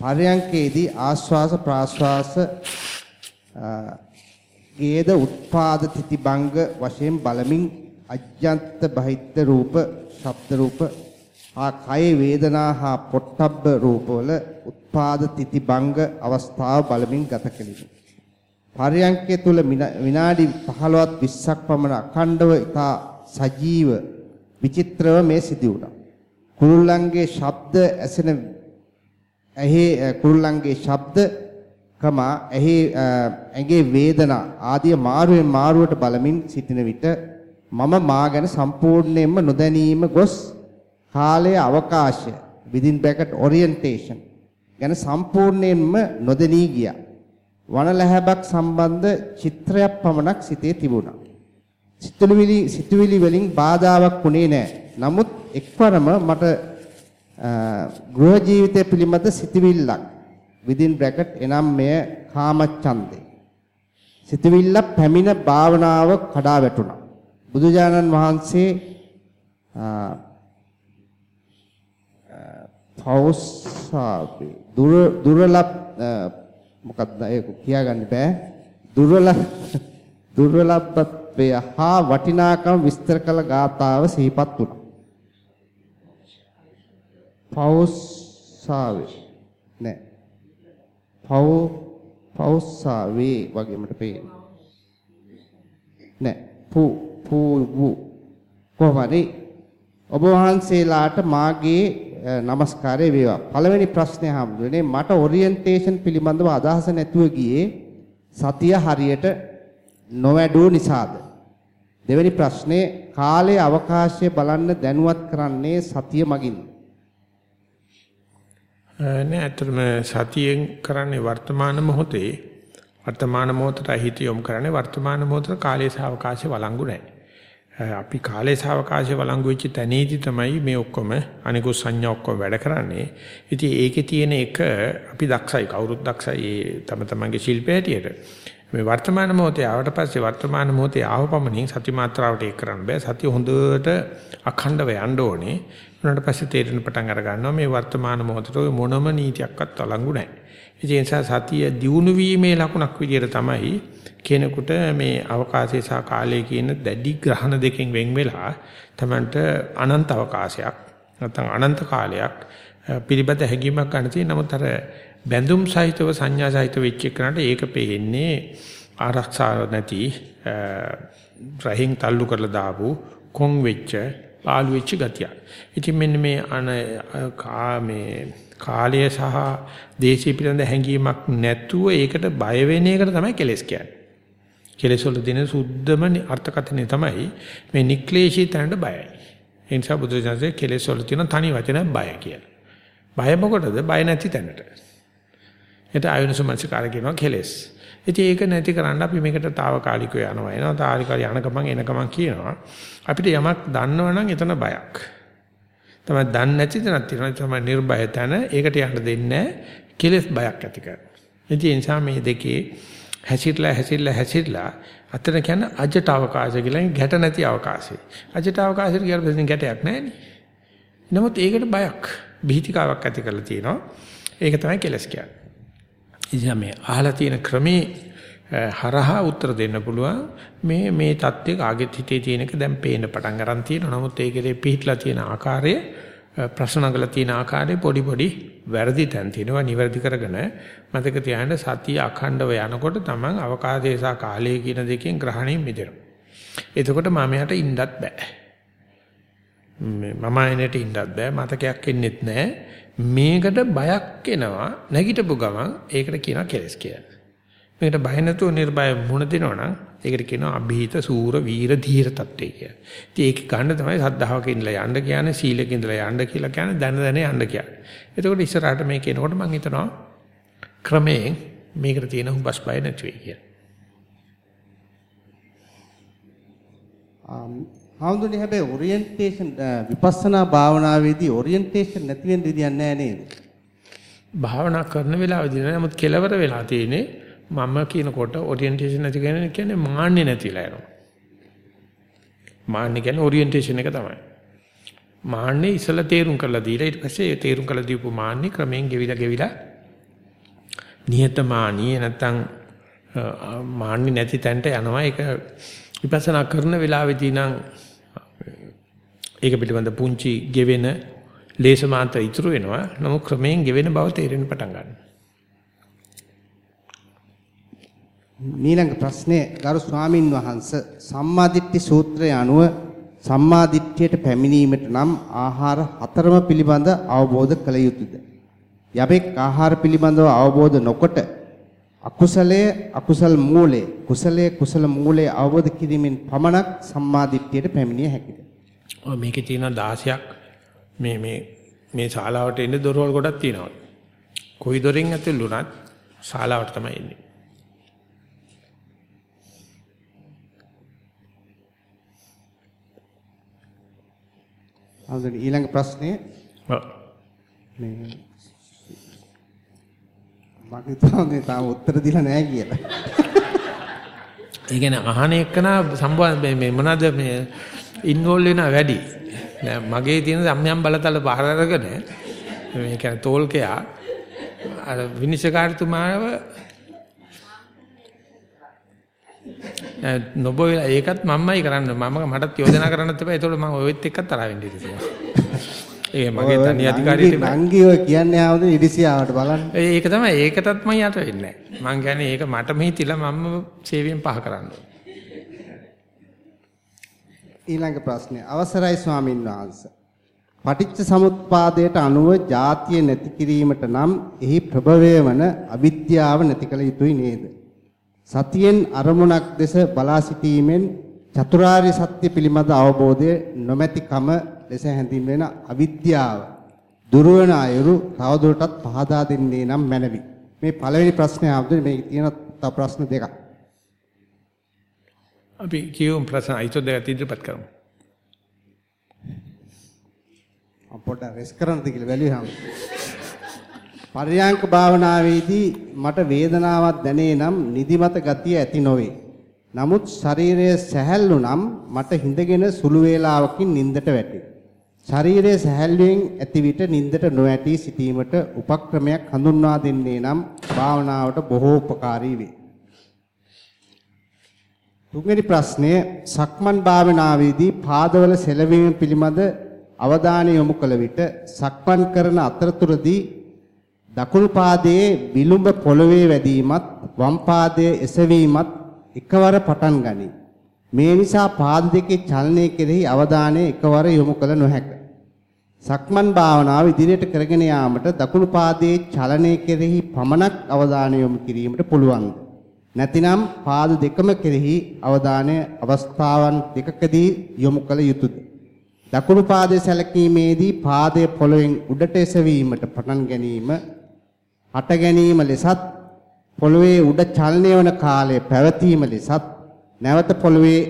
පරයන්කේදී ආස්වාස ප්‍රාස්වාස ගේද උත්පාද තිති බංග වශයෙන් බලමින් අජ්‍යන්ත බහිද්ද රූප ශබ්ද රූප ආ කය වේදනා හා පොට්ටබ්බ රූපවල උත්පාද තිති බංග අවස්ථාව බලමින් ගත කෙලිමි පරයන්කය තුල විනාඩි 15ක් 20ක් පමණ අඛණ්ඩව ඉතා සජීව විචිත්‍රව මේ සිදු වුණා. කුරුල්ලන්ගේ ශබ්ද ඇසෙන ඇහි කුරුල්ලන්ගේ ශබ්ද කම ඇහි ඇඟේ වේදනා ආදී මාරුවෙන් මාරුවට බලමින් සිටින විට මම මා ගැන සම්පූර්ණයෙන්ම නොදැනීම ගොස් කාලයේ අවකාශය within bracket orientation ගැන සම්පූර්ණයෙන්ම නොදැනී ගියා. වනලැහැබක් සම්බන්ධ චිත්‍රයක් පමණක් සිතේ තිබුණා. සිතුවිලි සිතුවිලි වලින් බාධාවක් වුණේ නැහැ. නමුත් එක්වරම මට ගෘහ ජීවිතය පිළිබඳ සිතුවිල්ලක් within bracket එනම් මෙය කාමච්ඡන්දේ. සිතුවිල්ල පැමිණ භාවනාව කඩා වැටුණා. බුදුජානන් වහන්සේ පෞස්සාවේ දුර දුර්ලභ මොකක්ද ඒක කියාගන්න බෑ දුර්වල දුර්වලත්වය හා වටිනාකම විස්තර කළ ගාතාව සිහිපත් වුණා. පෞස්සාවේ නෑ. පෞ පෞස්සාවේ වගේ මට පේන්නේ. නෑ. පු පු වු කොහොමද ඔබ වහන්සේලාට මාගේ নমස්කාරය වේවා. පළවෙනි ප්‍රශ්නය හම්බුනේ මට ඔරියන්ටේෂන් පිළිබඳව අදහස නැතුව ගියේ සතිය හරියට නොවැඩූ නිසාද? දෙවෙනි ප්‍රශ්නේ කාලයේ අවකාශය බලන්න දැනුවත් කරන්නේ සතිය මගින්. නෑ අතරම සතියෙන් කරන්නේ වර්තමාන මොහොතේ වර්තමාන මොහොතට හිත යොමු කරන්නේ වර්තමාන මොහොතේ කාලයේ සහ අවකාශය වළංගු නැහැ. අපි කාලේ සාවකාශය වළංගු වෙච්ච තැනේදී තමයි මේ ඔක්කොම අනිකුත් සංඥා ඔක්කොම වැඩ කරන්නේ. ඉතින් ඒකේ තියෙන එක අපි දක්ෂයි කවුරුත් දක්ෂයි ඒ තම තමන්ගේ ශිල්පය හැටියට. මේ වර්තමාන මොහොතේ ආවට පස්සේ වර්තමාන මොහොතේ ආව පමණින් සති මාත්‍රාවට ඒක කරන්න බෑ. සතිය හොඳට අඛණ්ඩව යන්න ඕනේ. උනාට පස්සේ තේරෙන පටන් අර ගන්නවා මේ වර්තමාන මොහොතට මොනම නීතියක්වත් වළංගු නැහැ. ඒ නිසා සතිය දියුණු වීමේ ලකුණක් විදියට තමයි කෙනෙකුට මේ අවකාශය සහ කාලය කියන දැඩි ග්‍රහණ දෙකෙන් වෙන් වෙලා තමන්ට අනන්ත අවකාශයක් නැත්නම් අනන්ත කාලයක් පිළිබඳ හැඟීමක් ගන්න තියෙන නමුත් අර බැඳුම් සහිතව සංඥා සහිත වෙච්ච එකනට ඒක පෙන්නේ ආරක්ෂා නැති රහින් තල්ලු කරලා දාපු කොන් වෙච්ච පාළු වෙච්ච ගතිය. ඉතින් මෙන්න මේ අන මේ කාලය සහ දේශීය පිළිබඳ හැඟීමක් නැතුව ඒකට බය වෙන එකට තමයි කෙලස් කියන්නේ. කෙලස් වල දින සුද්ධම අර්ථකථනය තමයි මේ නික්ලේශී තැනට බයයි. ඒ නිසා බුදුරජාණන්සේ කෙලස් වල තියෙන තනි වචන බය කියලා. බය මොකටද? බය නැති තැනට. ඒට ආයුනසමංසකාර කියනවා කෙලස්. ඉතින් ඒක නැති කරන්න අපි මේකට తాවකාලිකව යනවා. එනවා తాවකාලික යන ගමන් එන ගමන් කියනවා. අපිට යමක් දන්නවනම් එතන බයක්. තමයි දන්නේ නැති තැනක් තියෙනවා. තමයි නිර්භය තැන. ඒකට යන්න දෙන්නේ කෙලස් බයක් ඇති කරනවා. ඉතින් ඒ නිසා මේ දෙකේ හැසිරලා හැසිරලා හැසිරලා අතන කියන්නේ අජට අවකාශය කියලා ගැට නැති අවකාශය. අජට අවකාශයට කියන ප්‍රශ්නේ ගැටයක් නැහැනේ. නමුත් ඒකට බයක්, බීතිකාවක් ඇති කරලා තියෙනවා. ඒක තමයි කෙලස් කියන්නේ. මේ අහලා තියෙන ක්‍රමේ හරහා උත්තර දෙන්න පුළුවන් මේ මේ தත්ත්වයක ආගෙත් හිතේ තියෙනක දැන් පේන්න පටන් ගන්න තියෙනවා. නමුත් ඒකේ පිහිట్లా තියෙන ආකාරය ප්‍රශ්න නගලා තියෙන ආකාරයේ පොඩි පොඩි වැරදි තැන් තියෙනවා නිවැරදි කරගෙන මතක තියාගන්න සතිය අඛණ්ඩව යනකොට තමන් අවකාශය සහ කාලය කියන දෙකෙන් ග්‍රහණයෙන් මිදෙනවා. එතකොට මම යට ඉන්නත් බෑ. මම ආයනට ඉන්නත් බෑ මතකයක් එන්නෙත් නෑ. මේකට බයක් එනවා නැගිටපු ගමන් ඒකට කියනවා කෙලස් කියලා. මේකට බය නැතුව නිර්භය මුණ දෙනවනම් ඒකට කියනවා અભීත සූර වීර ධීර තත්ත්වය කියලා. ඉතින් ඒක ගන්න තමයි සද්ධාවක ඉඳලා යන්න කියන්නේ සීලක ඉඳලා යන්න කියලා කියන්නේ දැන දැන යන්න කියන්නේ. එතකොට ඉස්සරහට මේ කියනකොට මම හිතනවා ක්‍රමයෙන් මේකට තියෙන හුඹස් බය නැති වෙයි කියලා. හාමුදුරනේ හැබැයි ඔරියන්ටේෂන් විපස්සනා භාවනාවේදී ඔරියන්ටේෂන් නැති වෙන්න විදියක් නැහැ නේද? භාවනා කරන වෙලාවදී නමුත් කෙලවර වෙලා තියෙන්නේ මම කියනකොට ඔරියන්ටේෂන් නැති කෙනෙක් කියන්නේ මාන්නේ නැතිලා යනවා. මාන්නේ කියන්නේ ඔරියන්ටේෂන් එක තමයි. මාන්නේ ඉසලා තේරුම් කරලා දීලා ඊට පස්සේ ඒ තේරුම් කරලා දීපු මාන්නේ ක්‍රමයෙන් ගෙවිලා ගෙවිලා නිහතමානී නැත්තම් මාන්නේ නැති තැනට යනවා. ඒක විපස්සනා කරන වෙලාවෙදී නම් ඒක පිළිබඳ පුංචි ගෙවෙන ලේස මාත්‍ර ඉතුරු වෙනවා. නමුත් ක්‍රමයෙන් ගෙවෙන බව තේරෙන්න පටන් ගන්නවා. ඊළඟ ප්‍රශ්නේ ගරු ස්වාමින් වහන්සේ සම්මාදිට්ඨි සූත්‍රය අනුව සම්මාදිට්ඨියට පැමිණීමට නම් ආහාර හතරම පිළිබඳ අවබෝධ කළ යුතුයද? යමෙක් ආහාර පිළිබඳව අවබෝධ නොකොට අකුසලයේ අකුසල් මූලයේ කුසලයේ කුසල මූලයේ අවබෝධ කිරීමෙන් පමණක් සම්මාදිට්ඨියට පැමිණිය හැකිද? ඔව් මේකේ තියෙන 16ක් මේ මේ මේ ශාලාවට එන්නේ දොරවල් ගොඩක් තියෙනවා. කොයි දොරෙන් ඇතුල් වුණත් ශාලාවට තමයි එන්නේ. හඳුනි ඊළඟ ප්‍රශ්නේ මේ මම හිතුවා තාම උත්තර දීලා නැහැ කියලා. ඒ කියන්නේ අහන එකන සම්බන්ධ මේ මොනවාද මේ ඉන්වෝල් වෙනා වැඩි. දැන් මගේ තියෙන සම්යම් බලතල බාහිර අරගෙන මේ කියන්නේ තෝල්කයා අර විනිශ්චයකාරතුමාව නොබෝ වෙලා ඒකත් මම්මයි කරන්න. මම මටත් යෝජනා කරන්නත් එපා. ඒතකොට මම ඔයත් එක්ක තරහ වෙන්න ඉතින් ඒ මගේ තනි අධිකාරියට නංගිව කියන්නේ ආවද ඉරිසියාවට බලන්න. ඒක තමයි. ඒකටත් මම යට වෙන්නේ නැහැ. මං කියන්නේ ඒක මට මෙහිතිලා මම සේවයෙන් පහ කරන්න ඊළඟ ප්‍රශ්නය. අවසරයි ස්වාමින් වහන්සේ. පටිච්ච සමුප්පාදයට අනුව ಜಾතිය නැති කිරීමට නම් එහි ප්‍රභවය වන අවිද්‍යාව නැති කළ යුතුයි නේද සතියෙන් අරමුණක් දෙස බලා සිටීමෙන් චතුරාර්ය සත්‍ය පිළිබඳ අවබෝධය නොමැතිකම ලෙස හැඳින්වෙන අවිද්‍යාව දුරවන අයුරු තවදුරටත් පහදා දෙන්නේ නම් මැනවි. මේ පළවෙනි ප්‍රශ්නය ආවද මේ තියෙන තව ප්‍රශ්න දෙකක්. අපි කියමු ප්‍රශ්න අයිතෝ දෙක ඉදිරිපත් කරමු. අපොඩ්ඩක් රෙස් කරන්නද කියලා බැලුවාම. පර්යාංක භාවනාවේදී මට වේදනාවක් දැනේ නම් නිදිමත ගතිය ඇති නොවේ. නමුත් ශරීරය සැහැල්ලු නම් මට හිඳගෙන සුළු වේලාවකින් නිින්දට වැටේ. ශරීරයේ සැහැල්ලුවෙන් ඇති විට නිින්දට නොඇටි සිටීමට උපක්‍රමයක් හඳුන්වා දෙන්නේ නම් භාවනාවට බොහෝ උපකාරී වේ. තුන්වෙනි ප්‍රශ්නය සක්මන් භාවනාවේදී පාදවල සෙලවීම පිළිබඳ අවධානය යොමු කළ විට සක්මන් කරන අතරතුරදී දකුණු පාදයේ විලුඹ පොළවේ වැදීමත් වම් පාදයේ එසවීමත් එකවර පටන් ගනී. මේ නිසා පාද දෙකේ චලනය කෙරෙහි අවධානය එකවර යොමු කළ නොහැක. සක්මන් භාවනාව ඉදිරියට කරගෙන යාමට දකුණු පාදයේ චලනය කෙරෙහි පමණක් අවධානය යොමු කිරීමට පුළුවන්ද? නැතිනම් පාද දෙකම කෙරෙහි අවධානය අවස්ථාවන් දෙකකදී යොමු කළ යුතුයද? දකුණු පාදයේ සැලකීමේදී පාදයේ පොළවෙන් උඩට එසවීමට පටන් ගැනීම හට ගැනීම ලෙසත් පොළවේ උඩ චලනය වන කාලය පැවතීම ලෙසත් නැවත පොළවේ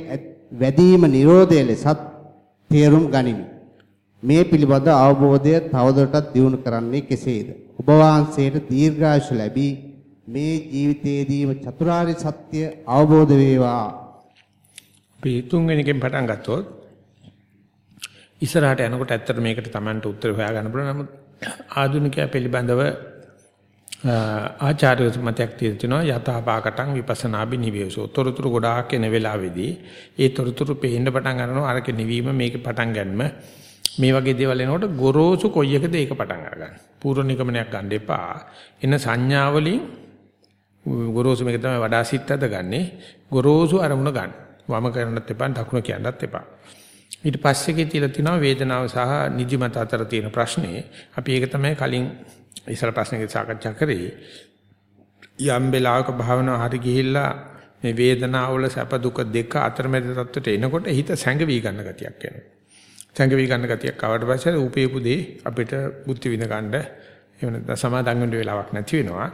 වැදීම නිරෝධය ලෙසත් තේරුම් ගනිමි. මේ පිළිබඳ අවබෝධය තවදුරටත් දියුණු කරන්නේ කෙසේද? ඔබ වහන්සේට දීර්ඝායුෂ ලැබී මේ ජීවිතයේදීම චතුරාර්ය සත්‍ය අවබෝධ වේවා. අපි තුන්වෙනිකෙන් පටන් ගත්තොත් ඉස්සරහට යනකොට ඇත්තට මේකට Tamanට උත්තර හොයාගන්න පුළුවන්. නමුත් ආධුනිකයා පිළිබඳව ආචාර්ය මතයක් තියෙනවා යථාපාකටං විපස්සනා බිනිවියසෝ. තොරතුරු ගොඩාක් එන වෙලාවේදී ඒ තොරතුරු පේන්න පටන් ගන්නවා අරක නිවීම මේක පටන් ගන්නම මේ වගේ දේවල් එනකොට ගොරෝසු කොයි එකද ඒක පටන් අරගන්න. පූර්ව නිගමනයක් ගන්න එපා. එන සංඥාවලින් ගොරෝසු මේක තමයි වඩා සිත් අදගන්නේ. ගොරෝසු අරමුණ ගන්න. වම කරන්නත් එපා, දකුණ කියන්නත් එපා. ඊට පස්සේ තියලා තිනවා වේදනාව සහ නිදිමත අතර තියෙන ප්‍රශ්නේ. අපි ඒක තමයි කලින් ඉස්සර ප්‍රශ්නයක සාකච්ඡා කරේ. යම් වෙලාවක භාවනාව හරි ගිහිල්ලා මේ වේදනාවල සැප දුක දෙක අතරමැද තත්ත්වයට එනකොට හිත සැඟවි ගන්න ගතියක් එනවා. සැඟවි ගන්න ගතියක් ආවට පස්සේ උපේපු දේ අපිට බුද්ධ විඳ ගන්න එහෙම නැත්නම් සමාදම් වෙන්න වෙලාවක් නැති වෙනවා.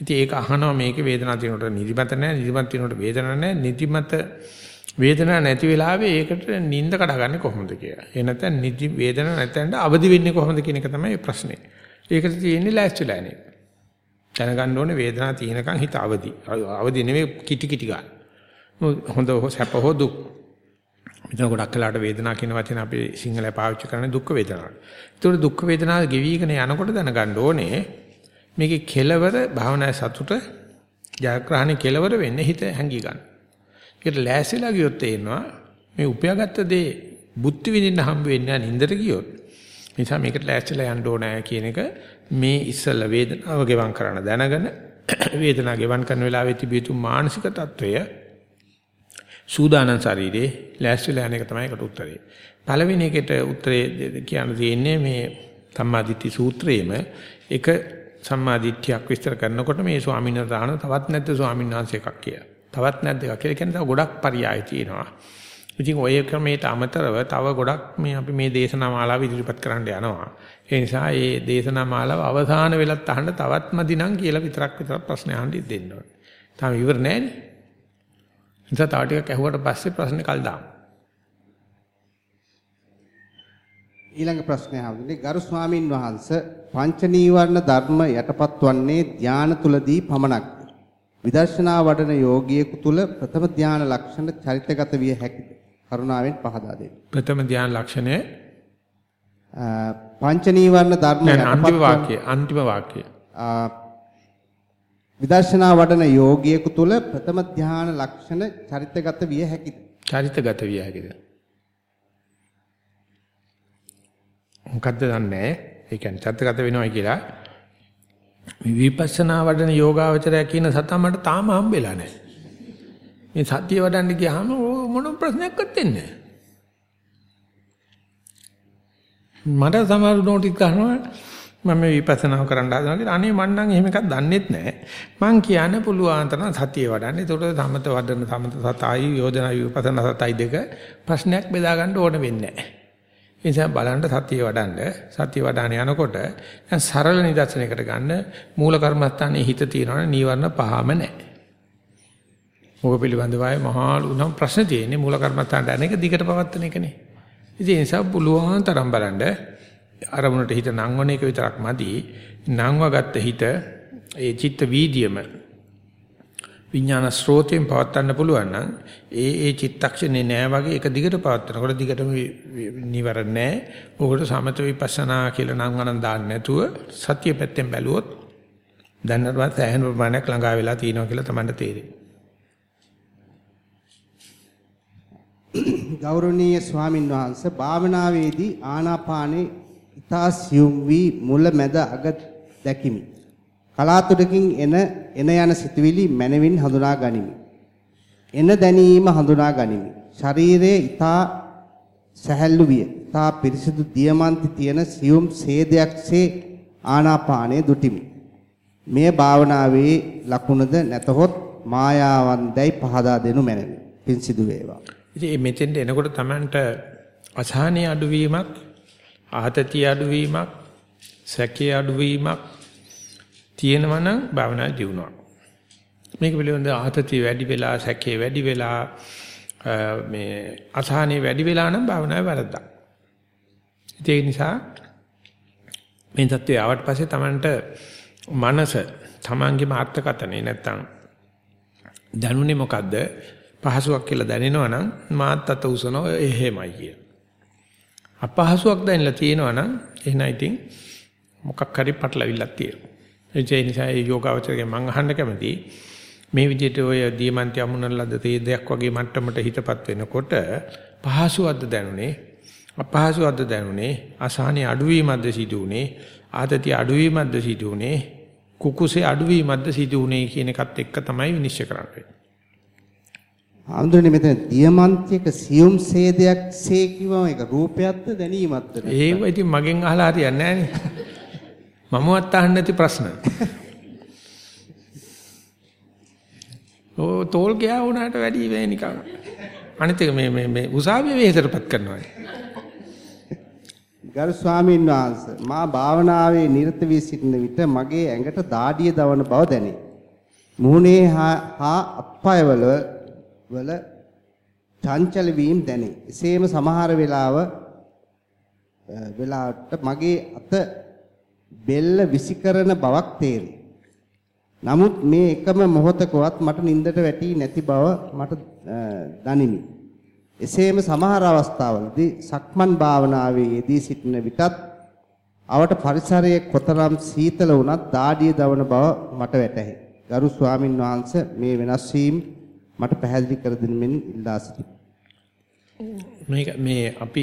ඉතින් ඒක අහනවා මේකේ වේදනාව තියෙනකොට නිදිමත නැහැ, නිදිමත තියෙනකොට වේදනාවක් නැහැ, නිදිමත වේදනාවක් නැති වෙලාවේ ඒකට නිින්ද කඩගන්නේ කොහොමද කියලා. ඒ නැත්නම් නිදි වේදනාවක් නැත්නම් අවදි වෙන්නේ කොහොමද කියන එක තමයි ප්‍රශ්නේ. ඒකට තියෙන්නේ ලෑස්තිලා යන්නේ. දැනගන්න ඕනේ වේදනාව තියෙනකන් හිත අවදි. අවදි නෙමෙයි කිටි කිටි ගන්න. හොඳ සැප හෝ දුක්. මෙතන ගොඩක් වෙලාට වේදනාව කියන වචන අපි සිංහලේ පාවිච්චි කරන්නේ දුක් වේදනාවට. ඒතකොට දුක් වේදනාව ගෙවිගෙන යනකොට දැනගන්න ඕනේ මේකේ කෙලවර භාවනාවේ සතුට ජයග්‍රහණේ කෙලවර වෙන්නේ හිත හැංගී ගන්න. ඒකට ලෑස්තිලා ගියොත් තේරෙනවා මේ උපයාගත්ත දේ බුද්ධ විඳින්න හම්බ වෙන්නේ නැහැ නින්දට ගියොත්. නිසා මේකට ලෑස්තිලා යන්න ඕනෑ කියන එක මේ ඉස්සල වේදනාව ගෙවම් කරන්න දැනගෙන වේදනාව ගෙවම් කරන වෙලාවේ තිබිය යුතු මානසික తত্ত্বය සූදානම් ශරීරේ ලෑස්තිලා යන එක තමයි ඒකට උත්තරේ. පළවෙනි එකට උත්තරේ කියන්න තියෙන්නේ මේ සම්මාදිට්ඨි සූත්‍රයේම එක සම්මාදිට්ඨියක් විස්තර කරනකොට මේ ස්වාමීන් වහන්සේ තවත් නැද්ද ස්වාමීන් වහන්සේ එකක් කියලා. තවත් නැද්ද කියලා කියන්නේ තව ගොඩක් පරයය තියෙනවා. ඉතින් ඔය ක්‍රමයට අමතරව තව ගොඩක් මේ අපි මේ දේශනා මාලාව ඉදිරිපත් කරන්න යනවා. ඒ නිසා මේ දේශනා මාලාව අවසාන වෙලත් අහන්න තවත් මදි නම් කියලා විතරක් විතරක් ප්‍රශ්න අහන්න දෙන්න ඕනේ. තාම ඉවර නෑනේ. නිසා තව ටිකක් ඇහුවට පස්සේ ප්‍රශ්නේ කල් දාමු. ඊළඟ ප්‍රශ්නය අහන්නේ ගරු ස්වාමින් වහන්සේ පංච නීවරණ ධර්ම යටපත් වන්නේ ධාන තුලදී පමණක්. විදර්ශනා වඩන යෝගියෙකු තුල ප්‍රථම ධාන ලක්ෂණ චරිතගත විය හැකිද? කරුණාවෙන් පහදා දෙන්න. ප්‍රථම ධාන ලක්ෂණය පංච නීවරණ ධර්ම අන්තිම වාක්‍යය අන්තිම වාක්‍යය. විදර්ශනා වඩන යෝගියෙකු තුල ප්‍රථම ධාන ලක්ෂණ චරිතගත විය හැකිද? චරිතගත විය හැකිද? මොකද්ද දන්නේ? ඒ කියන්නේ චරිතගත වෙනවයි කියලා විපස්සනා වඩන යෝගාවචරය කියන සතා මට තාම හම්බෙලා නැහැ. මේ සතිය වඩන්න ගියාම මොන ප්‍රශ්නයක්වත් වෙන්නේ මට සමහර නෝටිස් ගන්නවා මම විපස්සනා කරන්න හදනවා කියලා. අනේ මං නම් එහෙම එකක් දන්නෙත් නැහැ. මං කියන්න පුළුවන් තරම් සතිය වඩන්න. ඒතකොට සමත වඩන සමත සතයි යෝජනා විපස්සනා සතයි දෙක ප්‍රශ්නයක් බෙදා ගන්න ඕන වෙන්නේ නැහැ. ඒ නිසා බලන්න සතිය වඩන්න. සතිය වඩාන යනකොට දැන් සරල නිදර්ශනයකට ගන්න මූල කර්මස්ථානයේ හිත තියනවනේ නීවරණ පහම නැහැ. මොක පිළිබඳව අය මහා උනම් ප්‍රශ්න තියෙන්නේ මූල කර්මත්තාන්ට අනේක දිගට පවත්තන එකනේ. ඉතින් ඒ නිසා පුළුවන් තරම් බලන්න අරමුණට හිත නංවන එක විතරක් මදි. නංව ගත්ත හිත ඒ චිත්ත වීදියම විඥාන ස්රෝතයෙන් පවත්වන්න පුළුවන් නම් ඒ ඒ චිත්තක්ෂණේ නෑ වගේ එක දිගට පවත්වනකොට දිගටම නිවරණ නෑ. ඕකට සමත විපස්සනා කියලා නම් ගණන් දාන්න නැතුව සතිය පැත්තෙන් බැලුවොත් දැනටවත් සෑහෙන ප්‍රමාණයක් ළඟා වෙලා තියෙනවා කියලා තමයි තේරෙන්නේ. ගෞරවනීය ස්වාමින් වහන්සේ භාවනාවේදී ආනාපානේ ඊතා සියුම් වී මුල මැද අග දැකිමි. කලාතුරකින් එන එන යන සිතුවිලි මනවින් හඳුනා ගනිමි. එන දැනීම හඳුනා ගනිමි. ශරීරයේ ඊතා සැහැල්ලු විය. ඊතා පිරිසිදු දියමන්ති තියෙන සියුම් සේදයක්සේ ආනාපානයේ දුටිමි. මේ භාවනාවේ ලකුණද නැතහොත් මායාවන් දැයි පහදා දෙනු මැනවි. පින් සිදු වේවා. ඉතින් මෙතෙන්ට එනකොට Tamanට අසහනීය අඩුවීමක්, ආතතිය අඩුවීමක්, සැකේ අඩුවීමක් තියෙනවා නම් භාවනා දියුණුවක්. මේක පිළිබඳ ආතතිය වැඩි වෙලා, සැකේ වැඩි වෙලා මේ අසහනීය වැඩි වෙලා නම් භාවනාවේ වැරද්දක්. ඒ නිසා මේ தත්ත්වය ආවට පස්සේ Tamanට මනස Tamanගේ මාර්ථකතනේ නැත්තම් දැනුනේ මොකද්ද පහසුවක් කියලා දැනෙනවා නම් මාත් අත උසනෝ එහෙමයි කිය. අපහසුවක් දැනලා තියෙනවා නම් එහෙනම් ඉතින් මොකක් හරි පටලවිල්ලක් තියෙනවා. ඒ නිසා ඒ යෝගාවචරයෙන් මම අහන්න කැමතියි මේ විදිහට ඔය දියමන්ති අමුණන ලද තේ දෙයක් වගේ මට්ටමට හිතපත් වෙනකොට පහසුවක්ද දැනුනේ අපහසුවක්ද දැනුනේ අසහනේ අඩුවීමක්ද සිදුුනේ ආතතිය අඩුවීමක්ද සිදුුනේ කුකුසේ අඩුවීමක්ද සිදුුනේ කියන එකත් එක්ක තමයි විනිශ්චය කරන්නේ. ආන්දරනේ මෙතන දියමන්තියක සියුම් සේදයක් සේ කිවම ඒක රූපයක්ද දැනීමක්ද? ඒක ඉතින් මගෙන් අහලා හරියන්නේ නැහැ නේ. මමවත් අහන්න නැති ප්‍රශ්න. ඕ තෝල් ගියා වුණාට වැඩි වෙයි නිකන්. අනිත් එක මේ මේ මේ උසාවියේ වෙහෙසටපත් කරනවා. ගරු ස්වාමීන් වහන්සේ මා භාවනාවේ නිරත වී සිටින විට මගේ ඇඟට දාඩිය දවන බව දැනේ. මුහුණේ හා අත්පයවල වල චංචල වීම දැනේ. එසේම සමහර වෙලාව වෙලාවට මගේ අත බෙල්ල විසිකරන බවක් තේරේ. නමුත් මේ එකම මොහොතකවත් මට නිින්දට වැටි නැති බව මට දනිමි. එසේම සමහර අවස්ථාවලදී සක්මන් භාවනාවේ යෙදී සිටින විටත් අවට පරිසරයේ කොතරම් සීතල වුණත් දාඩිය දවන බව මට වැටහේ. ගරු ස්වාමින් වහන්සේ මේ වෙනස් වීම මට පැහැදිලි කර දෙනෙමින් ඉල්ලා සිටිමි. මේක මේ අපි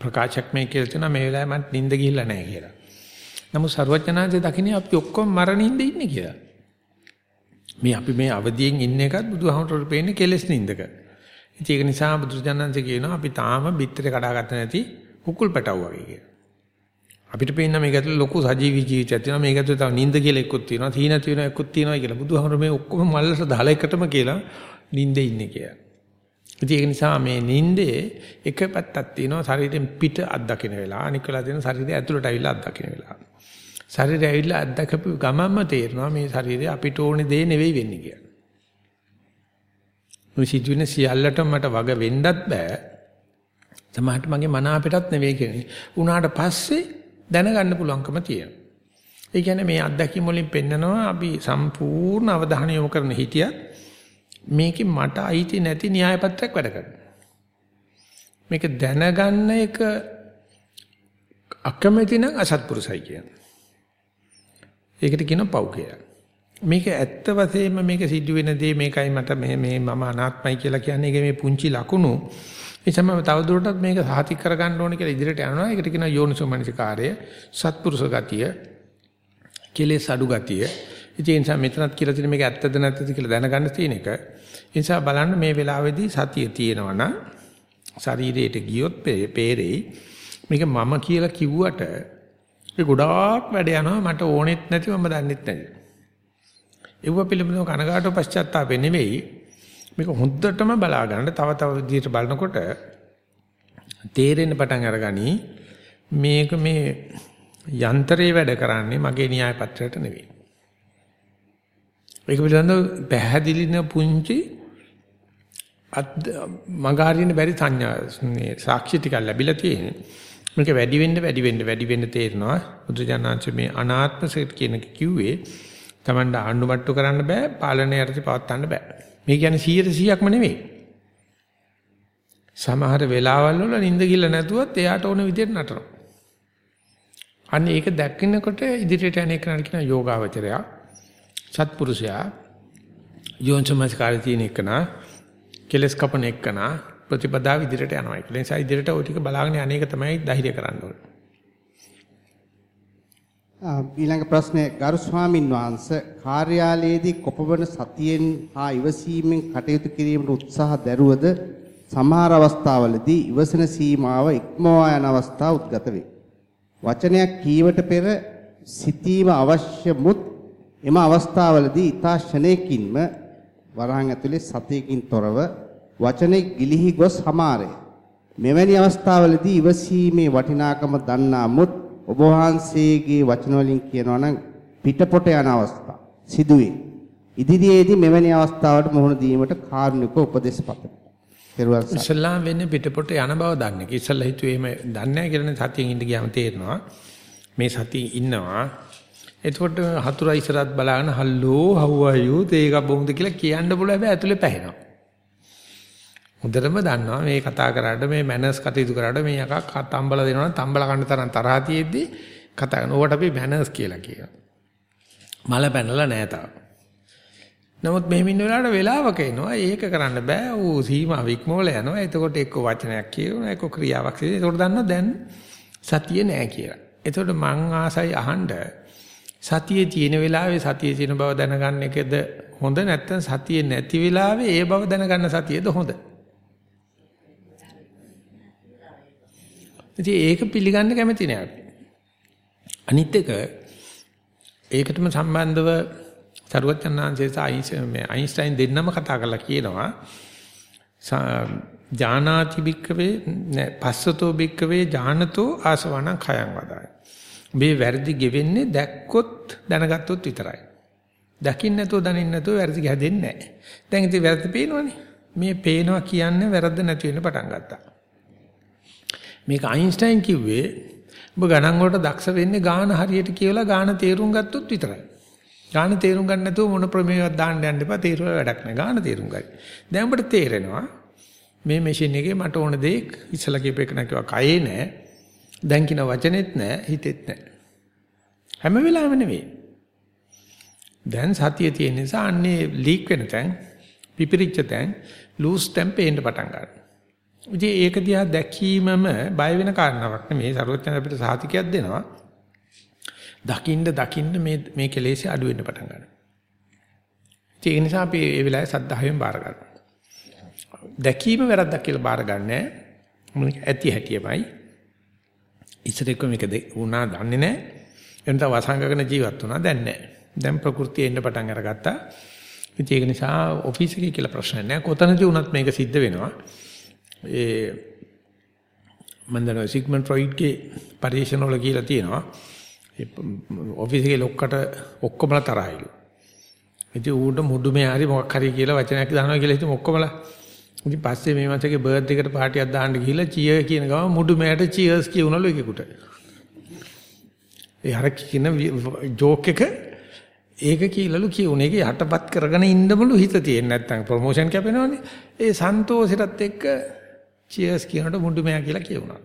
ප්‍රකාශයක් මේ කියලා තියෙනවා මේ වෙලාවේ මට නිින්ද ගිහිල්ලා නැහැ කියලා. නමුත් ਸਰවඥාන්සේ දකින්නේ අපි ඔක්කොම මරණින්ද ඉන්නේ කියලා. මේ අපි මේ අවදියෙන් ඉන්න එකත් බුදුහාමුදුරුවෝ පේන්නේ කෙලෙස් නින්දක. ඒක නිසා බුදුජානන්සේ කියනවා අපි තාම බිත්තර කඩාගත්ත නැති කුකුල් පැටව වගේ කියලා. අපිට පේන්න මේක ඇතුලේ ලොකු සජීවී ජීවිතයක් තියෙනවා මේක ඇතුලේ තව නිින්ද කියලා එකකුත් තියෙනවා තීන තියෙනවා එකකුත් තියෙනවා කියලා බුදුහාමුදුරුවෝ මේ ඔක්කොම මල්ලට දාලා එකටම කියලා නිින්දේ ඉන්නේ කියලා. ඉතින් ඒක නිසා මේ නිින්දේ එක පැත්තක් තියෙනවා ශරීරයෙන් පිට අත්දකින්න වෙලා අනික වෙලා තියෙන ශරීරය ඇතුළට ඇවිල්ලා අත්දකින්න වෙලා. ශරීරය ඇවිල්ලා අත්දකපු ගමන්ම තේරෙනවා මේ ශරීරය අපිට ඕනේ දේ නෙවෙයි වෙන්නේ කියලා. මේ සිදුවෙන සියල්ලටම මට වග වෙන්නත් බෑ. සමහරට මගේ මන අපිටත් නෙවෙයි කියන්නේ. උනාට පස්සේ දැනගන්න පුළුවන්කම තියෙනවා. ඒ කියන්නේ මේ අත්දැකීම් වලින් පෙන්නනවා අපි සම්පූර්ණ අවධානය යොමු කරන හිටියත් මේකේ මට අයිති නැති න්‍යාය පත්‍රයක් වැඩ කරනවා. මේක දැනගන්න එක අකමැති නම් අසත්පුරුසයි කියන්නේ. ඒකට කියනවා පව් කියලා. මේක ඇත්ත වශයෙන්ම මේක සිද්ධ වෙන දේ මේකයි මට මේ මේ මම අනාත්මයි කියලා කියන්නේ ඒකේ මේ පුංචි ලකුණු. ඒ තමයි තවදුරටත් මේක සාතික කරගන්න ඕනේ කියලා ඉදිරියට යනවා. ඒකට කියනවා යෝනිසෝ මනසිකාරය, සත්පුරුෂ ගතිය, කෙලෙස් අඩු ගතිය. ඉතින් ඒ නිසා මෙතනත් කියලා තියෙන මේක ඇත්තද නැත්තද කියලා දැනගන්න තියෙන එක. ඒ නිසා බලන්න මේ වෙලාවේදී සතිය තියෙනවා නම් ශරීරයට ගියොත් පේරෙයි. මේක මම කියලා කිව්වට ඒ ගොඩාක් වැඩ යනවා මට ඕනෙත් නැති මම දන්නෙත් නැති. ඒව පිළිබඳව කනගාටු පශ්චාත්තාපෙ නෙවෙයි මේක හොඳටම බලා ගන්න තව තව විදිහට බලනකොට තේරෙන්න පටන් අරගනි මේක මේ යන්ත්‍රේ වැඩ කරන්නේ මගේ න්‍යාය පත්‍රයට නෙවෙයි. ඒක පිළිබඳව පැහැදිලින පුංචි මගහරින්න බැරි සංඥා සාක්ෂි ටිකක් ලැබිලා තියෙනවා. මේක වැඩි වෙන්න වැඩි වෙන්න වැඩි වෙන්න තේරෙනවා බුදුජානනාංශ මේ අනාත්ම සෙට් කියන කිව්වේ Tamanda ආණ්ඩුමට්ටු කරන්න බෑ පාලනය යටතේ පවත්වන්න බෑ මේ කියන්නේ 100%ක්ම නෙවෙයි සමහර වෙලාවල් වල නිින්ද කිල්ල නැතුවත් එයාට ඕන විදිහට නටනවා අන්න ඒක දැක්කිනකොට ඉදිරියට යන එක නරින යෝගාවචරයා සත්පුරුෂයා යෝන්සමස්කාරය තියෙන එකනා කෙලස් කපන එකනා ප්‍රතිපදාව ඉදිරියට යනවා. ඒ නිසා ඉදිරියට ওই ටික බලාගෙන අනේක තමයි ධෛර්ය කරන්න ඕනේ. ඊළඟ ප්‍රශ්නේ ගරු ස්වාමින් වහන්සේ කාර්යාලයේදී කොපමණ සතියෙන් හා ඉවසීමෙන් කටයුතු කිරීමට උත්සාහ දැරුවද සමහර අවස්ථාවලදී ඉවසන සීමාව ඉක්මවා යන අවස්ථා උද්ගත වේ. වචනයක් කීවට පෙර සිතීම අවශ්‍ය මුත් එම අවස්ථාවලදී ඊතා ෂණයකින්ම වරහන් ඇතුලේ සතියකින් තොරව වචනේ ගිලිහි ගොස් හමාරේ. මෙවැනි අවස්ථාවලදී ඉවසීමේ වටිනාකම දන්නා මුත් ඔබ වහන්සේගේ වචන වලින් කියනවා නම් පිටපොට යන අවස්ථා සිදුවේ. ඉදිරියේදී මෙවැනි අවස්ථාවට මුහුණ දීමට කාරුණික උපදෙස් පතමි. ඉස්ලාම් වෙන්නේ පිටපොට යන බව දන්නේ. ඉස්සල්ලා හිතුවේ එහෙම දන්නේ නැහැ කියලානේ සතියෙන් ඉඳ ගියාම තේරෙනවා. මේ සතියෙන් ඉන්නවා. එතකොට හතුරා ඉස්සරහත් බලාගෙන හල්ලෝ how are you තේක බොමුද කියලා කියන්න පුළුවන් හැබැයි ඇතුලේ පැහැෙනවා. හොඳටම දන්නවා මේ කතා කරාට මේ මැනර්ස් කටයුතු කරාට මේ එකක් තම්බල දෙනවා නම් තම්බල කන්න තරම් තරහා තියෙද්දි කතා කරන. ඕකට අපි මැනර්ස් කියලා කියනවා. මල පැනලා නැහැ තාම. නමුත් මෙහෙම ඉන්න වෙලාවට වෙලාවක එනවා ඒක කරන්න බෑ ඌ සීමාව ඉක්මවල යනවා එතකොට එක්ක වචනයක් කියනවා එක්ක ක්‍රියාවක් කියනවා එතකොට දන්නවා දැන් සතිය නෑ කියලා එතකොට මං ආසයි අහන්න සතියේ තියෙන වෙලාවේ සතියේ තියෙන බව දැනගන්න එකද හොඳ නැත්නම් සතියේ නැති වෙලාවේ ඒ බව දැනගන්න සතියද හොඳ ඉතින් ඒක පිළිගන්න කැමති නෑ අනිත් එක ඒකටම සම්බන්ධව සරුවචනාංශයේ මේ අයින්ස්ටයින් දෙන්නම කතා කරලා කියනවා ජානාති බික්කවේ පස්සතෝ බික්කවේ ජානතෝ ආසවණ khයං වදාය. මේ වැරදි ගෙවෙන්නේ දැක්කොත් දැනගත්තොත් විතරයි. දකින්න නැතුව දනින්න නැතුව වැරදි හැදෙන්නේ නැහැ. දැන් ඉතින් වැරදි පේනවනේ. මේ පේනවා කියන්නේ වැරද්ද නැති වෙන්න පටන් ගත්තා. මේක අයින්ස්ටයින් කිව්වේ ඔබ ගණන් වලට දක්ෂ වෙන්නේ ගාන හරියට කියලා ගාන තේරුම් ගත්තොත් විතරයි. ගාන තේරුම් ගන්න නැතුව මොන ප්‍රමේයවත් දාන්න යන්න එපා. තේරුම් වැඩක් නැහැ. ගාන තේරුම් ගන්න. දැන් ඔබට තේරෙනවා මේ මැෂින් එකේ මට ඕන දේ ඉස්සලා කියප එක නැකියවා කයේ නැහැ. දැන් කියන වචනෙත් නැහැ, හිතෙත් නැහැ. හැම වෙලාවෙම නෙවෙයි. දැන් සතිය තියෙන නිසා අන්නේ ලීක් වෙන තැන්, පිපිරිච්ච තැන්, ලූස් තැන් පේන්න පටන් ගන්නවා. ඉතින් ඒක දිහා දැකීමම බය වෙන කාරණාවක් නෙමේ. සරුවචන අපිට සාතිකයක් දෙනවා. දකින්න දකින්න මේ මේ කෙලෙසේ අඩු වෙන්න පටන් ගන්නවා. ඒ නිසා අපි මේ වෙලාවේ සද්ධායෙන් බාර ගන්නවා. දැකීම වැරද්දක් කියලා බාර ගන්නෑ. මොනික ඇති හැටියමයි. ඉස්සර එක්ක මේක වුණා දන්නේ නැහැ. එනත වසංගකන ජීවත් වුණා දැන් නැහැ. දැන් ප්‍රകൃතිය එන්න පටන් අරගත්තා. ඉතින් ඒක නිසා ඔෆිස් එකේ කියලා ප්‍රශ්න නැහැ. කොතනදී වුණත් මේක සිද්ධ වෙනවා. ඒ මම දන්නවා සිග්මන්ඩ් ෆ්‍රොයිඩ්ගේ පරිශන වල කියලා තියෙනවා. ඔෆිස් එකේ ලොක්කට ඔක්කොමලා තරහයිලු. ඉතින් ඌට මුඩුමේ හරි මොකක් හරි කියලා වචනයක් දානවා කියලා හිතමු ඔක්කොමලා. ඉතින් පස්සේ මේ මාසයේ බර්ත් එකට පාටියක් දාන්න ගිහිල්ලා චියර් කියන ගම මුඩුමේට චියර්ස් කියනවලු එකෙකුට. ඒ අර කියන ජෝක් එක ඒක කියලාලු කියුනේ. ඒක යටපත් කරගෙන ඉන්නමලු හිත තියෙන්නේ නැත්තම් ප්‍රොමෝෂන් කැපෙනවනේ. ඒ සන්තෝෂෙටත් එක්ක චියර්ස් කියනකොට මුඩුමයා කියලා කියුණා.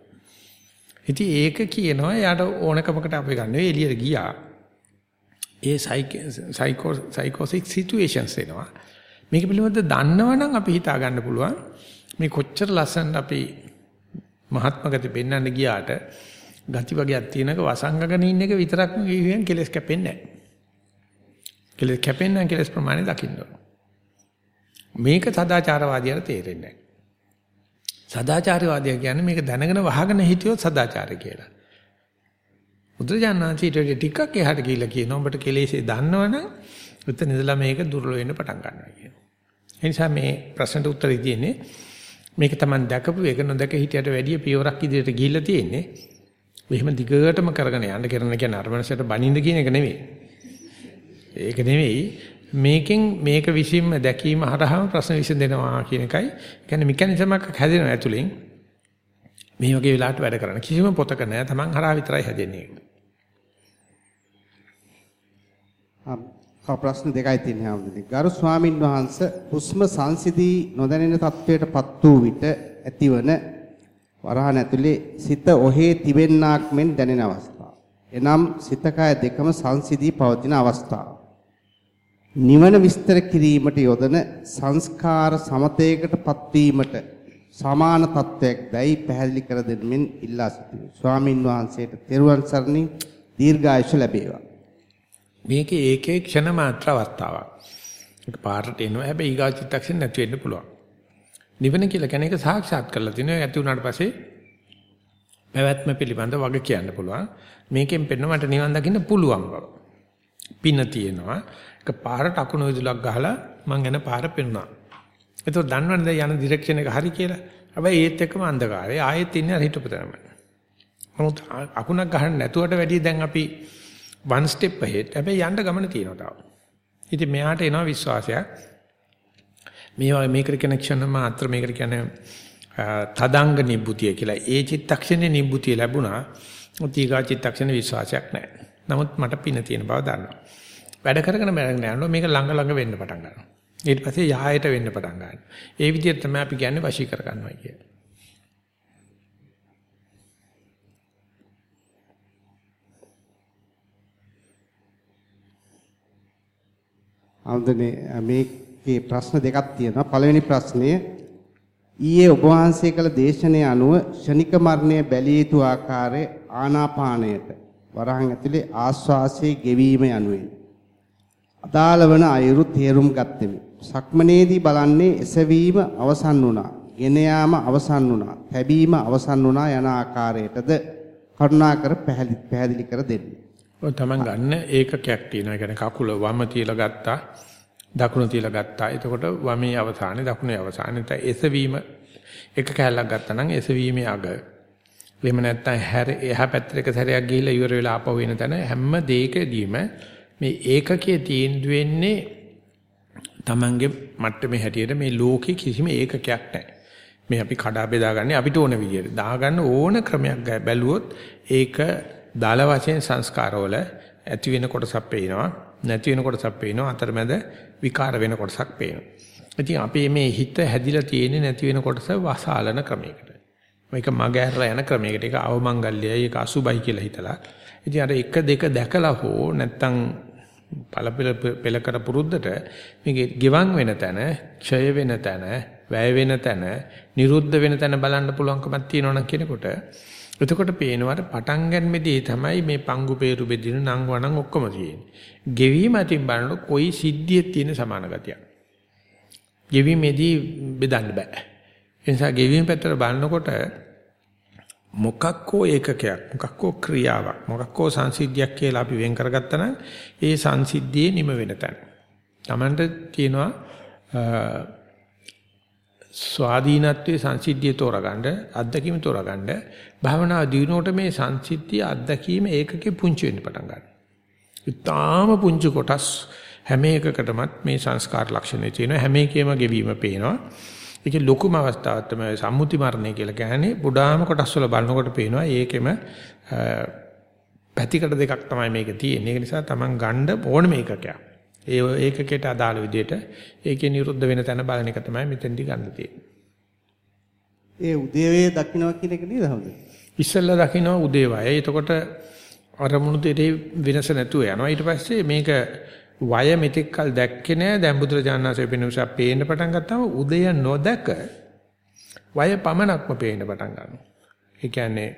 ඉතින් ඒක කියනවා යාට ඕනකමකට අපි ගන්න එළියට ගියා. ඒ සයිකෝ සයිකෝසික් සිටුේෂන්ස් එනවා. මේක පිළිබඳව දන්නවනම් අපි හිතා ගන්න පුළුවන් මේ කොච්චර ලස්සනට අපි මහත්මගති පෙන්වන්න ගියාට ගති වර්ගයක් තියෙනක වසංගගෙන ඉන්න එක විතරක් කියුවෙන් කෙලස් කැපෙන්නේ නැහැ. කෙලස් කැපෙන්න කෙලස් ප්‍රමාණය දකින්න මේක සදාචාරවාදියාට තේරෙන්නේ නැහැ. සදාචාරවාදය කියන්නේ මේක දැනගෙන වහගෙන හිටියොත් සදාචාරය කියලා. බුදුජානනාංශ ඊට ටිකක් එහාට ගිහිල්ලා කියනවා ඔබට කෙලෙසේ දන්නවනම් උත්තර ඉඳලා මේක දුර්වල වෙන්න පටන් ගන්නවා කියනවා. ඒ නිසා මේ ප්‍රශ්නට උත්තරය දෙන්නේ මේක Taman දැකපු එක නොදැක හිටියට වැඩිය පියවරක් ඉදිරියට ගිහිල්ලා තියෙන්නේ. එහෙම දිගටම කරගෙන යන්න කරන කියන්නේ අරමනසට බනින්න කියන එක නෙවෙයි. ඒක නෙවෙයි මේකෙන් මේක විසින්ම දැකීම හරහාම ප්‍රශ්න විසඳෙනවා කියන එකයි. කියන්නේ මෙකැනිසම් එකක් හැදෙනවා ඇතුලෙන්. මේ වගේ වෙලාවට වැඩ කරන කිසිම පොතක නැහැ. Taman හරහා විතරයි හැදෙන්නේ. ආ ප්‍රශ්න දෙකයි තියෙනවා හැමදෙන්නේ. ගරු ස්වාමින් වහන්සේ හුස්ම සංසිදී නොදැනෙන තත්වයටපත් වූ විට ඇතිවන වරහන් ඇතුලේ සිත ඔහේ තිබෙන්නාක් මෙන් දැනෙන අවස්ථාව. එනම් සිත කය දෙකම සංසිදී පවතින අවස්ථාව. නිවන විස්තර කිරීමට යොදන සංස්කාර සමතයකට පත්වීමට සමාන තත්වයක් දැයි පැහැදිලි කර දෙමින් ඉල්ලා සිටිනවා. ස්වාමින් වහන්සේට තෙරුවන් සරණින් දීර්ඝායුෂ ලැබේවා. මේකේ ඒකේ ක්ෂණ මාත්‍ර අවස්ථාවක්. ඒක පාරට එනවා හැබැයි ඊගා චිත්තක්ෂණ නැති වෙන්න පුළුවන්. නිවන කියලා කෙනෙක් සාක්ෂාත් කරලා තිනවා ඇති වුණාට පස්සේ පැවැත්ම පිළිබඳ වග කියන්න පුළුවන්. මේකෙන් පෙන්න මට නිවන් දකින්න පුළුවන් බව. පින තියෙනවා. ඒක පාරට අකුණු විදුලක් ගහලා මං යන පාර පෙන්නවා. ඒතකොට දන්නවනේ යන ඩිරෙක්ෂන් එක හරි කියලා. හැබැයි ඒත් එක්කම අන්ධකාරය. ආයෙත් ඉන්නේ අර හිටපතනම. නමුත් අකුණක් ගහන්න නැතුවට වැඩිය දැන් අපි one step ahead. හැබැයි යන්න ගමන තියෙනවා තාම. ඉතින් මෙයාට එනවා විශ්වාසයක්. මේ වගේ මේකට කනෙක්ෂන් මාත්‍ර මේකට කියන්නේ තදංග නිබ්බුතිය කියලා. ඒ චිත්තක්ෂණේ නිබ්බුතිය ලැබුණා. ඊගා චිත්තක්ෂණේ විශ්වාසයක් නැහැ. නමුත් මට පින තියෙන බව දන්නවා. වැඩ කරගෙන මරගෙන යනවා මේක ළඟ ළඟ වෙන්න පටන් ගන්නවා. ඊට පස්සේ යහයට වෙන්න පටන් ගන්නවා. ඒ විදිහට තමයි අපි කියන්නේ වශී කර ගන්නවා කියන්නේ. අන්දනේ මේකේ ප්‍රශ්න දෙකක් තියෙනවා. පළවෙනි ප්‍රශ්නය ඊයේ ඔබ වහන්සේ කළ දේශනය අනුව ෂණික මරණය බැලිය යුතු ආකාරය ආනාපානයට වරහන් ඇතුලේ ආස්වාසයේ ගෙවීම යනුවෙන්. අදාළ වන අයුරු තේරුම් ගත්තෙමි. සක්මනේදී බලන්නේ එසවීම අවසන් වුණා. ගෙන යාම අවසන් වුණා. තැබීම අවසන් වුණා යන ආකාරයටද කරුණාකර පැහැදිලි කර දෙන්න. ඔය තමන් ගන්න ඒකකයක් තියෙනවා. ඒ කියන්නේ කකුල වම තියලා ගත්තා, දකුණ තියලා ගත්තා. එතකොට වමේ අවසානයේ දකුණේ අවසානයේ තය එසවීම එක කැලලක් ගත්තා නම් එසවීමේ අග. එහෙම නැත්නම් හැර එහා පැත්තට එක සැරයක් ගිහිල්ලා ඉවර වෙලා ආපහු වෙන තැන හැම දෙයකදීම මේ ඒකකයේ තීන්දුව වෙන්නේ තමන්ගේ මට්ටමේ හැටියට මේ ලෝකේ කිසිම ඒකකයක් නැහැ. මේ අපි කඩා බෙදාගන්නේ අපිට ඕන විදියට. දාගන්න ඕන ක්‍රමයක් බැලුවොත් ඒක දාල වශයෙන් සංස්කාරවල ඇති වෙන කොටසක් පේනවා නැති වෙන කොටසක් පේනවා අතරමැද විකාර වෙන කොටසක් පේනවා. ඉතින් අපේ මේ හිත හැදිලා තියෙන්නේ නැති වෙන කොටස වසාලන ක්‍රමයකට. මේක මගහැරලා යන ක්‍රමයකට. ඒක අවමංගල්‍යයි ඒක අසුබයි කියලා හිතලා. ඉතින් අර එක දෙක දැකලා හෝ නැත්තම් පළපෙල පෙල කර පුරුද්දට මේක ගෙවන් වෙන තැන, ක්ෂය වෙන තැන, වැය වෙන තැන, නිරුද්ධ වෙන තැන බලන්න පුළුවන්කමක් තියෙනවනම් කෙනෙකුට එතකොට පේනවාට පටන් ගන්නෙදී තමයි මේ පංගු peeru බෙදින නම් වණන් ඔක්කොම තියෙන්නේ. ගෙවීම අතින් බලනකොට කොයි සිද්ධියේ තියෙන සමාන ගතියක්. ගෙවීමේදී බෙදන්න බෑ. ඒ නිසා ගෙවීම පැත්තට බලනකොට මොකක්කෝ ඒකකයක් මොකක්කෝ ක්‍රියාවක් මොකක්කෝ සංසිද්ධියක් කියලා අපි වෙන් කරගත්තා නම් ඒ සංසිද්ධියේ නිම වෙන තැන. Tamanට තියෙනවා ස්වාධීනත්වයේ සංසිද්ධිය තෝරගන්න අත්දැකීම තෝරගන්න භාවනා දිනුවට මේ සංසිද්ධිය අත්දැකීම ඒකකේ පුංචි වෙන්න පටන් ගන්නවා. ඊටාම පුංචි කොටස් හැම එකකටමත් මේ සංස්කාර ලක්ෂණ තියෙනවා හැම එකෙම ගෙවීම පේනවා. ඒකේ ලොකුම අවස්ථාවක් තමයි සම්මුති මරණය කියලා කියන්නේ බුඩාම කොටස් වල බලනකොට පේනවා ඒකෙම පැතිකඩ දෙකක් තමයි මේක තියෙන්නේ. ඒක නිසා Taman ගන්න ඕනම එකකයක්. ඒ ඒකකයට අදාළ විදිහට ඒකේ නිරුද්ධ වෙන තැන බලන එක තමයි මෙතෙන්දි ගන්න තියෙන්නේ. ඒ උදේවේ දකින්නවා කියන එක නේද හවුද? ඉස්සෙල්ලා දකින්නවා උදේවය. එතකොට අරමුණු දෙරේ වෙනස නැතුව යනවා. ඊට පස්සේ මේක වය මෙතෙක් කල දැක්කේ නෑ. දැන් බුදුරජාණන් වහන්සේ පෙනුසා පේන්න පටන් ගත්තාම උදය නොදක වය පමණක්ම පේන්න පටන් ගන්නවා. ඒ කියන්නේ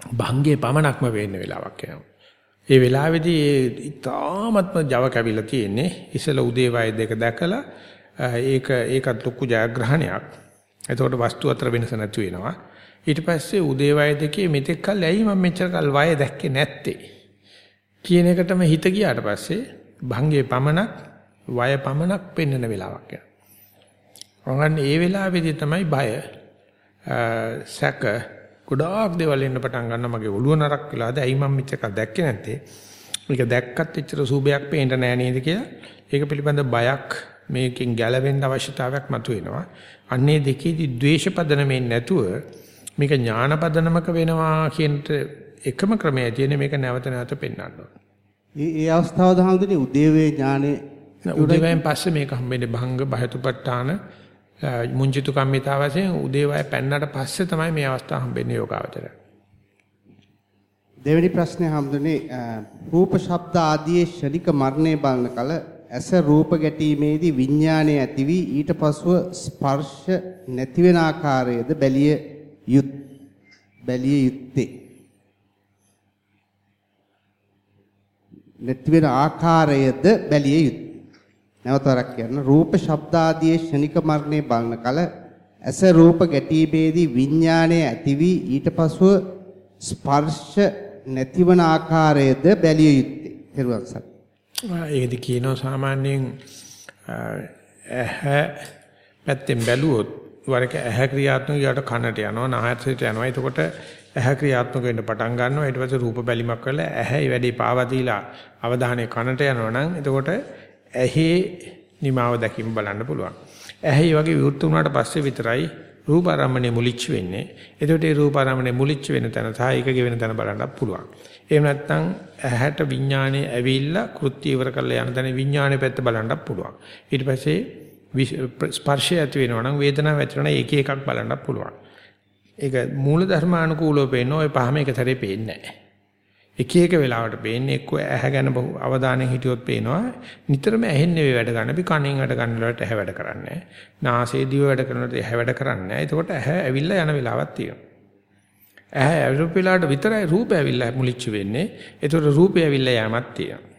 භංගේ පමණක්ම පේන්න වෙලාවක් යනවා. ඒ වෙලාවේදී ඒ ඉතාමත්ම Java කැවිලා තියෙන්නේ ඉසල උදේ වය දෙක දැකලා ඒක ඒකත් ලොකු ජයග්‍රහණයක්. එතකොට වස්තු අතර වෙනස නැති වෙනවා. ඊට පස්සේ උදේ වය දෙකේ මෙතෙක් කල් ඇයි මම මෙච්චර කල් වය දැක්කේ නැත්තේ කියන එකටම හිත ගියාට පස්සේ භංගේ පමණක් වය පමණක් පෙන්වන වෙලාවක් යනවා. ඒ වෙලාවේදී තමයි බය සැක ගොඩාක් දේවල් එන්න පටන් ගන්නවා. මගේ ඔළුව නරක් වෙලාද? ඇයි මම මෙච්චර දැක්කේ නැත්තේ? මේක දැක්කත් එච්චර සූබයක් පේන්න නෑ නේද කියලා. ඒක පිළිබඳ බයක් මේකෙන් ගැලවෙන්න අවශ්‍යතාවයක් මතුවෙනවා. අන්නේ දෙකේදී ද්වේෂ පදනමෙන් නැතුව මේක ඥාන පදනමක වෙනවා කියන එකම ක්‍රමය තියෙන මේක නැවත නැවත පෙන්වන්න ඒ ඒ අවස්ථාව දහඳුනේ උදේවේ ඥානේ උදේවයෙන් පස්සේ මේක හම්බෙන්නේ භංග බහතුපට්ඨාන මුංජිතු කම්මිතා වශයෙන් උදේවය පැන්නට පස්සේ තමයි මේ අවස්ථාව හම්බෙන්නේ යෝගාවචරය. දෙවෙනි ප්‍රශ්නේ හම්දුනේ රූප ශබ්ද ආදී ශනික මරණය බලන කල ඇස රූප ගැටීමේදී විඥානය ඇති වී ඊට පසුව ස්පර්ශ නැති වෙන ආකාරයේද බැලිය යුත් බැලිය යුත්තේ නැති වෙන ආකාරයේද බැලිය යුත්තේ නැවත වරක් කියන්න රූප ශබ්ද ආදී ෂණික මරණය බලන කල ඇස රූප ගැටීමේදී විඥාණය ඇති වී ඊට පසුව ස්පර්ශ නැතිවන ආකාරයද බැලිය යුත්තේ. පෙරුවන් සර්. ඒකද කියනවා සාමාන්‍යයෙන් ඇහැ පැත්තෙන් බැලුවොත් වරක ඇහැ ක්‍රියාත්මක යට කනට යනවා නාහයට යනවා. එතකොට ඇහැ ක්‍රියාත්මක වෙන්න පටන් ගන්නවා. ඊට පස්සේ රූප බැලිමක් කරලා ඇහැ වැඩි පාවා දීලා අවධානය කනට යනවා නම් එතකොට ඇහි නිමාව දැකීම බලන්න පුළුවන්. ඇහි වගේ විවෘත වුණාට පස්සේ විතරයි රූප ආරම්මණය මුලිච්ච වෙන්නේ. එතකොට ඒ රූප ආරම්මණය මුලිච්ච වෙන තැන සහ ඒක ගෙවෙන තැන බලන්නත් පුළුවන්. එහෙම නැත්නම් ඇහැට විඥානයේ ඇවිල්ලා කෘත්‍ය ඉවර කරලා යන තැන විඥානයේ පැත්ත බලන්නත් පුළුවන්. ඊට පස්සේ ස්පර්ශය ඇති වෙනවා නම් වේදනාව ඇති වෙනවා එක එකක් බලන්නත් පුළුවන්. ඒක මූල ධර්මානුකූලව පේන ඔය පහම එක සැරේ පේන්නේ නැහැ. එක එක වෙලාවට පේන්නේ එක්ක ඇහැ ගැන බහු අවධානයෙන් හිටියොත් පේනවා නිතරම ඇහෙන් නෙවෙයි වැඩ ගන්න. අපි කනෙන් වැඩ ගන්න වෙලාවට ඇහැ වැඩ කරන්නේ නැහැ. නාසයේ දිව වැඩ කරනකොට ඇහැ වැඩ කරන්නේ නැහැ. එතකොට ඇහැ ඇවිල්ලා යන වෙලාවක් තියෙනවා. ඇහැ ඇවිල්ලා වෙලාවට විතරයි රූපය ඇවිල්ලා මුලිච්ච වෙන්නේ. එතකොට රූපය ඇවිල්ලා යamak තියෙනවා.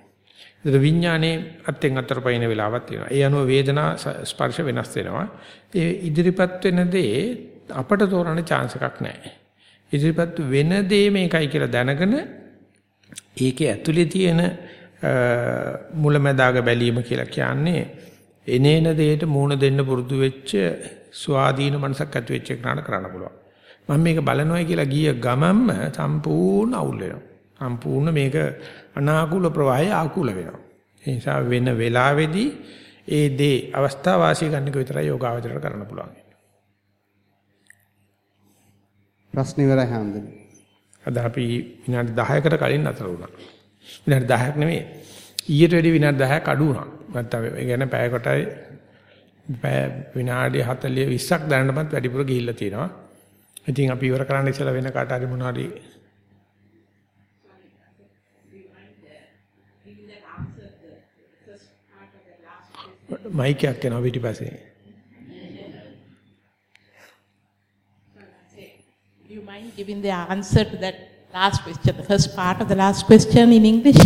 ඒතර විඥානේ අත්ෙන් අතර පයින් වෙලාවක් තියෙනවා. ඒ අනුව වේදනා ස්පර්ශ වෙනස් වෙනවා. ඒ ඉදිරිපත් වෙන දේ අපට තෝරන්න chance එකක් නැහැ. ඉදිරිපත් වෙන දේ මේකයි කියලා දැනගෙන ඒකේ ඇතුලේ තියෙන මුලැමැදාග බැලීම කියලා කියන්නේ එනේන දෙයට මූණ දෙන්න පුරුදු වෙච්ච ස්වාධීන මනසක් ඇති වෙච්ච එකනට කරන්න පුළුවන්. මම මේක බලනවායි කියලා ගිය ගමන්ම සම්පූර්ණ අවුල් වෙනවා. සම්පූර්ණ මේක අනාකූල ප්‍රවාහය ආකූල වෙනවා. ඒ නිසා වෙන වෙලාවේදී ඒ දේ අවස්ථා වාසිය ගන්නක විතරයි යෝගාවචරයට කරන්න පුළුවන්. ප්‍රශ්න ඉවරයි හැමදෙන්නේ. අද අපි විනාඩි 10කට කලින් අතර වුණා. විනාඩි 10ක් නෙමෙයි. ඊට වැඩි විනාඩි 10ක් අඩු වුණා. නැත්නම් ඒ කියන්නේ පැය කොටයි විනාඩි 40 20ක් දැනනපත් වැඩිපුර ගිහිල්ලා තියෙනවා. ඉතින් අපි ඉවර කරන්න ඉස්සලා වෙන කාට හරි මොනවාරි මයික් එකක් යනවා පිටිපස්සේ. giving the answer to that last question, the first part of the last question in English?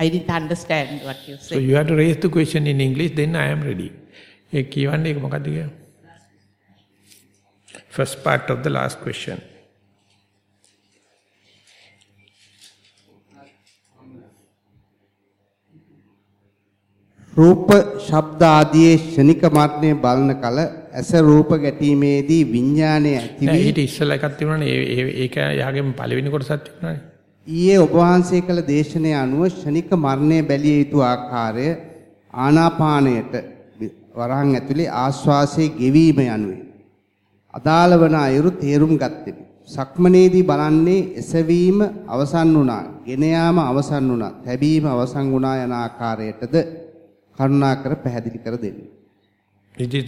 I didn't understand what you So said. you have to raise the question in English, then I am ready. ඒ කියවන්නේ ඒක මොකක්ද කියලා? First part of the last question. රූප ශබ්ද ආදී ෂණික මරණය බලන කල ඇස රූප ගැටීමේදී විඥානය ඇති වී ඊට ඉස්සෙල්ලා එකක් තිබුණානේ ඒක යාගෙම පළවෙනි කොටසක් තිබුණානේ. ඊයේ ඔබ වහන්සේ කළ දේශනය අනුව ෂණික මරණය බැලිය යුතු ආකාරය ආනාපානයට වරහන් ඇතුලේ ආශ්වාසයේ ගෙවීම යනුවෙන් අදාළ වන අයුරු තේරුම් ගත්තෙමි. සක්මනේදී බලන්නේ එසවීම අවසන් වුණා, ගෙන යාම අවසන් වුණා, තැබීම අවසන් වුණා යන ආකාරයටද කරුණාකර පැහැදිලි කර දෙන්න.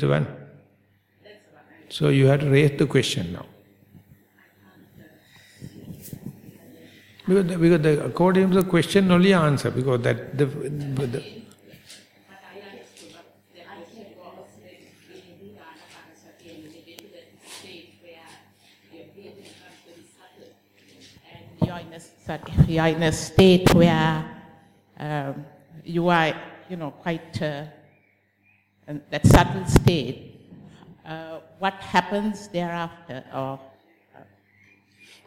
One? So you have to raise the question now. Because, the, because the, according to the question only answer because that the, the You are in a, sorry, you are in a state where um, you are, you know, quite uh, that subtle state. Uh, what happens thereafter? Or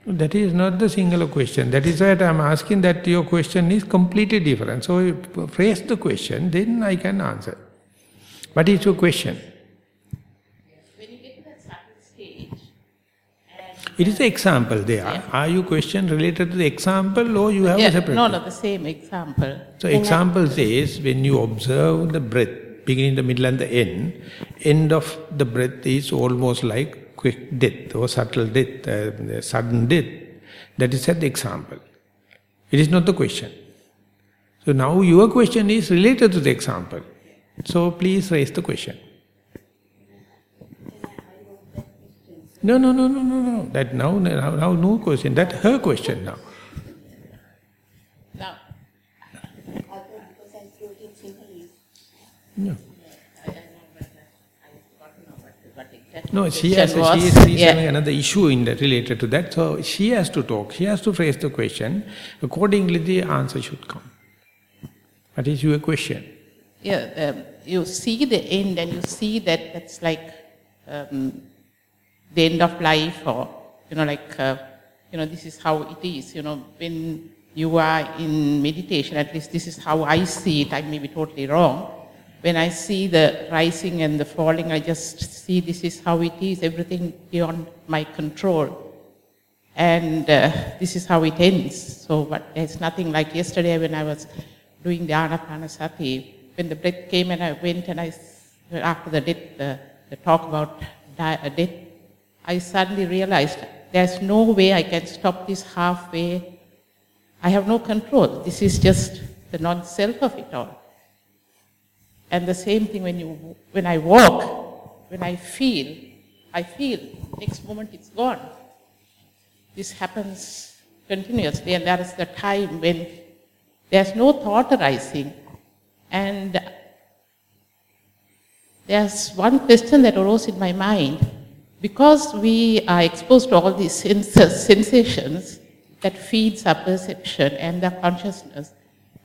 That is not the singular question. That is why I am asking that your question is completely different. So you phrase the question, then I can answer. What is your question? Yes, when you get to that subtle stage, It is an example there. Are you question related to the example or you have a separate? no, no, the same example. So example says when you observe the breath, beginning, the middle and the end, end of the breath is almost like quick death or subtle death, uh, sudden death. That is an example. It is not the question. So now your question is related to the example. So please raise the question. No, no, no, no, no, no. That now, now, now no question. That her question. Now, No. No, she has, she was- is raising yeah. another issue in that related to that. So she has to talk. She has to phrase the question. Accordingly, the answer should come. What is your question? Yeah, um, you see the end and you see that that's like um, the end of life or, you know, like, uh, you know, this is how it is. You know, when you are in meditation, at least this is how I see it. I may be totally wrong. When I see the rising and the falling, I just see this is how it is, everything beyond my control. And uh, this is how it ends. So but there's nothing like yesterday when I was doing the Anapanasati, when the breath came and I went and I, after the death, the, the talk about di- death, I suddenly realized there's no way I can stop this halfway. I have no control. This is just the non-self of it all. And the same thing when you, when I walk, when I feel, I feel. Next moment it's gone. This happens continuously, and that is the time when there's no thought arising. And there's one question that arose in my mind. Because we are exposed to all these sens- sensations that feeds our perception and our consciousness,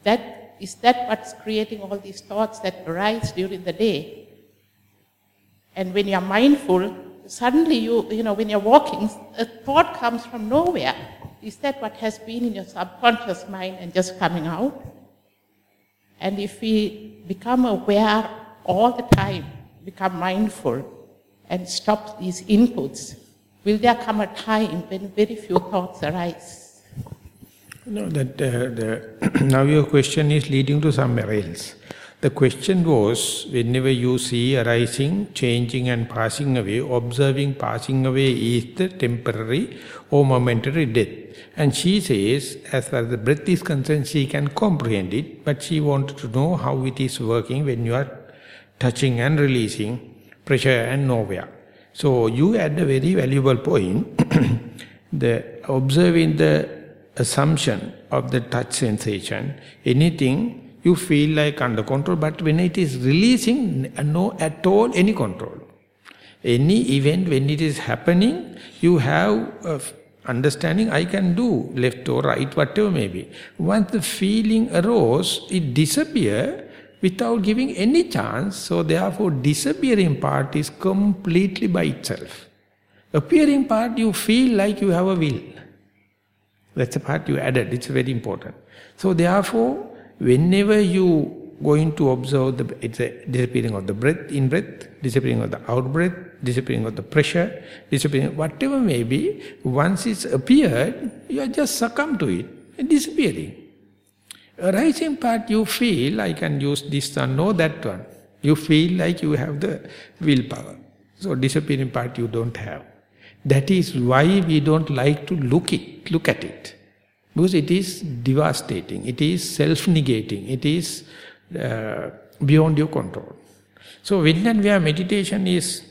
that is that what's creating all these thoughts that arise during the day? And when you're mindful, suddenly you, you know, when you're walking, a thought comes from nowhere. Is that what has been in your subconscious mind and just coming out? And if we become aware all the time, become mindful, and stop these inputs, will there come a time when very few thoughts arise? No, that uh, the now your question is leading to somewhere else. The question was, whenever you see arising, changing and passing away, observing passing away is the temporary or momentary death. And she says, as far as the breath is concerned, she can comprehend it, but she wanted to know how it is working when you are touching and releasing, pressure and nowhere. So you add a very valuable point, the observing the assumption of the touch sensation, anything you feel like under control, but when it is releasing, no at all any control. Any event, when it is happening, you have uh, understanding, I can do left or right, whatever may be. Once the feeling arose, it disappear without giving any chance, so therefore disappearing part is completely by itself. Appearing part, you feel like you have a will. That's the part you added, it's very important. So therefore, whenever you going to observe the it's a disappearing of the breath in breath, disappearing of the out breath, disappearing of the pressure, disappearing whatever may be, once it's appeared, you are just succumb to it, disappearing. Rising part you feel, I can use this one, no that one. You feel like you have the willpower. So disappearing part you don't have. That is why we don't like to look it, look at it. Because it is devastating, it is self-negating, it is uh, beyond your control. So when and where meditation is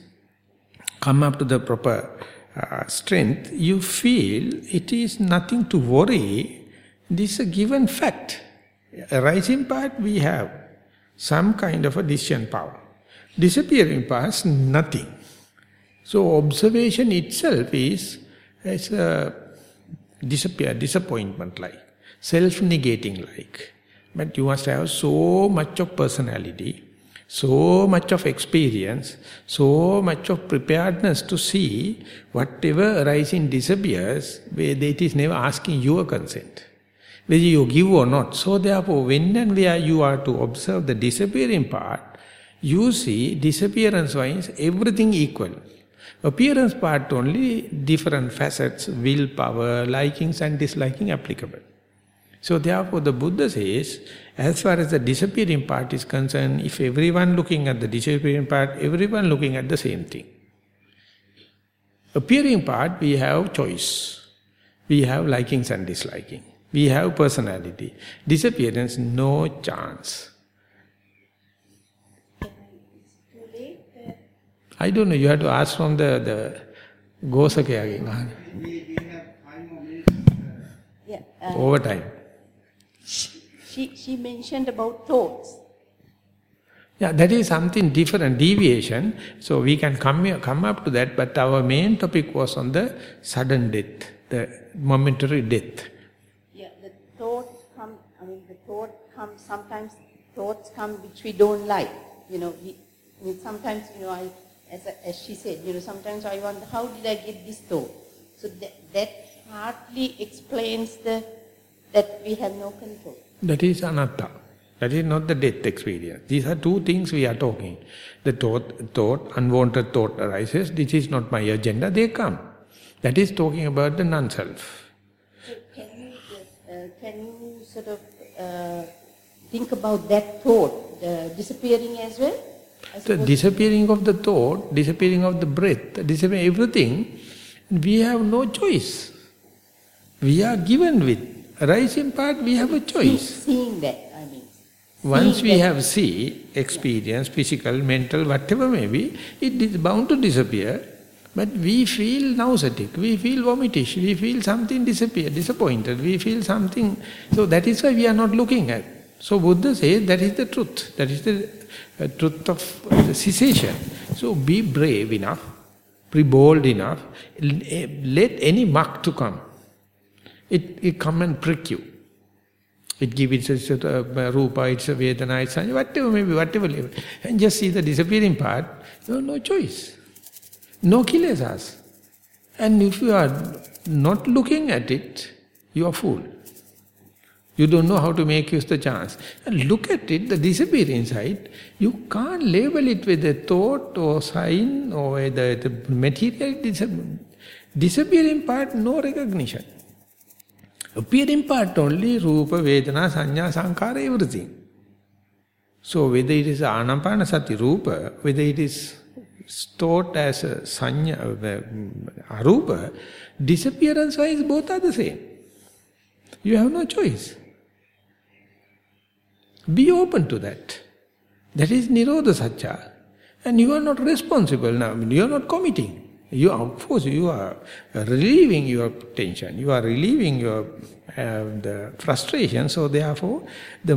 come up to the proper uh, strength, you feel it is nothing to worry. This is a given fact. Arising part we have some kind of a decision power. Disappearing part, nothing. So observation itself is, a disappear, disappointment like, self-negating like. But you must have so much of personality, so much of experience, so much of preparedness to see whatever arising disappears, where it is never asking your consent. Whether you give or not. So therefore, when and where you are to observe the disappearing part, you see disappearance-wise everything equal. Appearance part only different facets, willpower, likings and disliking applicable. So therefore the Buddha says, as far as the disappearing part is concerned, if everyone looking at the disappearing part, everyone looking at the same thing. Appearing part, we have choice. We have likings and disliking. We have personality. Disappearance, no chance. I don't know, you have to ask from the, the Gosake again. Yeah, uh, Over time. she, she mentioned about thoughts. Yeah, that is something different, deviation. So we can come come up to that, but our main topic was on the sudden death, the momentary death. Yeah, the thoughts come, I mean, the thought comes, sometimes thoughts come which we don't like. you know, we, I mean, sometimes, you know, I, as, as she said, you know, sometimes I wonder, how did I get this thought? So that, that partly explains the, that we have no control. That is anatta. That is not the death experience. These are two things we are talking. The thought, thought, unwanted thought arises. This is not my agenda. They come. That is talking about the non-self. So can you, uh, can you sort of uh, think about that thought, the disappearing as well? The disappearing of the thought, disappearing of the breath, disappearing everything, we have no choice. We are given with. Arising part, we have a choice. Seeing that, I mean. Once we have see, experience, physical, mental, whatever may be, it is bound to disappear. But we feel nauseatic, we feel vomitish, we feel something disappear, disappointed, we feel something. So that is why we are not looking at. So Buddha says that is the truth. That is the uh, truth of uh, cessation. So be brave enough, be bold enough, let any muck to come. It, it come and prick you. It gives it's a uh, rupa, it's a vedana, it's whatever maybe, whatever. And just see the disappearing part, no choice. No kilesas. And if you are not looking at it, you are fool. You don't know how to make use the chance. And look at it, the disappearing side, you can't label it with a thought or sign or whether the material dis disappearing part, no recognition. Appearing part only, rupa, vedana, sanya, sankara, everything. So whether it is anapana sati rupa, whether it is thought as a sanya, uh, arupa, disappearance wise both are the same. You have no choice. Be open to that. That is Nirodha Satya. And you are not responsible now. You are not committing. You are, of course, you are relieving your tension. You are relieving your uh, the frustration. So therefore, the,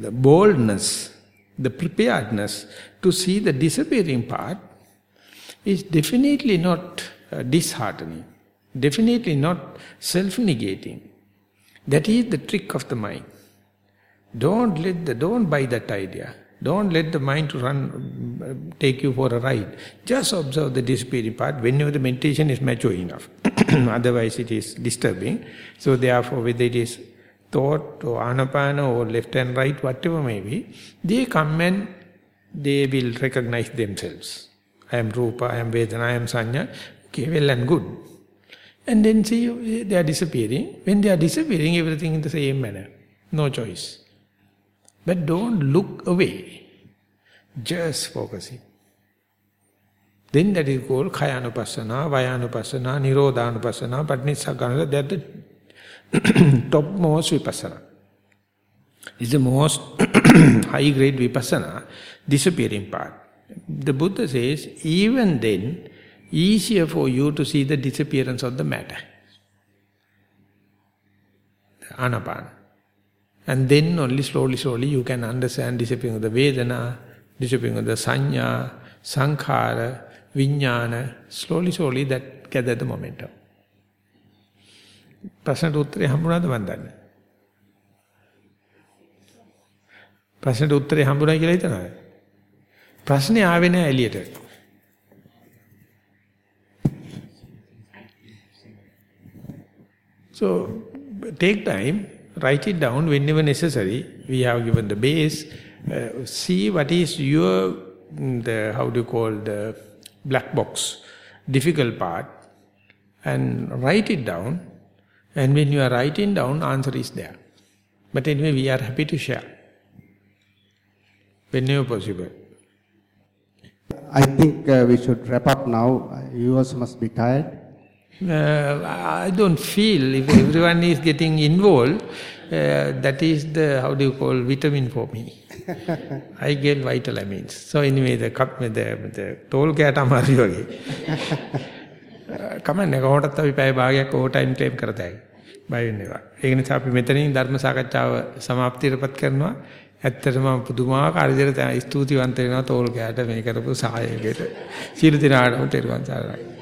the boldness, the preparedness to see the disappearing part is definitely not uh, disheartening. Definitely not self-negating. That is the trick of the mind. Don't let the, don't buy that idea. Don't let the mind to run, take you for a ride. Just observe the disappearing part whenever the meditation is mature enough. Otherwise it is disturbing. So therefore whether it is thought or anapana or left and right, whatever may be, they come and they will recognize themselves. I am Rupa, I am Vedana, I am Sanya. Okay, well and good. And then see, they are disappearing. When they are disappearing, everything in the same manner. No choice. But don't look away. Just focus it. Then that is called Khayanupassana, Vayanupassana, Nirodhanupassana, Patnissagana. That is the topmost Vipassana. It's the most high grade Vipassana, disappearing part. The Buddha says, even then, easier for you to see the disappearance of the matter. The Anapana. And then only slowly, slowly you can understand disappearing of the Vedana, disappearing of the Sanya, Sankhara, Vijnana. Slowly, slowly that gather the momentum. ප්‍රශ්නට උත්තරේ හම්බුණාද මන් දන්නේ. ප්‍රශ්නට උත්තරේ හම්බුණා කියලා හිතනවාද? ප්‍රශ්නේ ආවේ නැහැ එළියට. So take time, write it down whenever necessary. We have given the base. Uh, see what is your, mm, the how do you call the black box, difficult part, and write it down. And when you are writing down, answer is there. But anyway, we are happy to share whenever possible. I think uh, we should wrap up now. You also must be tired. Uh, I don't feel if everyone is getting involved, uh, that is the, how do you call, vitamin for me. I get vitamins. So anyway, the cup, the, the toll cat අමාරු වගේ. කමන්නේ කොහොටත් අපි පැය භාගයක් over time claim කරතයි. බය වෙන්න එපා. ඒක නිසා අපි මෙතනින් ධර්ම සාකච්ඡාව සමාප්තියටපත් කරනවා. ඇත්තටම පුදුමාකාර විදිහට ස්තුතිවන්ත වෙනවා තෝල් කෑට මේ කරපු සහායකයට. සියලු දෙනාටම තෙරුවන් සරණයි.